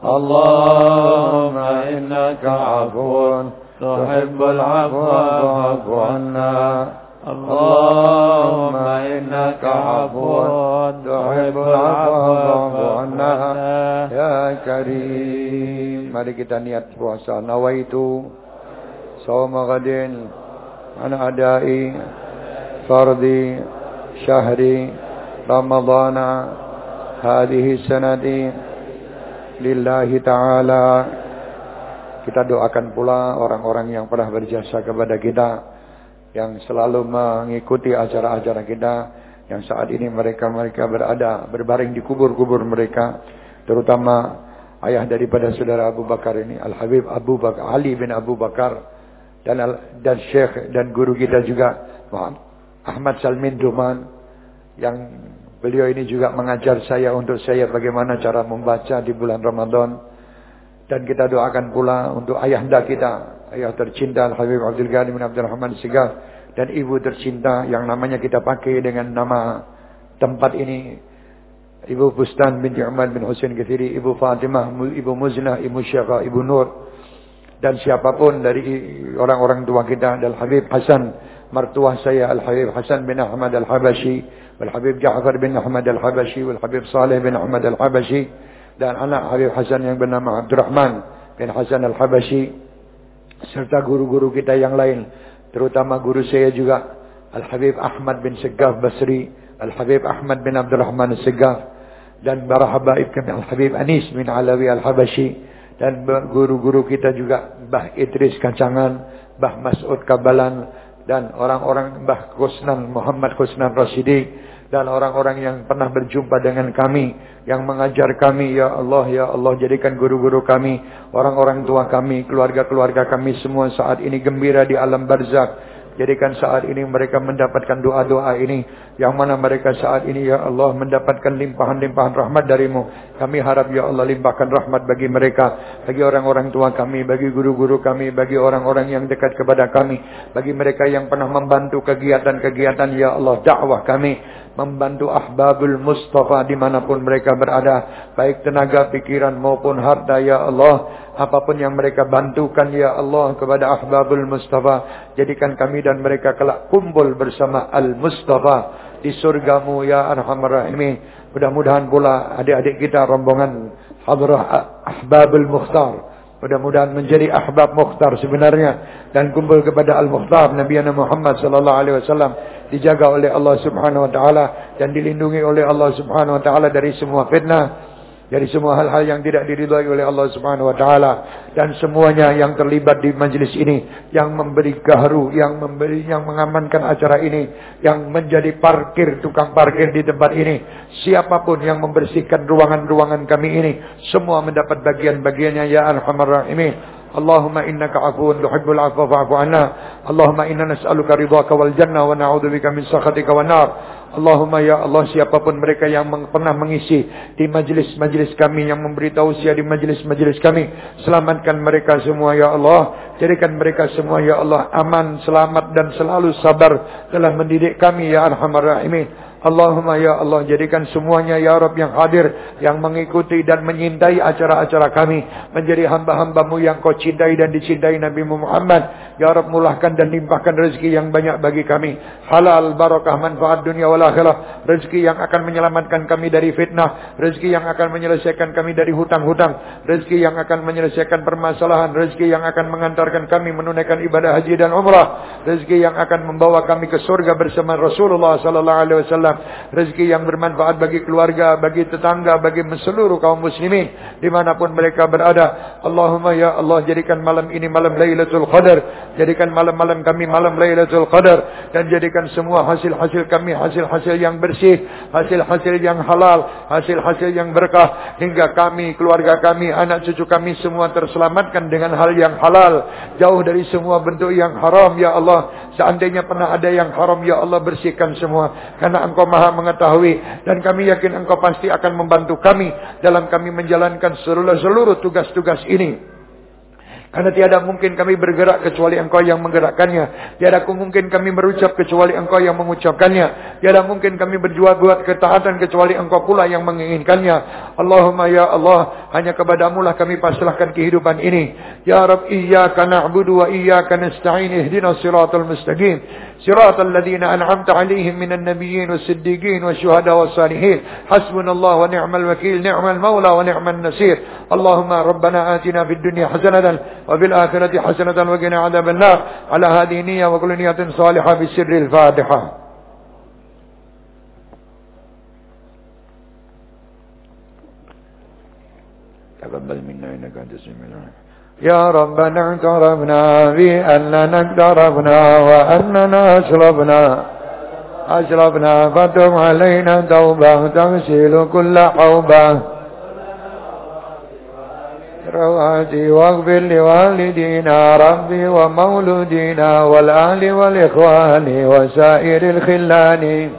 Speaker 7: اللهم إنك عفو تحب العفو فاعف عنا. اللهم إنك عفو تحب العفو فاعف عنا
Speaker 1: Ya Karim Mari kita niat puasa Nawaitu Sawma gadin Ana adai Fardi Syahri Ramadana Hadihi sanati Lillahi ta'ala Kita doakan pula orang-orang yang pernah berjasa kepada kita Yang selalu mengikuti acara-acara kita Yang saat ini mereka mereka berada Berbaring di kubur-kubur mereka terutama ayah daripada saudara Abu Bakar ini Al Habib Abu Bakar Ali bin Abu Bakar dan dan Syekh dan guru kita juga Ahmad Salmin Duman yang beliau ini juga mengajar saya untuk saya bagaimana cara membaca di bulan Ramadan. Dan kita doakan pula untuk ayahanda kita ayah tercinta Al Habib Abdul Ghani bin Abdul Rahman Sigaf dan ibu tercinta yang namanya kita pakai dengan nama tempat ini Ibu Bustan binti Umar bin Husain Kathiri, Ibu Fatimah, Ibu Muznah, Ibu Syekha, Ibu Nur. Dan siapa pun dari orang-orang tua kita, Al Habib Hasan, mertua saya Al Habib Hasan bin Ahmad Al Habashi, Al Habib Ja'far bin Ahmad Al Habashi, Al Habib Saleh bin Ahmad Al Habashi, dan anak Habib Hasan yang bernama Abdurrahman bin Hasan Al Habashi, serta guru-guru kita yang lain, terutama guru saya juga Al Habib Ahmad bin Segaf Basri, Al Habib Ahmad bin Abdurrahman Segaf, dan para habaib kami Al-Habib Anis bin Alawi Al-Habashi dan guru-guru kita juga Mbah Idris Kancangan, Mbah Mas'ud Kabalan dan orang-orang Mbah Kusnan Muhammad Kusnan Rasidi dan orang-orang yang pernah berjumpa dengan kami yang mengajar kami ya Allah ya Allah jadikan guru-guru kami orang-orang tua kami keluarga-keluarga kami semua saat ini gembira di alam barzakh Jadikan saat ini mereka mendapatkan doa-doa ini. Yang mana mereka saat ini ya Allah mendapatkan limpahan-limpahan rahmat darimu. Kami harap ya Allah limpahkan rahmat bagi mereka. Bagi orang-orang tua kami. Bagi guru-guru kami. Bagi orang-orang yang dekat kepada kami. Bagi mereka yang pernah membantu kegiatan-kegiatan ya Allah dakwah kami membantu ahbabul Mustafa di mana pun mereka berada. Baik tenaga, pikiran maupun harta ya Allah. Apa pun yang mereka bantukan ya Allah kepada ahbabul Mustafa. Jadikan kami dan mereka kelak kumpul bersama Al-Mustafa. Di surgamu ya Arhamar Rahimin. Mudah-mudahan pula adik-adik kita rombongan hadrah ahbabul Mukhtar. Mudah-mudahan menjadi ahbab Mukhtar sebenarnya dan kumpul kepada Al-Mukhtar Nabi Muhammad sallallahu alaihi wasallam dijaga oleh Allah Subhanahu wa taala dan dilindungi oleh Allah Subhanahu wa taala dari semua fitnah dari semua hal-hal yang tidak diridhai oleh Allah Subhanahu wa taala dan semuanya yang terlibat di majelis ini yang memberi gaharu, yang memberi yang mengamankan acara ini, yang menjadi parkir tukang parkir di tempat ini, siapapun yang membersihkan ruangan-ruangan kami ini, semua mendapat bagian-bagiannya ya arhamar rahimin. اللهم إنك عفو تحب العفو فاعف عنا اللهم إنا نسألك رضاك والجنة ونعوذ بك من سخطك والنار Allahumma ya Allah siapa pun mereka yang pernah mengisi di majlis-majlis kami yang memberi tausiah di majlis-majlis kami selamatkan mereka semua ya Allah. Jadikan mereka semua ya Allah aman selamat dan selalu sabar telah mendidik kami ya arhamar rahimin Allahumma ya Allah jadikan semuanya ya Rabb yang hadir yang mengikuti dan menyintai acara-acara kami. Menjadi hamba-hambamu yang kau cintai dan dicintai Nabi Muhammad. Ya Rabb mulahkan dan limpahkan rezeki yang banyak bagi kami. Halal barakah manfaat dunia wal akhirah. Rezeki yang akan menyelamatkan kami dari fitnah. Rezeki yang akan menyelesaikan kami dari hutang-hutang. Rezeki yang akan menyelesaikan permasalahan. Rezeki yang akan mengantarkan kami menunaikan ibadah haji dan umrah. Rezeki yang akan membawa kami ke surga bersama Rasulullah sallallahu alaihi wasallam rezeki yang bermanfaat bagi keluarga, bagi tetangga, bagi seluruh kaum muslimin di mana pun mereka berada. Allahumma ya Allah jadikan malam ini malam Lailatul Qadar, jadikan malam-malam kami malam Lailatul Qadar. Dan jadikan semua hasil-hasil kami hasil-hasil yang bersih, hasil-hasil yang halal, hasil-hasil yang berkah. Hingga kami, keluarga kami, anak cucu kami semua terselamatkan dengan hal yang halal, jauh dari semua bentuk yang haram ya Allah. Seandainya pernah ada yang haram ya Allah bersihkan semua. Karena Engkau Engkau maha mengetahui dan kami yakin Engkau pasti akan membantu kami dalam kami menjalankan seluruh, seluruh tugas-tugas ini. Karena tiada mungkin kami bergerak kecuali engkau yang menggerakkannya. Tiada mungkin kami berucap kecuali engkau yang mengucapkannya. Tiada mungkin kami berjuang buat ketaatan kecuali engkau pula yang menginginkannya. Allahumma ya Allah, hanya kepadamu lah kami pasrahkan kehidupan ini. Ya Rab, iyyaka na'budu wa iyyaka nasta'in ihdina siratal mustaqim. صراط الذين أنعمت عليهم من النبيين والصديقين والشهداء والصالحين. حسبنا الله ونعم الوكيل نعم المولى ونعم النصير. اللهم ربنا آتنا في الدنيا حسنة وفي الآخرة حسنة وقنا عذاب النار. على هذه نية وكل نية صالحة بالسر الفاتحة. تقبل منا إنك أنت سمعنا يا ربنا اعترفنا بأننا اقترفنا وأننا أسرفنا أسرفنا فتب علينا توبة تغسل كل حوبة. رواتي واغفر لوالدينا ربي ومولودينا والأهل والإخوان وسائر الخلان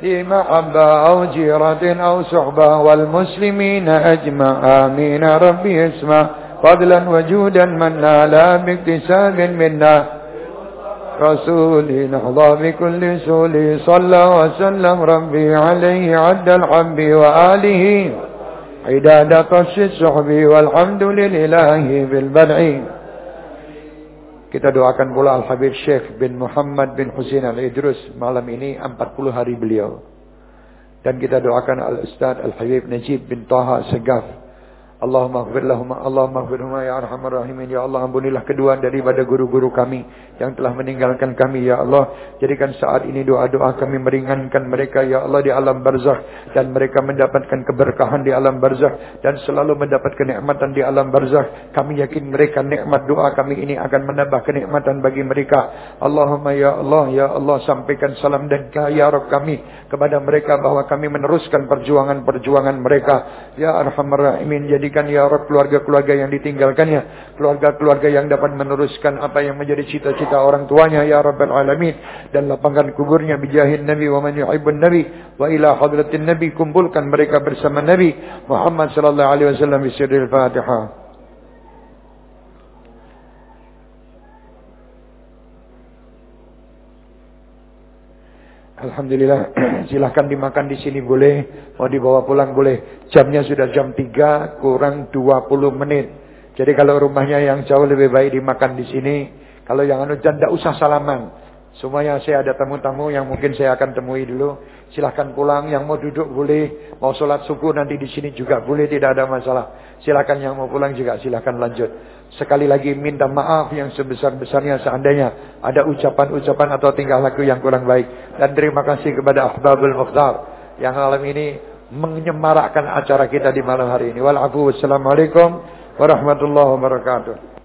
Speaker 1: في محبة أو جيرة أو صحبة والمسلمين أجمع آمين ربي اسمع. فضلا وجودا منا لا باكتساب منا رسولي نحظى بكل سولي صلى وسلم ربي عليه عد الحب وآله عداد قص السحب والحمد لله بالبدع Kita doakan pula Al-Habib Syekh bin Muhammad bin Husin Al-Idrus malam ini 40 hari beliau. Dan kita doakan Al-Ustaz Al-Habib Najib bin Taha Segaf Allahumma gfir lahum Allahumma gfirhuma ya arhamar rahimin. Ya Allah ampunilah kedua daripada guru-guru kami yang telah meninggalkan kami ya Allah. Jadikan saat ini doa-doa kami meringankan mereka ya Allah di alam barzakh. Dan mereka mendapatkan keberkahan di alam barzakh dan selalu mendapat kenikmatan di alam barzakh. Kami yakin mereka nikmat doa kami ini akan menambah kenikmatan bagi mereka. Allahumma ya Allah ya Allah sampaikan salam dan ya Rabb kami kepada mereka bahwa kami meneruskan perjuangan-perjuangan mereka. Ya arhamar rahimin jadi jadikan ya Rabb keluarga-keluarga yang ditinggalkannya, keluarga-keluarga yang dapat meneruskan apa yang menjadi cita-cita orang tuanya ya Rabbal alamin dan lapangkan kuburnya bijahin Nabi wa man yuhibbun Nabi. Wa ila hadratin Nabi kumpulkan mereka bersama Nabi Muhammad sallallahu alaihi wasallam sirril Fatihah. Alhamdulillah, [CLEARS THROAT] silahkan dimakan di sini boleh, mau dibawa pulang boleh. Jamnya sudah jam 3 kurang 20 menit. Jadi kalau rumahnya yang jauh lebih baik dimakan di sini. Kalau yang anu janda usah salaman. Semuanya saya ada tamu-tamu yang mungkin saya akan temui dulu. Silahkan pulang, yang mau duduk boleh, mau sholat subuh nanti di sini juga boleh, tidak ada masalah. Silahkan yang mau pulang juga silahkan lanjut. Sekali lagi minta maaf yang sebesar-besarnya seandainya ada ucapan-ucapan atau tingkah laku yang kurang baik. Dan terima kasih kepada Ahbabul Mukhtar yang malam ini menyemarakkan acara kita di malam hari ini. Wassalamualaikum warahmatullahi wabarakatuh.